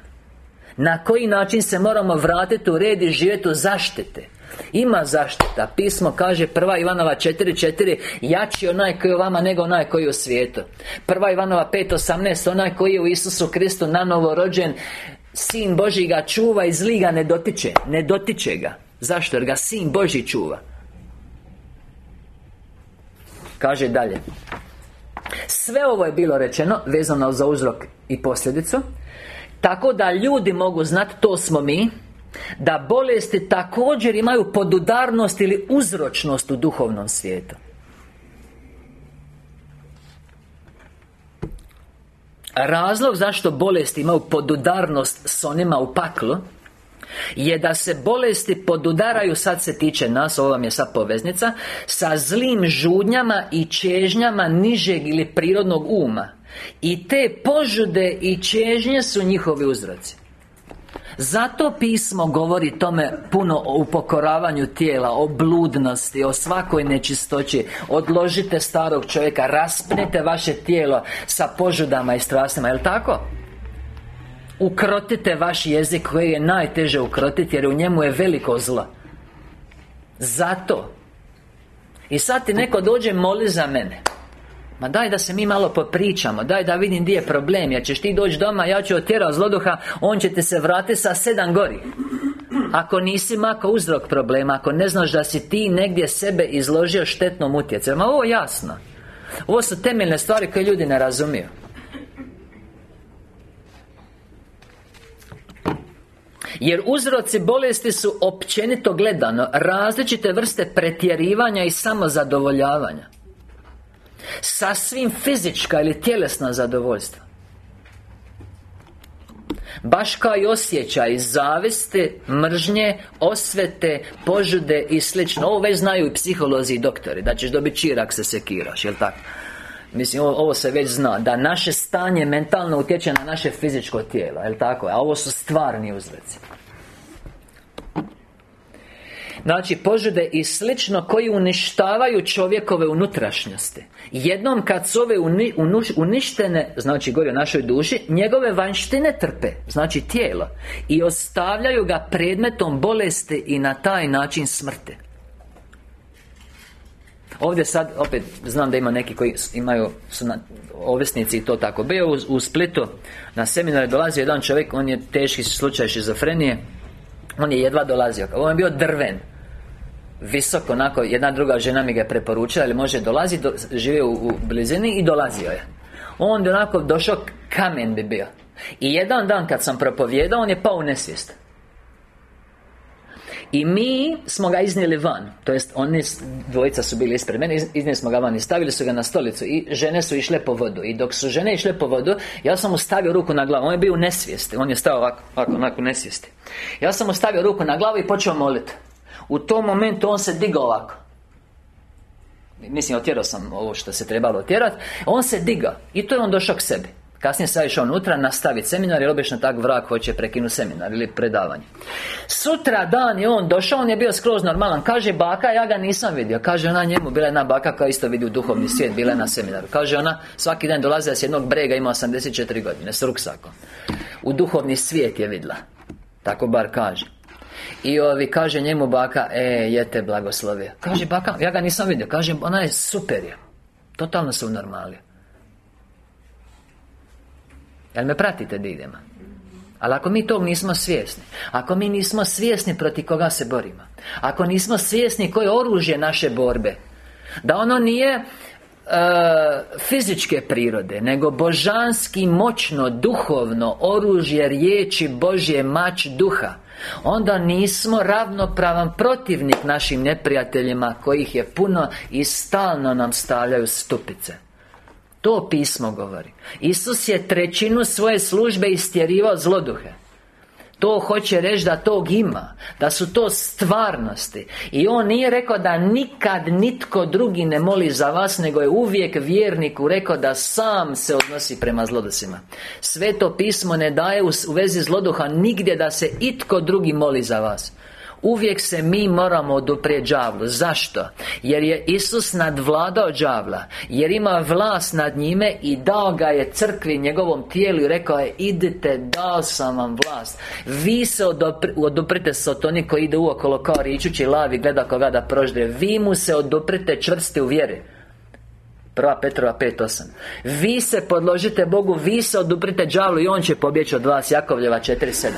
Na koji način se moramo vratiti u red i živjeti u zaštite ima zaštita. Pismo kaže prva Ivanova 4.4 Jači onaj koji je vama nego onaj koji je u svijetu. Prva Ivanova 5.18 Onaj koji je u Isusu Kristu nanovo rođen Sin Boži ga čuva i zli ga ne dotiče Ne dotiče ga. Zašto? Jer ga Sin Boži čuva. Kaže dalje. Sve ovo je bilo rečeno Vezano za uzrok i posljedicu Tako da ljudi mogu znati To smo mi da bolesti također imaju podudarnost ili uzročnost u duhovnom svijetu. Razlog zašto bolesti imaju podudarnost s onima u paklu Je da se bolesti podudaraju Sad se tiče nas, ovo vam je sad poveznica Sa zlim žudnjama i čežnjama Nižeg ili prirodnog uma. I te požude i čežnje su njihovi uzroci zato pismo govori tome puno o upokoravanju tijela, o bludnosti, o svakoj nečistoći. Odložite starog čovjeka, raspnite vaše tijelo sa požudama i strastima, jel tako? Ukrotite vaš jezik koji je najteže ukrotiti jer u njemu je veliko zlo. Zato. I sad ti neko dođe moli za mene Ma daj da se mi malo popričamo Daj da vidim gdje je problem Jer ćeš ti doći doma Ja ću otjerati zloduha On će te se vratiti sa sedam gori. Ako nisi mako uzrok problema Ako ne znaš da si ti negdje sebe izložio štetnom utjecaju Ma ovo jasno. Ovo su temeljne stvari koje ljudi ne razumiju. Jer uzroci bolesti su općenito gledano Različite vrste pretjerivanja i samozadovoljavanja Sasvim fizička ili tjelesna zadovoljstva Baš kao i osjećaj zaviste, mržnje, osvete, požude i slično Ovo već znaju i psiholozi i doktori Da ćeš dobiti čirak se sekiraš, jel tako? Mislim, ovo, ovo, se već zna Da naše stanje mentalno utječe na naše fizičko tijelo, jel tako? A ovo su stvarni uzroci Znači, požude i slično koji uništavaju čovjekove unutrašnjosti. Jednom kad su ove uništene, znači govori o našoj duši Njegove vanštine trpe, znači tijelo I ostavljaju ga predmetom bolesti i na taj način smrte Ovdje sad, opet, znam da ima neki koji imaju, su na, ovisnici i to tako. Bio u, u Splitu, na seminar je dolazio jedan čovjek, on je teški slučaj šizofrenije On je jedva dolazio, on je bio drven Visoko, onako, jedna druga žena mi ga je preporučila Ali može dolazi, do, živio u, u blizini i dolazio je. On bi onako došao, kamen bi bio. I jedan dan kad sam propovijedao, on je pao u nesvijest. I mi smo ga iznijeli van To jest, oni dvojica su bili ispred mene Iznijeli smo ga van i stavili su ga na stolicu I žene su išle po vodu. I dok su žene išle po vodu Ja sam mu stavio ruku na glavu On je bio u nesvijesti On je stao ovako, ovako, onako u nesvijesti. Ja sam mu stavio ruku na glavu i počeo moliti U tom momentu on se digao ovako. Mislim, otjerao sam ovo što se trebalo otjerati On se digao I to je on došao k sebi. Kasnije sam išao unutra nastaviti seminar Jer obično tak vrak hoće prekinuti seminar Ili predavanje. Sutra dan je on došao On je bio skroz normalan. Kaže baka, ja ga nisam vidio. Kaže ona njemu Bila je jedna baka koja isto vidi u duhovni svijet Bila je na seminaru. Kaže ona Svaki dan dolaze s jednog brega Ima 84 godine S ruksakom. U duhovni svijet je vidla. Tako bar kaže i ovi kaže njemu baka E, jete blagoslovio. Kaže baka, ja ga nisam vidio. Kaže, ona je super je. Totalno se unormalio Jel me pratite da idemo? Ali ako mi tog nismo svjesni Ako mi nismo svjesni protiv koga se borimo Ako nismo svjesni koje je oružje naše borbe Da ono nije e, fizičke prirode Nego božanski, moćno, duhovno Oružje riječi Božje mač duha Onda nismo ravnopravan protivnik našim neprijateljima Kojih je puno i stalno nam stavljaju stupice. To pismo govori. Isus je trećinu svoje službe istjerivao zloduhe to hoće reći da tog ima Da su to stvarnosti. I on nije rekao da nikad nitko drugi ne moli za vas Nego je uvijek vjerniku rekao da sam se odnosi prema zlodosima Sveto pismo ne daje u vezi zloduha nigdje da se itko drugi moli za vas Uvijek se mi moramo oduprijeti đavlu. Zašto? Jer je Isus nadvladao đavla Jer ima vlast nad njime I dao ga je crkvi njegovom tijelu I rekao je Idite, dao sam vam vlast. Vi se odupri, oduprite Sotoni koji ide uokolo kao ričući lavi Gleda koga da prožde. Vi mu se oduprite čvrsti u vjeri Prva Petrova 5.8 Vi se podložite Bogu Vi se oduprite đavlu I on će pobjeći od vas Jakovljeva 4.7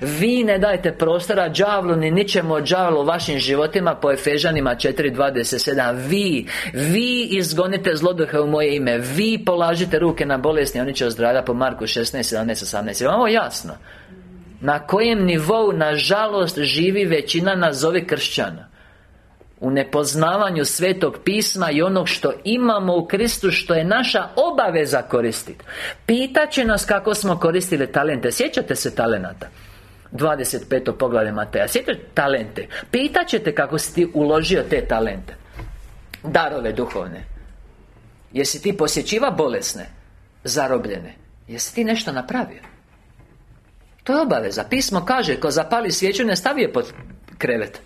Vi ne dajte prostora đavlu Ni ničemu od đavlu u vašim životima Po Efežanima 4.27 Vi Vi izgonite zloduhe u moje ime Vi polažite ruke na bolesni Oni će ozdravljati po Marku 16, 17, 18 Ovo jasno? Na kojem nivou, nažalost, živi većina nazovi kršćana u nepoznavanju Svetog pisma i onog što imamo u Kristu Što je naša obaveza koristiti Pitaće nas kako smo koristili talente. Sjećate se talenata? 25. poglavlje Mateja. Sjetite talente? Pitaćete kako si ti uložio te talente. Darove duhovne. Jesi ti posjećiva bolesne? Zarobljene. Jesi ti nešto napravio? To je obaveza. Pismo kaže Ko zapali svijeću ne stavi pod krevet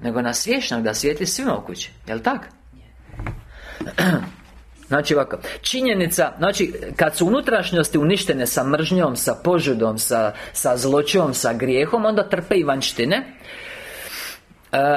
Nego na svješnak da svijetli svima u kući Jel' tak? [CLEARS THROAT] Znači ovako, činjenica, znači kad su unutrašnjosti uništene sa mržnjom, sa požudom, sa, sa zločom, sa grijehom, onda trpe i vanštine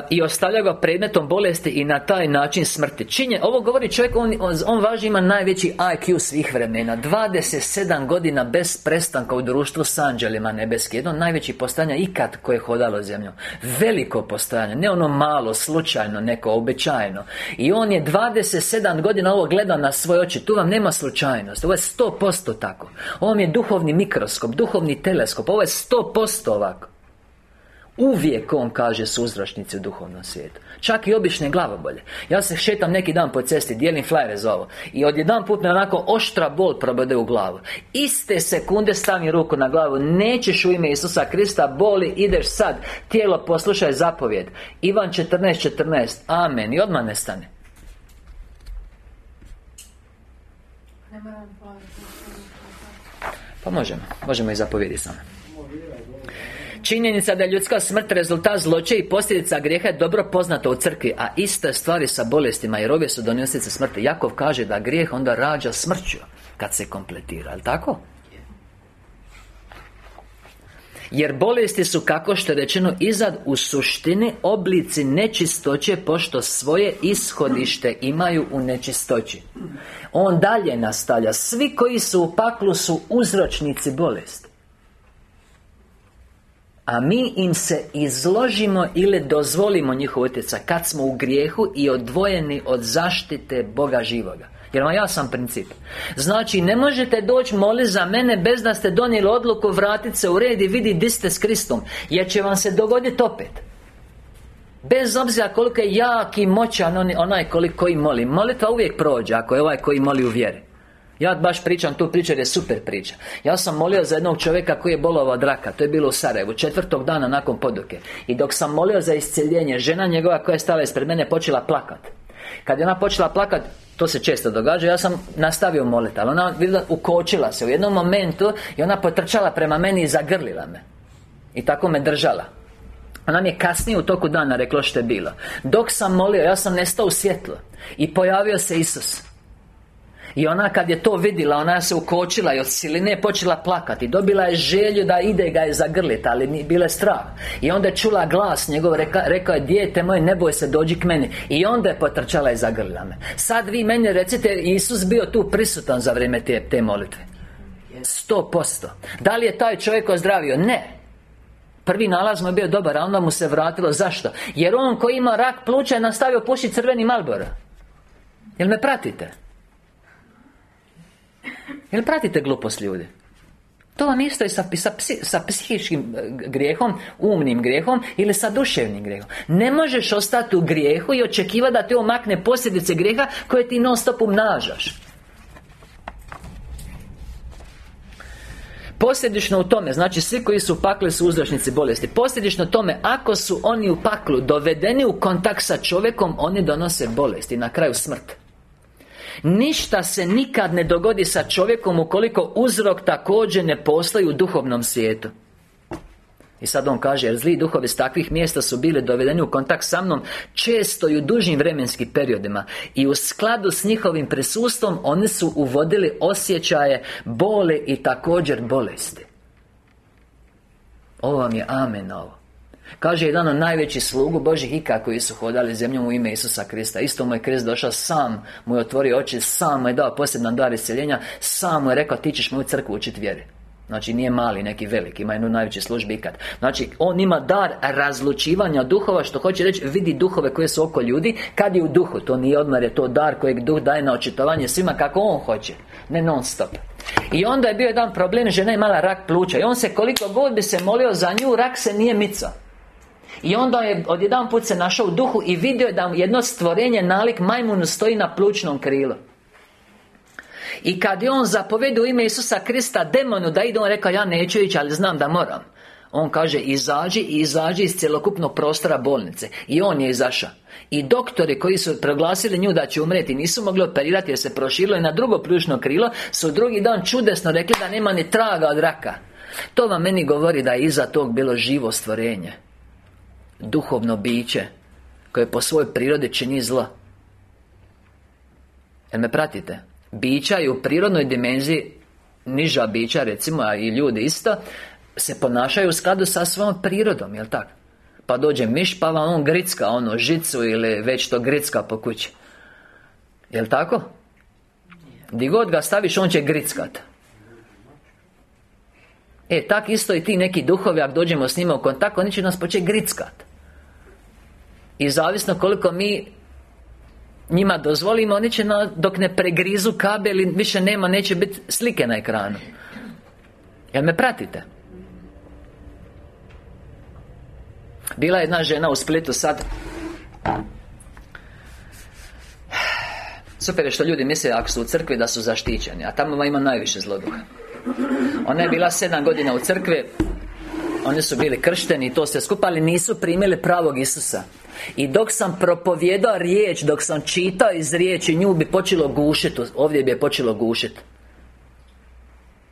i ostavlja ga predmetom bolesti i na taj način smrti. Činje, ovo govori čovjek, on, on, važi ima najveći IQ svih vremena. 27 godina bez prestanka u društvu s anđelima nebeski. Jedno najveći postojanja ikad koje je hodalo zemljom. Veliko postojanje, ne ono malo, slučajno, neko običajno. I on je 27 godina ovo gleda na svoje oči. Tu vam nema slučajnost, ovo je 100% tako. Ovo je duhovni mikroskop, duhovni teleskop. Ovo je 100% ovako Uvijek on kaže su uzročnici u duhovnom svijetu. Čak i obične glavobolje. Ja se šetam neki dan po cesti, dijelim flajere za ovo. I odjedan put me onako oštra bol probode u glavu. Iste sekunde stavim ruku na glavu. Nećeš u ime Isusa Krista boli, ideš sad. Tijelo poslušaj zapovjed. Ivan 14.14 14. Amen. I odmah nestane. Pa možemo, možemo i zapovjedi samo Činjenica da je ljudska smrt rezultat zloče i posljedica grijeha je dobro poznato u crkvi A iste stvari sa bolestima jer ove su donosice smrti. Jakov kaže da grijeh onda rađa smrću Kad se kompletira, ali tako? Jer bolesti su, kako što je rečeno, izad u suštini oblici nečistoće Pošto svoje ishodište imaju u nečistoći. On dalje nastavlja Svi koji su u paklu su uzročnici bolesti a mi im se izložimo ili dozvolimo njihov utjecaj Kad smo u grijehu i odvojeni od zaštite Boga živoga. Jer vam jasan princip. Znači, ne možete doći moli za mene Bez da ste donijeli odluku Vratiti se u red i vidi di ste s Kristom Jer će vam se dogoditi opet. Bez obzira koliko je jak i moćan Onaj koji moli. Molitva uvijek prođe Ako je ovaj koji moli u vjeri ja baš pričam tu priču jer je super priča. Ja sam molio za jednog čovjeka koji je bolovao od raka To je bilo u Sarajevu Četvrtog dana nakon poduke. I dok sam molio za isceljenje Žena njegova koja je stala ispred mene počela plakat. Kad je ona počela plakat to se često događa, ja sam nastavio moliti Ali ona vidjela, ukočila se u jednom momentu I ona potrčala prema meni i zagrlila me. I tako me držala. Ona mi je kasnije u toku dana rekla što je bilo. Dok sam molio, ja sam nestao u svjetlo I pojavio se Isus i ona kad je to vidjela, ona se ukočila i od siline počela plakati. Dobila je želju da ide ga je zagrliti, ali nije bile strah. I onda je čula glas njegov, reka, rekao je Dijete moje, ne boj se, dođi k meni. I onda je potrčala i zagrlila me. Sad vi meni recite, Isus bio tu prisutan za vrijeme te, te molitve? Sto posto. Da li je taj čovjek ozdravio? Ne. Prvi nalaz mu je bio dobar, a onda mu se vratilo. Zašto? Jer on koji ima rak pluća je nastavio pušiti crveni malbor Jel me pratite? Jel pratite glupost ljudi? To vam isto i sa, sa, sa psihičkim e, grijehom, umnim grijehom ili sa duševnim grijehom. Ne možeš ostati u grijehu i očekivati da te omakne posljedice grijeha koje ti non stop umnažaš. Posljedično u tome, znači svi koji su u su uzročnici bolesti Posljedično tome, ako su oni u paklu dovedeni u kontakt sa čovjekom Oni donose bolesti, na kraju smrt Ništa se nikad ne dogodi sa čovjekom ukoliko uzrok također ne postoji u duhovnom svijetu. I sad on kaže, jer zli duhovi s takvih mjesta su bili dovedeni u kontakt sa mnom Često i u dužim vremenskim periodima. I u skladu s njihovim prisustvom Oni su uvodili osjećaje Bole i također bolesti. Ovo vam je amen ovo Kaže jedan od najvećih slugu Božih ika koji su hodali zemljom u ime Isusa Krista. Isto mu je Krist došao sam Mu je otvorio oči Sam mu je dao poseban dar isceljenja Sam mu je rekao ti ćeš moju crkvu učiti vjeri. Znači nije mali, neki veliki, ima jednu najveći službi ikad. Znači, on ima dar razlučivanja duhova Što hoće reći, vidi duhove koje su oko ljudi Kad je u duhu, to nije odmah, je to dar kojeg duh daje na očitovanje svima kako on hoće Ne non stop. I onda je bio jedan problem, žena je imala rak pluća I on se koliko god bi se molio za nju, rak se nije micao i onda je odjedan put se našao u duhu I vidio je da jedno stvorenje nalik majmunu stoji na plućnom krilu. I kad je on zapovedio ime Isusa Krista demonu da ide On rekao ja neću ići ali znam da moram. On kaže izađi i izađi iz cjelokupnog prostora bolnice. I on je izašao. I doktori koji su proglasili nju da će umreti Nisu mogli operirati jer se proširilo i na drugo pljučno krilo Su drugi dan čudesno rekli da nema ni traga od raka. To vam meni govori da je iza tog bilo živo stvorenje Duhovno biće Koje po svojoj prirodi čini zlo Jel me pratite? Bića i u prirodnoj dimenziji Niža bića recimo, a i ljudi isto Se ponašaju u skladu sa svojom prirodom, jel tako? Pa dođe miš pa vam on gricka ono žicu ili već to gricka po kući Jel tako? Di god ga staviš on će grickat E, tak isto i ti neki duhovi Ako dođemo s njima u kontakt Oni će nas početi grickat I zavisno koliko mi njima dozvolimo Oni će na, dok ne pregrizu kabel Više nema, neće biti slike na ekranu. Jel me pratite? Bila je jedna žena u Splitu sad. Super je što ljudi misle ako su u crkvi da su zaštićeni A tamo ima najviše zloduha. Ona je bila sedam godina u crkvi Oni su bili kršteni i to se skupali Nisu primili pravog Isusa I dok sam propovjedao riječ Dok sam čitao iz riječi Nju bi počelo gušiti Ovdje bi je počelo gušiti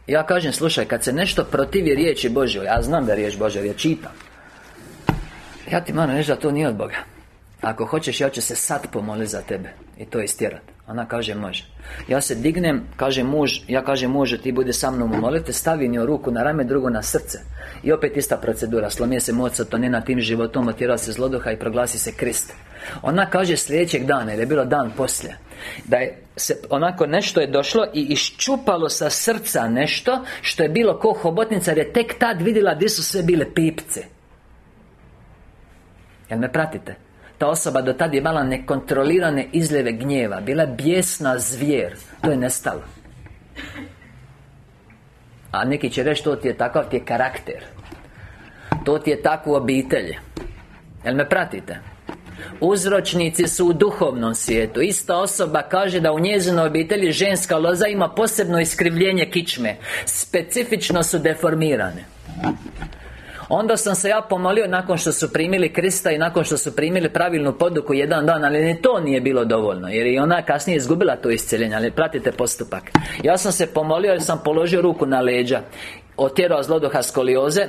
Ja kažem, slušaj, kad se nešto protivi riječi Božoj Ja znam da je riječ Božja, jer čitam. Ja ti moram reći da to nije od Boga. Ako hoćeš, ja ću se sad pomoliti za tebe. I to istjerati ona kaže može. Ja se dignem, kaže muž Ja kažem muže ti bude sa mnom u molite Stavi njoj ruku na rame, drugo na srce. I opet ista procedura. Slomije se to ne na tim životom Otira se zloduha i proglasi se Krist. Ona kaže sljedećeg dana Jer je bilo dan poslije Da je se onako nešto je došlo I iščupalo sa srca nešto Što je bilo ko hobotnica Jer je tek tad vidjela gdje su sve bile pipce Jel me pratite? Ta osoba do tada je imala nekontrolirane izljeve gnjeva Bila je bijesna zvijer To je nestalo. A neki će reći to ti je takav ti je karakter. To ti je tako u obitelji. Jel me pratite? Uzročnici su u duhovnom svijetu. Ista osoba kaže da u njezinoj obitelji ženska loza ima posebno iskrivljenje kičme. Specifično su deformirane Onda sam se ja pomolio nakon što su primili Krista i nakon što su primili pravilnu poduku jedan dan Ali ni to nije bilo dovoljno Jer i ona kasnije izgubila to isceljenje Ali pratite postupak. Ja sam se pomolio jer sam položio ruku na leđa Otjerao zloduha skolioze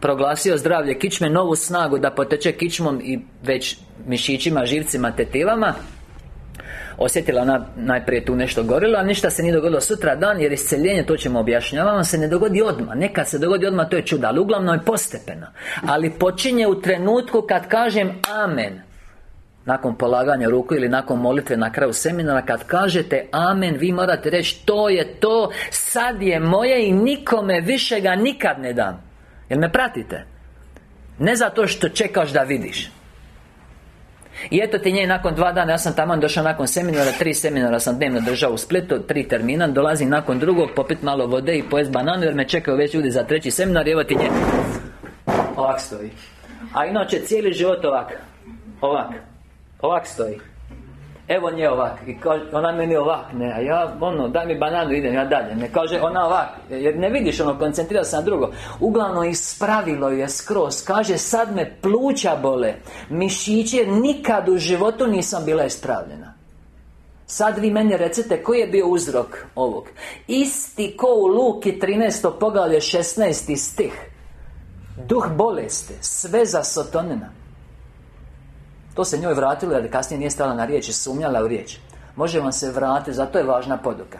Proglasio zdravlje kičme Novu snagu da poteče kičmom i već mišićima, živcima, tetivama Osjetila ona najprije tu nešto gorilo, a ništa se nije dogodilo sutra dan Jer isceljenje, to ćemo objašnjavati, se ne dogodi odmah. Nekad se dogodi odmah, to je čuda, ali uglavnom je postepeno. Ali počinje u trenutku kad kažem Amen. Nakon polaganja ruku ili nakon molitve na kraju seminara Kad kažete Amen Vi morate reći To je to Sad je moje i nikome više ga nikad ne dam. Jel me pratite? Ne zato što čekaš da vidiš i eto ti nje nakon dva dana, ja sam tamo došao nakon seminara Tri seminara sam dnevno držao u Splitu Tri termina, dolazim nakon drugog Popit malo vode i pojest bananu Jer me čekaju već ljudi za treći seminar I evo ti nje. Ovak stoji. A inače cijeli život ovak. Ovak. Ovak stoji Evo nje ovak. I kaže, ona meni ovak Ne, a ja, ono, daj mi bananu, idem ja dalje Ne. Kaže, ona ovak Jer ne vidiš, ono, koncentrira se na drugo. Uglavnom ispravilo je skroz. Kaže, sad me pluća bole. Mišiće, nikad u životu nisam bila ispravljena. Sad vi meni recite koji je bio uzrok ovog? Isti ko u Luki 13. poglavlje 16. stih. Duh bolesti Sve za sotonina to se njoj vratilo jer kasnije nije stala na riječ i sumnjala u riječ. Može vam se vratiti, zato je važna poduka.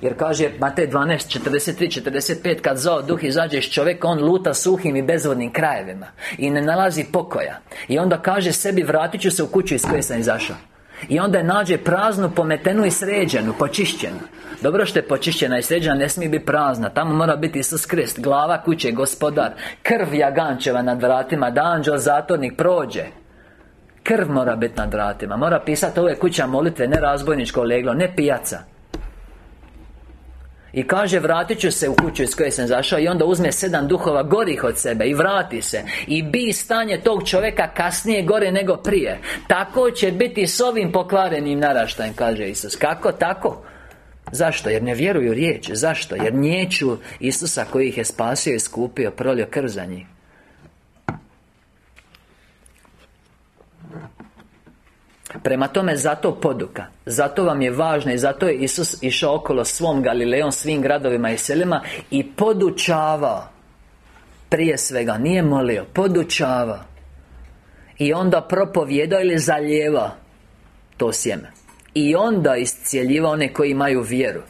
Jer kaže Matej 12, 43, 45 Kad zao duh izađe iz čovjeka On luta suhim i bezvodnim krajevima I ne nalazi pokoja. I onda kaže sebi Vratit ću se u kuću iz koje sam izašao. I onda je nađe praznu, pometenu i sređenu, počišćenu. Dobro što je počišćena i sređena, ne smije biti prazna. Tamo mora biti Isus Krist, glava kuće, gospodar. Krv jagančeva nad vratima, da anđel zatornik prođe Krv mora biti na vratima Mora pisati ove kuća molitve Ne razbojničko leglo Ne pijaca i kaže, vratit ću se u kuću iz koje sam zašao I onda uzme sedam duhova gorih od sebe I vrati se I bi stanje tog čovjeka kasnije gore nego prije Tako će biti s ovim pokvarenim naraštajem Kaže Isus Kako? Tako? Zašto? Jer ne vjeruju riječ Zašto? Jer nječu Isusa koji ih je spasio i skupio Prolio krv za njih Prema tome, zato poduka Zato vam je važno i zato je Isus išao okolo svom Galilejom Svim gradovima i selima I podučavao. Prije svega, nije molio Podučava I onda propovjedao ili zaljeva To sjeme. I onda iscijeljiva one koji imaju vjeru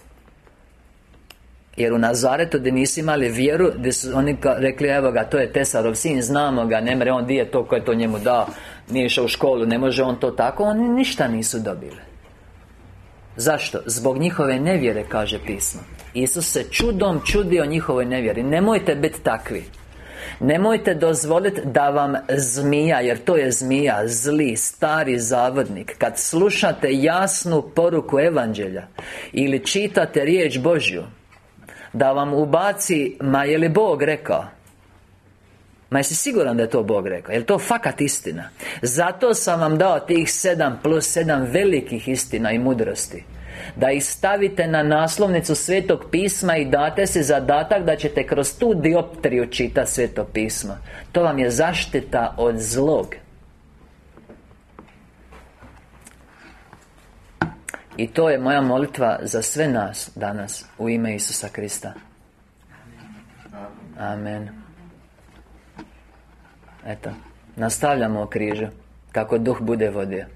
jer u Nazaretu gdje nisu imali vjeru Gdje su oni rekli evo ga to je Tesarov sin Znamo ga, ne mre on di je to ko je to njemu dao Nije išao u školu, ne može on to tako. Oni ništa nisu dobili. Zašto? Zbog njihove nevjere, kaže pismo. Isus se čudom čudio njihovoj nevjeri. Nemojte biti takvi. Nemojte dozvoliti da vam zmija, jer to je zmija, zli, stari zavodnik. Kad slušate jasnu poruku evanđelja Ili čitate riječ Božju Da vam ubaci, ma je li Bog rekao? Ma jesi siguran da je to Bog rekao? Je to fakat istina? Zato sam vam dao tih sedam plus sedam velikih istina i mudrosti da ih stavite na naslovnicu Svetog pisma i date se zadatak da ćete kroz tu dioptriju čitati Sveto pismo To vam je zaštita od zlog I to je moja molitva za sve nas danas U ime Isusa Krista. Amen. Eto Nastavljamo o križu Kako duh bude vodio.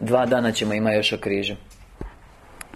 Dva dana ćemo imati još o križu